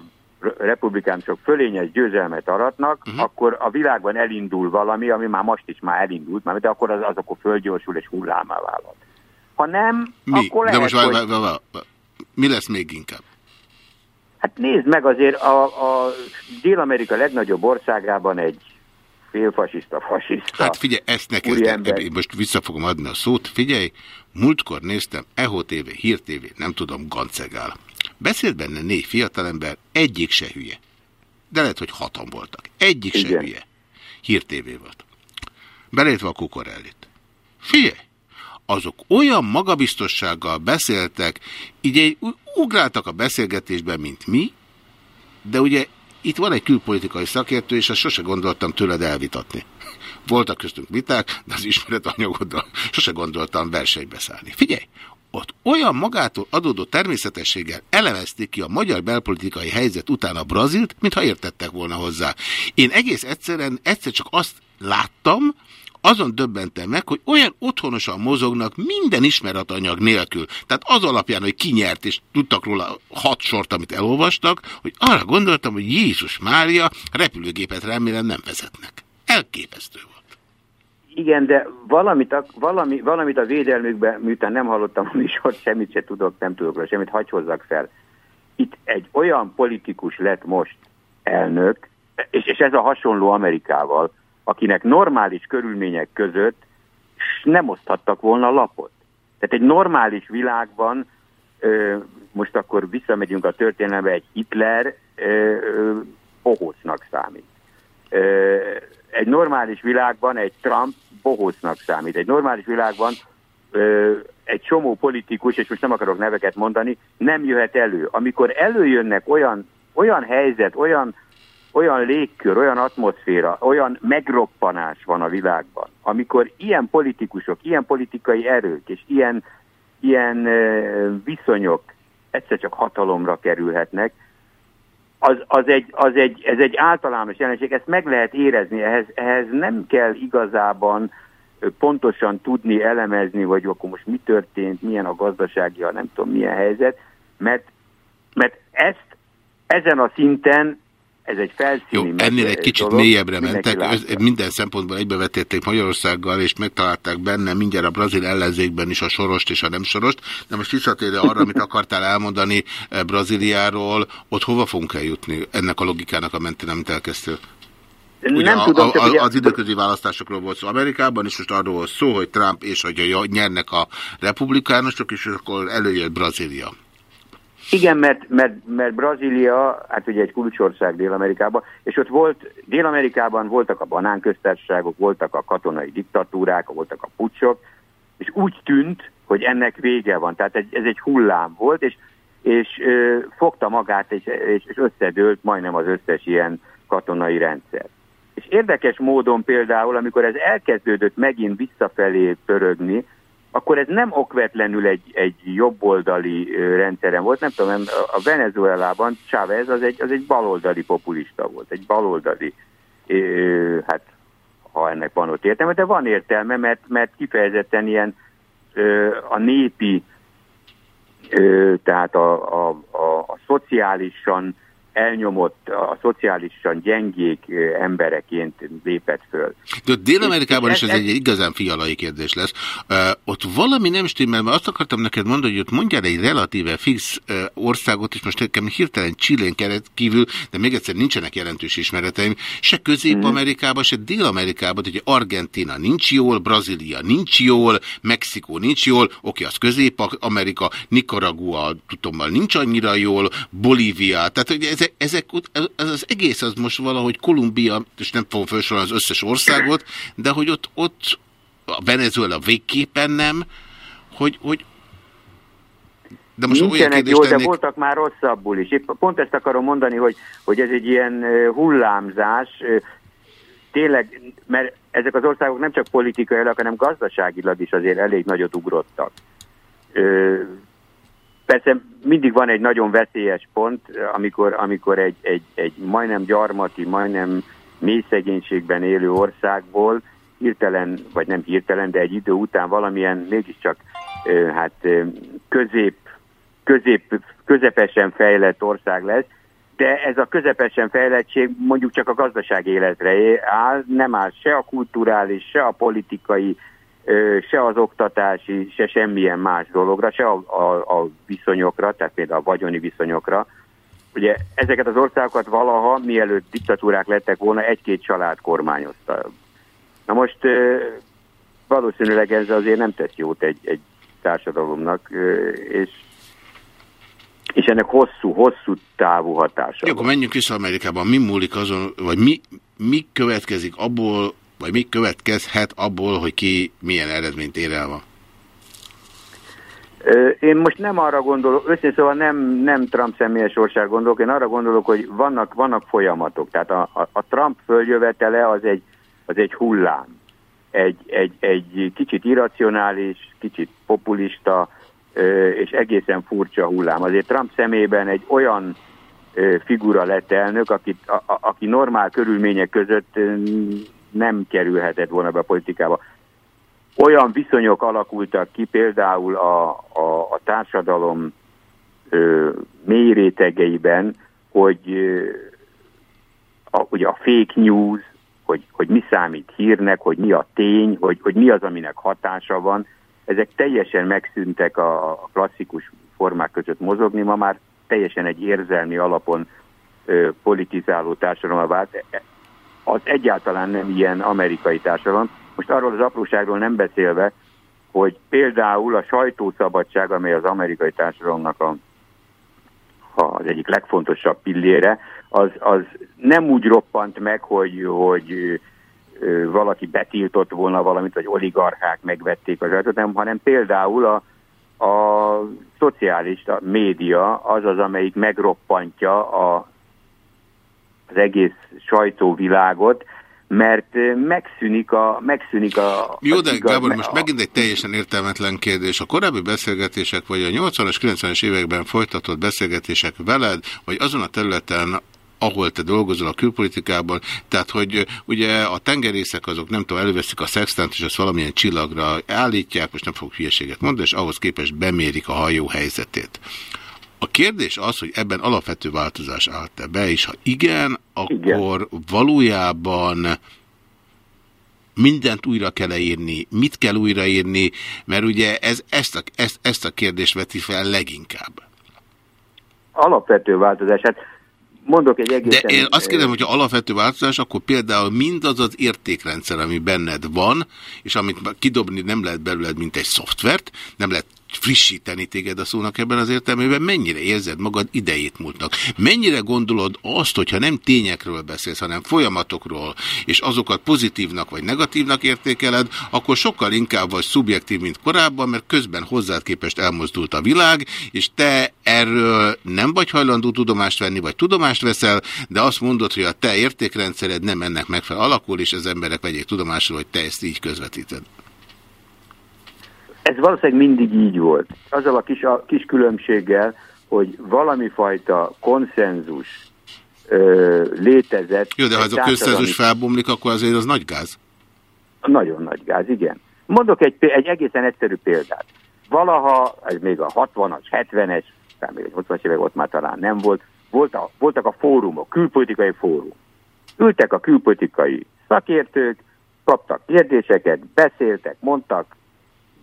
republikánusok fölényes győzelmet aratnak, uh-huh. akkor a világban elindul valami, ami már most is már elindult, már, de akkor az, az akkor fölgyorsul és hullámá válhat. Ha nem, mi? akkor lehet, de most hogy... vár, vár, vár, mi lesz még inkább? Hát nézd meg azért a, a Dél-Amerika legnagyobb országában egy félfasiszta, fasiszta. Hát figyelj, ezt neked, én most vissza fogom adni a szót. Figyelj, múltkor néztem EHO TV, Hír TV, nem tudom, Gancegál. Beszélt benne négy fiatalember, egyik se hülye. De lehet, hogy hatan voltak. Egyik Igen. se hülye. Hír TV volt. Belétve a kukorellit. Figyelj! Azok olyan magabiztossággal beszéltek, így ugráltak a beszélgetésben, mint mi, de ugye itt van egy külpolitikai szakértő, és azt sose gondoltam tőled elvitatni. Voltak köztünk viták, de az ismeretanyagoddal sose gondoltam versenybe szállni. Figyelj, ott olyan magától adódó természetességgel elemezték ki a magyar belpolitikai helyzet után a Brazilt, mintha értettek volna hozzá. Én egész egyszerűen egyszer csak azt láttam, azon döbbentem meg, hogy olyan otthonosan mozognak minden ismeretanyag nélkül. Tehát az alapján, hogy ki nyert, és tudtak róla hat sort, amit elolvastak, hogy arra gondoltam, hogy Jézus Mária repülőgépet remélem nem vezetnek. Elképesztő volt. Igen, de valamit a, valami, valamit a védelmükben, miután nem hallottam a műsort, semmit se tudok, nem tudok rá semmit, hagy hozzak fel. Itt egy olyan politikus lett most elnök, és, és ez a hasonló Amerikával, akinek normális körülmények között nem oszthattak volna lapot. Tehát egy normális világban, most akkor visszamegyünk a történelembe, egy Hitler bohócnak számít. Egy normális világban egy Trump bohócnak számít. Egy normális világban egy csomó politikus, és most nem akarok neveket mondani, nem jöhet elő. Amikor előjönnek olyan, olyan helyzet, olyan olyan légkör, olyan atmoszféra, olyan megroppanás van a világban, amikor ilyen politikusok, ilyen politikai erők és ilyen, ilyen viszonyok egyszer csak hatalomra kerülhetnek, az, az egy, az egy, ez egy általános jelenség, ezt meg lehet érezni, ehhez, ehhez nem kell igazában pontosan tudni, elemezni, hogy akkor most mi történt, milyen a gazdasági, nem tudom milyen helyzet, mert, mert ezt ezen a szinten ez egy felszíni Jó, ennél egy kicsit dolog, mélyebbre mentek, látta. minden szempontból egybevetették Magyarországgal, és megtalálták benne mindjárt a brazil ellenzékben is a sorost és a nem sorost, de most visszatérve arra, amit akartál elmondani Brazíliáról, ott hova fogunk eljutni ennek a logikának a mentén, amit elkezdtél? Ugye nem a, tudom, a, a, az időközi választásokról volt szó Amerikában, és most arról volt szó, hogy Trump és hogy nyernek a republikánusok, és akkor előjött Brazília. Igen, mert, mert, mert Brazília, hát ugye egy kulcsország Dél-Amerikában, és ott volt, Dél-Amerikában voltak a banánköztársaságok, voltak a katonai diktatúrák, voltak a pucsok, és úgy tűnt, hogy ennek vége van. Tehát egy, ez egy hullám volt, és, és ö, fogta magát, és, és összedőlt majdnem az összes ilyen katonai rendszer. És érdekes módon például, amikor ez elkezdődött megint visszafelé pörögni, akkor ez nem okvetlenül egy, egy jobboldali rendszeren volt, nem tudom, a Venezuelában Chávez az egy, az egy baloldali populista volt, egy baloldali, hát ha ennek van ott értelme, de van értelme, mert, mert kifejezetten ilyen a népi, tehát a, a, a, a szociálisan elnyomott, a szociálisan gyengék embereként lépett föl. De Dél-Amerikában is ez egy igazán fialai kérdés lesz. Uh, ott valami nem stimmel, mert azt akartam neked mondani, hogy ott mondjál egy relatíve fix uh, országot, és most nekem hirtelen Csillén keret kívül, de még egyszer nincsenek jelentős ismereteim, se Közép-Amerikában, se Dél-Amerikában, hogy Argentina nincs jól, Brazília nincs jól, Mexikó nincs jól, oké, az Közép-Amerika, Nicaragua, tudom, nincs annyira jól, Bolívia, tehát hogy ez ezek, ez az egész az most valahogy Kolumbia, és nem fogom felsorolni az összes országot, de hogy ott, ott a Venezuela végképpen nem, hogy, hogy de most Nincsenek jó, tennék... de voltak már rosszabbul is. Épp pont ezt akarom mondani, hogy, hogy ez egy ilyen hullámzás, tényleg, mert ezek az országok nem csak politikailag, hanem gazdaságilag is azért elég nagyot ugrottak. Persze mindig van egy nagyon veszélyes pont, amikor, amikor egy, egy, egy majdnem gyarmati, majdnem mély szegénységben élő országból hirtelen, vagy nem hirtelen, de egy idő után valamilyen mégiscsak hát közép, közép, közepesen fejlett ország lesz, de ez a közepesen fejlettség mondjuk csak a gazdaság életre áll, nem áll se a kulturális, se a politikai, se az oktatási, se semmilyen más dologra, se a, a, a viszonyokra, tehát például a vagyoni viszonyokra. Ugye ezeket az országokat valaha, mielőtt diktatúrák lettek volna, egy-két család kormányozta. Na most valószínűleg ez azért nem tesz jót egy, egy társadalomnak, és és ennek hosszú, hosszú távú hatása. Jó, akkor menjünk vissza Amerikában. Mi múlik azon, vagy mi, mi következik abból, vagy mi következhet abból, hogy ki milyen eredményt ér el ma? Én most nem arra gondolok, őszintén szóval nem, nem Trump személyes sorsára gondolok, én arra gondolok, hogy vannak, vannak folyamatok. Tehát a, a, a Trump följövetele az egy, az egy hullám. Egy, egy, egy kicsit irracionális, kicsit populista, és egészen furcsa hullám. Azért Trump szemében egy olyan figura lett elnök, akit, a, a, aki normál körülmények között nem kerülhetett volna be a politikába. Olyan viszonyok alakultak ki például a, a, a társadalom ö, mély rétegeiben, hogy a, ugye a fake news, hogy, hogy mi számít hírnek, hogy mi a tény, hogy, hogy mi az, aminek hatása van, ezek teljesen megszűntek a, klasszikus formák között mozogni, ma már teljesen egy érzelmi alapon ö, politizáló társadalom vált az egyáltalán nem ilyen amerikai társadalom. Most arról az apróságról nem beszélve, hogy például a sajtószabadság, amely az amerikai társadalomnak a, az egyik legfontosabb pillére, az, az nem úgy roppant meg, hogy, hogy valaki betiltott volna valamit, vagy oligarchák megvették az sajtót, hanem például a, a szociális a média az az, amelyik megroppantja a az egész sajtóvilágot, mert megszűnik a... Megszűnik a Jó, de igaz, Gábor, most a... megint egy teljesen értelmetlen kérdés. A korábbi beszélgetések, vagy a 80-as, 90-es években folytatott beszélgetések veled, vagy azon a területen, ahol te dolgozol a külpolitikában, tehát hogy ugye a tengerészek azok nem tudom, előveszik a szextant, és azt valamilyen csillagra állítják, most nem fogok hülyeséget mondani, és ahhoz képest bemérik a hajó helyzetét A kérdés az, hogy ebben alapvető változás állt-e be, és ha igen, akkor igen. valójában mindent újra kell -e írni, mit kell újraírni, mert ugye ez, ezt, a, ezt, ezt a kérdést veti fel leginkább. Alapvető változás. Hát mondok egy egészen... De én azt kérdem, hogyha alapvető változás, akkor például mindaz az értékrendszer, ami benned van, és amit kidobni nem lehet belőled, mint egy szoftvert, nem lehet frissíteni téged a szónak ebben az értelmében, mennyire érzed magad idejét múltnak? Mennyire gondolod azt, hogyha nem tényekről beszélsz, hanem folyamatokról, és azokat pozitívnak vagy negatívnak értékeled, akkor sokkal inkább vagy szubjektív, mint korábban, mert közben hozzád képest elmozdult a világ, és te erről nem vagy hajlandó tudomást venni, vagy tudomást veszel, de azt mondod, hogy a te értékrendszered nem ennek megfelel alakul, és az emberek vegyék tudomásról, hogy te ezt így közvetíted. Ez valószínűleg mindig így volt. Azzal a kis, a kis különbséggel, hogy valami fajta konszenzus ö, létezett. Jó, de ha ez a konszenzus felbomlik, akkor azért az nagy gáz. Nagyon nagy gáz, igen. Mondok egy, egy egészen egyszerű példát. Valaha, ez még a 60-as, 70-es, még egy 80-as évek ott már talán nem volt, volt a, voltak a fórumok, külpolitikai fórum. Ültek a külpolitikai szakértők, kaptak kérdéseket, beszéltek, mondtak,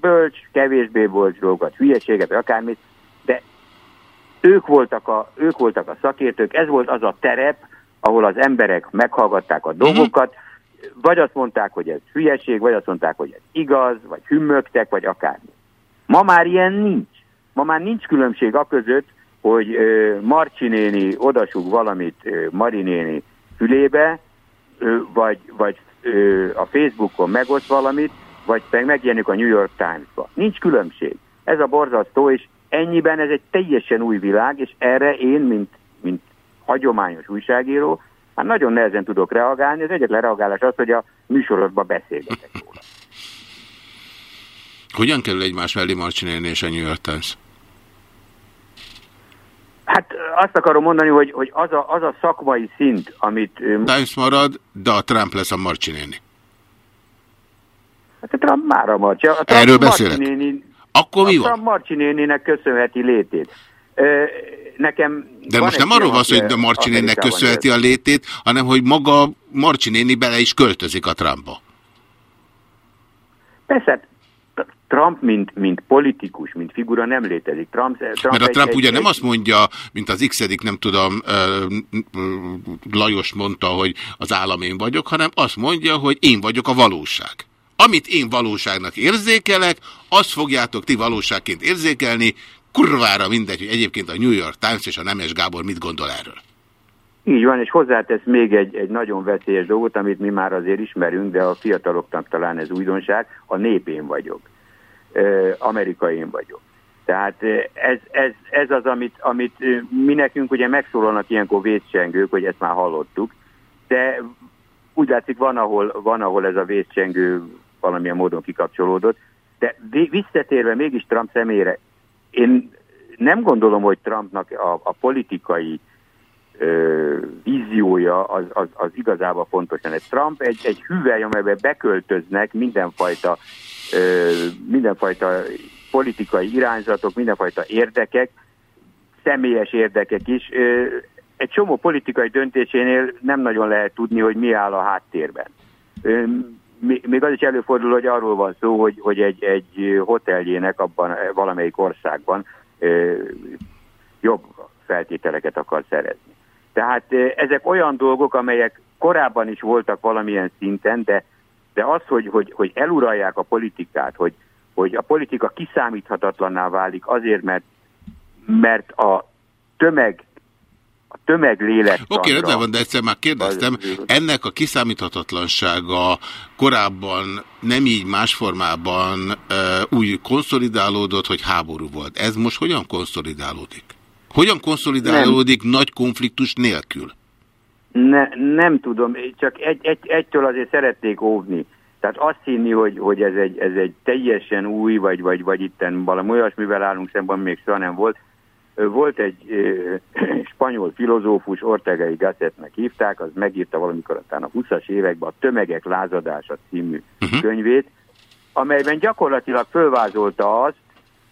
bölcs, kevésbé bölcs dolgot, hülyeséget, akármit, de ők voltak, a, ők voltak a szakértők, ez volt az a terep, ahol az emberek meghallgatták a dolgokat, vagy azt mondták, hogy ez hülyeség, vagy azt mondták, hogy ez igaz, vagy hümmögtek, vagy akármi. Ma már ilyen nincs. Ma már nincs különbség a között, hogy ö, Marcsi néni odasug valamit ö, Mari néni fülébe, vagy, vagy a Facebookon megoszt valamit, vagy pedig megjelenik a New York Times-ba. Nincs különbség. Ez a borzasztó, és ennyiben ez egy teljesen új világ, és erre én, mint, mint hagyományos újságíró, hát nagyon nehezen tudok reagálni. Az egyetlen reagálás az, hogy a műsorodban beszélgetek róla. Hogyan kerül egymás mellé Marcsinélni és a New York Times? Hát azt akarom mondani, hogy, hogy az, a, az a szakmai szint, amit... Times marad, de a Trump lesz a Marcsinélni. Hát a Trump már a Marcsi. A Trump Erről beszélek. Néni, Akkor mi a van? Trump Marcsi néninek köszönheti létét. Ö, nekem De most nem arról van hogy a Marcsi néninek köszönheti a létét, hanem hogy maga Marcsi néni bele is költözik a Trumpba. Persze, Trump, mint, mint politikus, mint figura nem létezik. Trump, Trump Mert a Trump egy, ugye egy, nem azt mondja, mint az x nem tudom, Lajos mondta, hogy az állam én vagyok, hanem azt mondja, hogy én vagyok a valóság. Amit én valóságnak érzékelek, azt fogjátok ti valóságként érzékelni, kurvára mindegy, hogy egyébként a New York Times és a Nemes Gábor mit gondol erről. Így van, és hozzátesz még egy, egy nagyon veszélyes dolgot, amit mi már azért ismerünk, de a fiataloknak talán ez újdonság, a népén vagyok. Amerikai én vagyok. Tehát ez, ez, ez az, amit, amit mi nekünk ugye megszólalnak ilyenkor vészcsengők, hogy ezt már hallottuk, de úgy látszik van ahol, van, ahol ez a vészcsengő valamilyen módon kikapcsolódott. De visszatérve mégis Trump személyre, én nem gondolom, hogy Trumpnak a, a politikai ö, víziója az, az, az igazából fontos lenne. Trump egy, egy hüvely, amelybe beköltöznek mindenfajta, ö, mindenfajta politikai irányzatok, mindenfajta érdekek, személyes érdekek is. Ö, egy csomó politikai döntésénél nem nagyon lehet tudni, hogy mi áll a háttérben még az is előfordul, hogy arról van szó, hogy, hogy egy, egy hoteljének abban valamelyik országban jobb feltételeket akar szerezni. Tehát ezek olyan dolgok, amelyek korábban is voltak valamilyen szinten, de, de az, hogy, hogy, hogy eluralják a politikát, hogy, hogy a politika kiszámíthatatlanná válik azért, mert, mert a tömeg a tömeglélek. Oké, okay, rendben van, de egyszer már kérdeztem, ennek a kiszámíthatatlansága korábban nem így más formában uh, úgy konszolidálódott, hogy háború volt. Ez most hogyan konszolidálódik? Hogyan konszolidálódik nem. nagy konfliktus nélkül? Ne, nem tudom, csak egy, egy, egytől azért szeretnék óvni. Tehát azt hinni, hogy, hogy ez, egy, ez egy teljesen új, vagy, vagy, vagy itten valami olyasmivel állunk szemben, még soha nem volt, volt egy spanyol filozófus, Ortega y Gassetnek hívták, az megírta valamikor a 20-as években a Tömegek lázadása című uh mhm. -huh. könyvét, amelyben gyakorlatilag fölvázolta azt,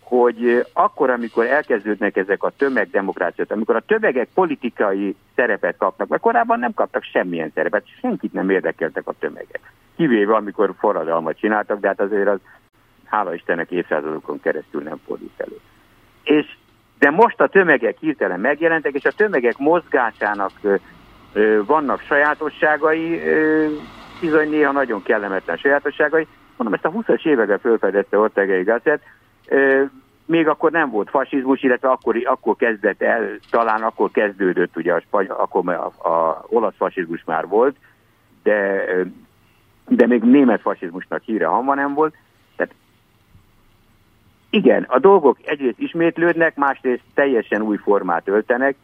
hogy akkor, amikor elkezdődnek ezek a tömegdemokráciát, amikor a tömegek politikai szerepet kapnak, mert korábban nem kaptak semmilyen szerepet, senkit nem érdekeltek a tömegek. Kivéve, amikor forradalmat csináltak, de hát azért az hála Istennek évszázadokon keresztül nem fordult elő. És, de most a tömegek hirtelen megjelentek, és a tömegek mozgásának vannak sajátosságai, bizony néha nagyon kellemetlen sajátosságai. Mondom, ezt a 20-as években felfedezte Ortega Gasset, még akkor nem volt fasizmus, illetve akkor, akkor kezdett el, talán akkor kezdődött, ugye a, spany, akkor a, a olasz fasizmus már volt, de, de még német fasizmusnak híre hamva nem volt. Igen, a dolgok egyrészt ismétlődnek, másrészt teljesen új formát öltenek,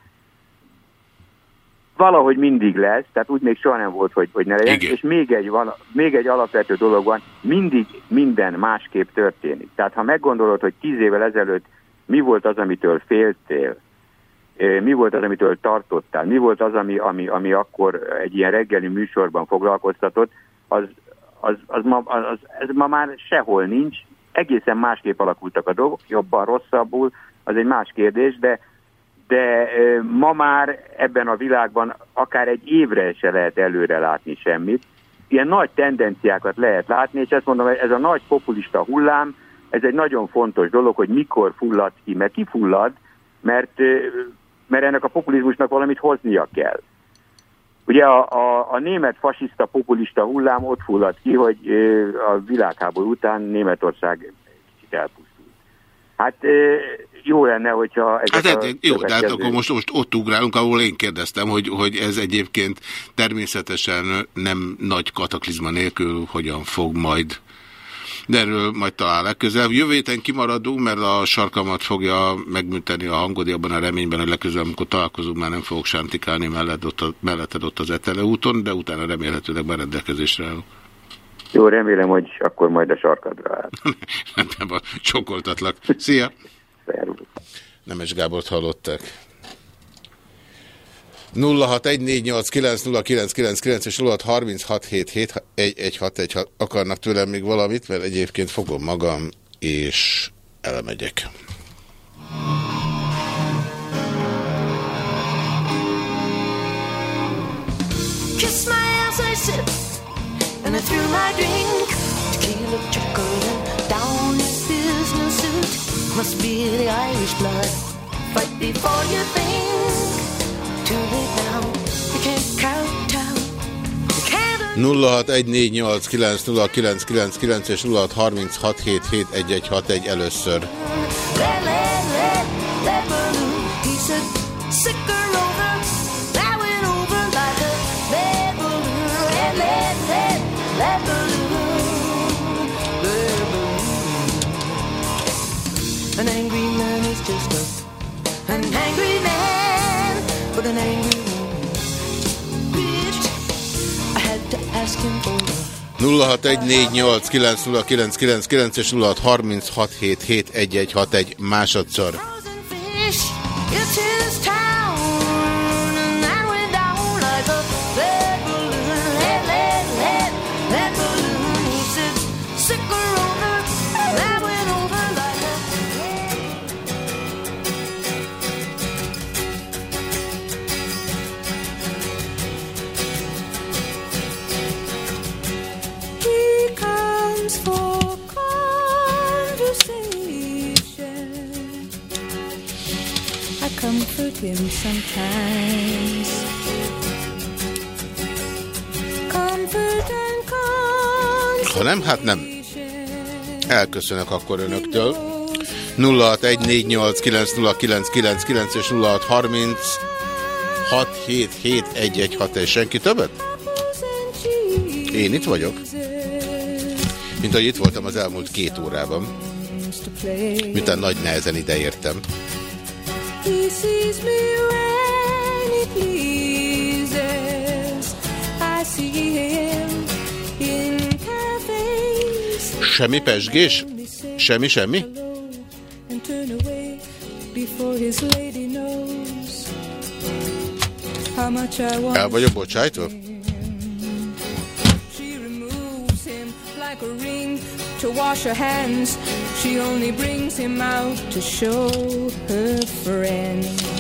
valahogy mindig lesz, tehát úgy még soha nem volt, hogy, hogy ne legyen. Igen. És még egy, van, még egy alapvető dolog van, mindig minden másképp történik. Tehát ha meggondolod, hogy tíz évvel ezelőtt mi volt az, amitől féltél, mi volt az, amitől tartottál, mi volt az, ami, ami, ami akkor egy ilyen reggeli műsorban foglalkoztatott, az, az, az, ma, az, ez ma már sehol nincs, egészen másképp alakultak a dolgok, jobban, rosszabbul, az egy más kérdés, de de ma már ebben a világban akár egy évre se lehet előre látni semmit. Ilyen nagy tendenciákat lehet látni, és ezt mondom, ez a nagy populista hullám, ez egy nagyon fontos dolog, hogy mikor fullad ki, mert kifullad, mert, mert ennek a populizmusnak valamit hoznia kell. Ugye a, a, a német fasiszta populista hullám ott fullad ki, hogy a világháború után Németország kicsit elpusztult. Hát jó lenne, hogyha... Hát, hát jó, de hát akkor most, most ott ugrálunk, ahol én kérdeztem, hogy, hogy ez egyébként természetesen nem nagy kataklizma nélkül hogyan fog majd de erről majd talán legközelebb. Jövő héten kimaradunk, mert a sarkamat fogja megműteni a hangod, abban a reményben, hogy legközelebb, amikor találkozunk, már nem fogok sántikálni mellett ott a, melletted ott az Etele úton, de utána remélhetőleg berendelkezésre állok. Jó, remélem, hogy akkor majd a sarkadra áll. nem, csokoltatlak. Szia! Nemes Gábort hallották. 0614890999 és 0636771161 akarnak tőlem még valamit, mert egyébként fogom magam, és elmegyek. Kiss my ass, I sip, and I threw my drink, tequila chocolate down his business suit. Must be the Irish blood. Fight before you think. 0614890999 és 0636771161 először. An angry man is just a, an angry man, but an. Bitch, I had to ask him for 0614890999 és 0636771161 másodszor. Him sometimes. Ha nem, hát nem. Elköszönök akkor önöktől. 0614890999 és 0636771161 és senki többet? Én itt vagyok. Mint ahogy itt voltam az elmúlt két órában. Miután nagy nehezen ideértem. He sees me when he pleases. I see him in cafes. Semmi pesgés? Semmi, semmi? El vagyok bocsájtva? like a ring to wash her hands. She only brings him out to show her friends.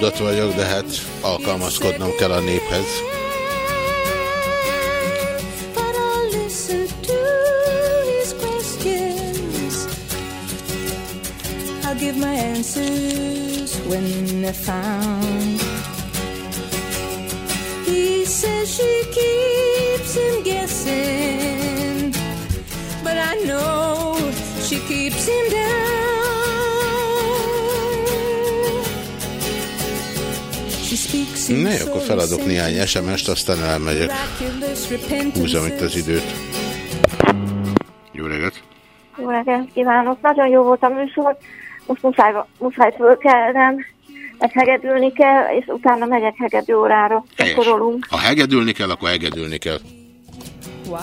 Csalódott vagyok, de hát alkalmazkodnom kell a néphez. Give my answers when they're found. Ne, akkor feladok néhány SMS-t, aztán elmegyek. Húzom itt az időt. Jó reggelt! Jó reggelt kívánok! Nagyon jó volt a műsor. Most muszáj, muszáj fölkelnem, meg hegedülni kell, és utána megyek hegedű órára. Gyakorolunk. Ha hegedülni kell, akkor hegedülni kell. Why?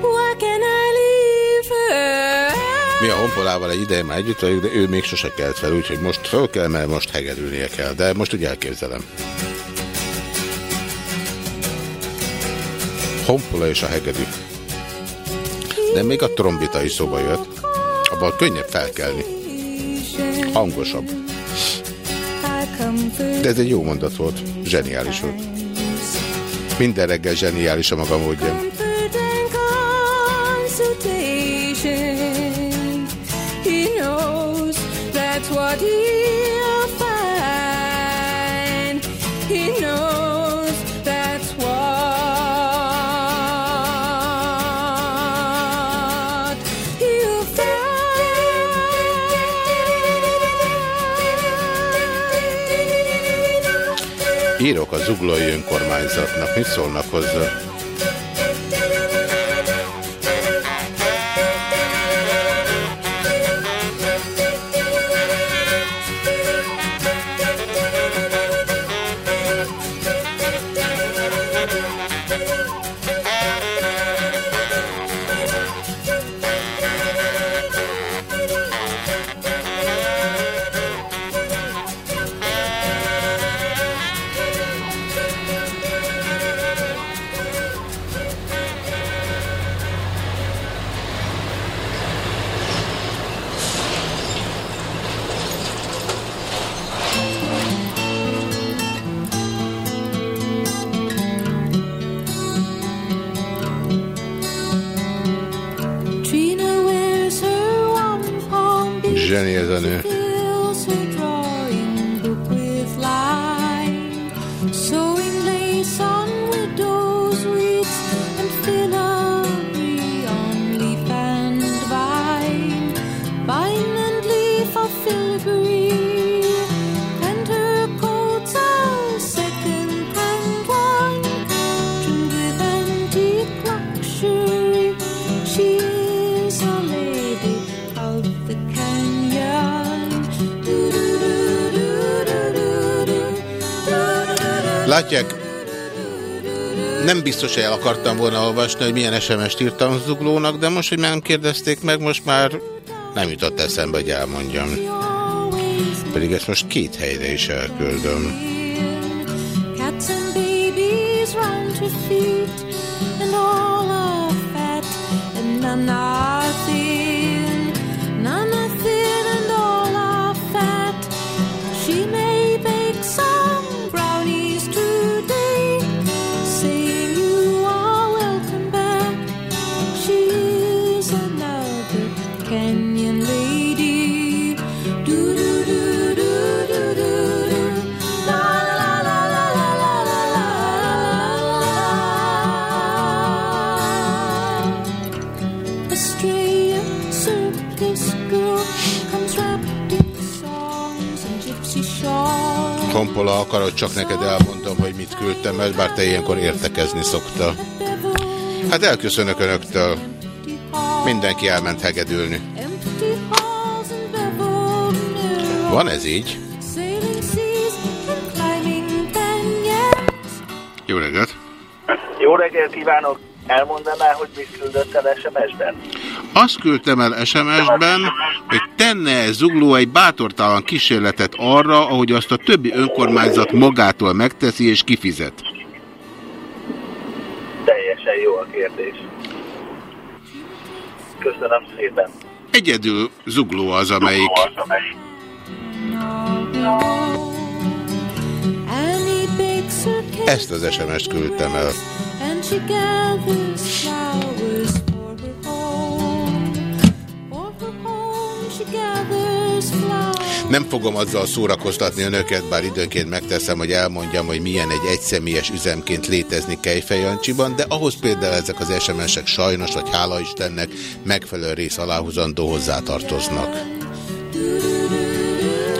Why can I leave her? Mi a honpolával egy ideje már együtt vagyunk, de ő még sose kelt fel, úgyhogy most föl kell, mert most hegedülnie kell. De most úgy elképzelem. Honpola és a hegedű. De még a trombita is szóba jött. Abban könnyebb felkelni. Hangosabb. De ez egy jó mondat volt. Zseniális volt. Minden reggel zseniális a maga módja. What he'll find. He knows that's what he'll find. Írok a zuglói önkormányzatnak. Mit szólnak hozzá? Látják, nem biztos, hogy el akartam volna olvasni, hogy milyen SMS-t írtam Zuglónak, de most, hogy nem kérdezték meg, most már nem jutott eszembe, hogy elmondjam. Pedig ezt most két helyre is elküldöm. Honpola akarod, csak neked elmondom, hogy mit küldtem el, bár te ilyenkor értekezni szokta. Hát elköszönök önöktől. Mindenki elment hegedülni. Van ez így? Jó reggelt! Jó reggelt kívánok! Elmondaná, hogy mit küldött el SMS-ben? Azt küldtem el SMS-ben, hogy tenne Zugló egy bátortalan kísérletet arra, ahogy azt a többi önkormányzat magától megteszi és kifizet. Teljesen jó a kérdés. Köszönöm szépen. Egyedül Zugló az, amelyik... Ezt az SMS-t küldtem el. Nem fogom azzal szórakoztatni önöket, bár időnként megteszem, hogy elmondjam, hogy milyen egy egyszemélyes üzemként létezni Kejfejancsiban, de ahhoz például ezek az SMS-ek sajnos, vagy hála Istennek megfelelő rész aláhuzandó hozzátartoznak.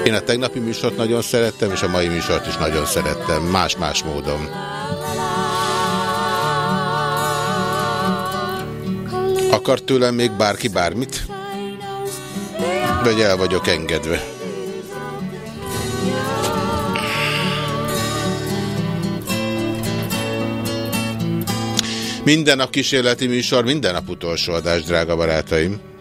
Én a tegnapi műsort nagyon szerettem, és a mai műsort is nagyon szerettem, más-más módon. Akar tőlem még bárki bármit? Vagy el vagyok engedve? Minden nap kísérleti műsor, minden nap utolsó adás, drága barátaim.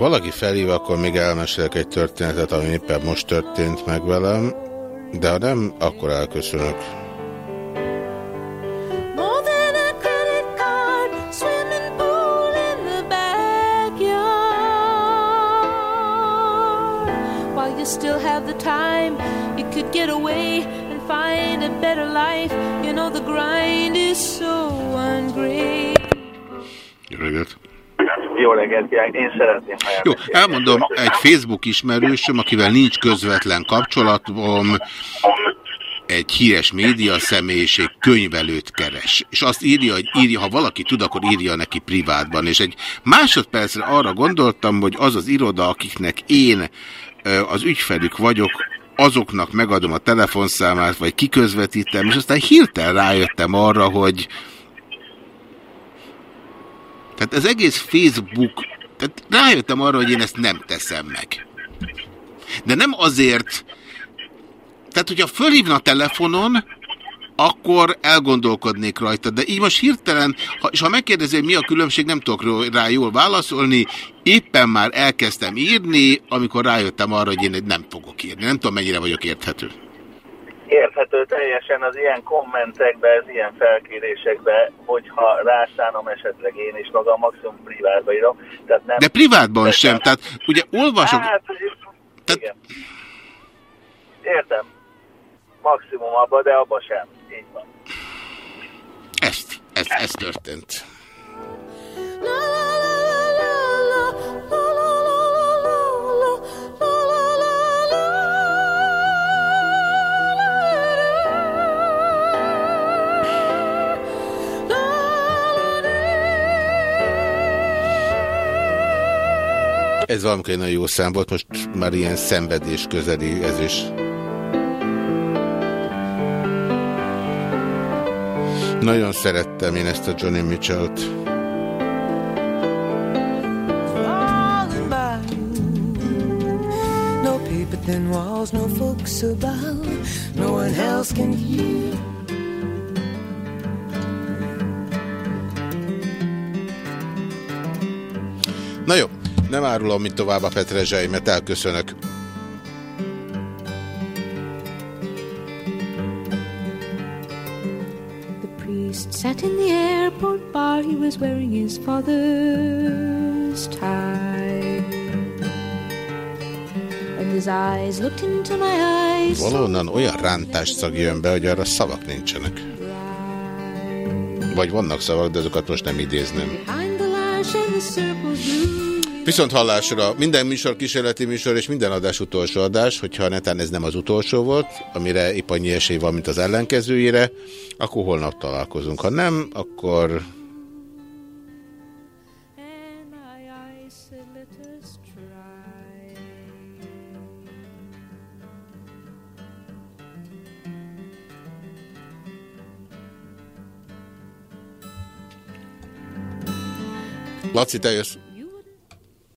Valaki felhív, akkor még elmesélek egy történetet, ami éppen most történt meg velem, de ha nem, akkor elköszönök. Kívánok! Én szeretném, Jó, elmondom, egy Facebook ismerősöm, akivel nincs közvetlen kapcsolatom, egy híres média személyiség könyvelőt keres. És azt írja, hogy írja, ha valaki tud, akkor írja neki privátban. És egy másodpercre arra gondoltam, hogy az az iroda, akiknek én az ügyfelük vagyok, azoknak megadom a telefonszámát, vagy kiközvetítem, és aztán hirtelen rájöttem arra, hogy tehát az egész Facebook, tehát rájöttem arra, hogy én ezt nem teszem meg. De nem azért, tehát hogyha fölhívna telefonon, akkor elgondolkodnék rajta. De így most hirtelen, ha, és ha megkérdezi, mi a különbség, nem tudok rá jól válaszolni, éppen már elkezdtem írni, amikor rájöttem arra, hogy én nem fogok írni. Nem tudom, mennyire vagyok érthető érthető teljesen az ilyen kommentekbe, az ilyen felkérésekbe, hogyha rászánom esetleg én is magam, maximum privátba írom. Tehát nem De privátban értem. sem, tehát ugye olvasok... Hát, tehát... igen. Értem. Maximum abba, de abba sem. Így van. Ezt, ez, ez történt. La, la, la. Ez valamikor egy nagyon jó szám volt, most már ilyen szenvedés közeli ez is. Nagyon szerettem én ezt a Johnny Mitchell-t. thin walls, no folks about, no one else can hear. Na jó, nem árulom, mint tovább a petrezseimet, elköszönök. sat in the airport bar. He was wearing his father's tie. And his eyes looked into my eyes. Valahonnan olyan rántás szag jön be, hogy arra szavak nincsenek. Vagy vannak szavak, de azokat most nem idézném. Viszont hallásra minden műsor kísérleti műsor és minden adás utolsó adás, hogyha netán ez nem az utolsó volt, amire épp annyi esély van, mint az ellenkezőjére, akkor holnap találkozunk. Ha nem, akkor... Laci, te jössz.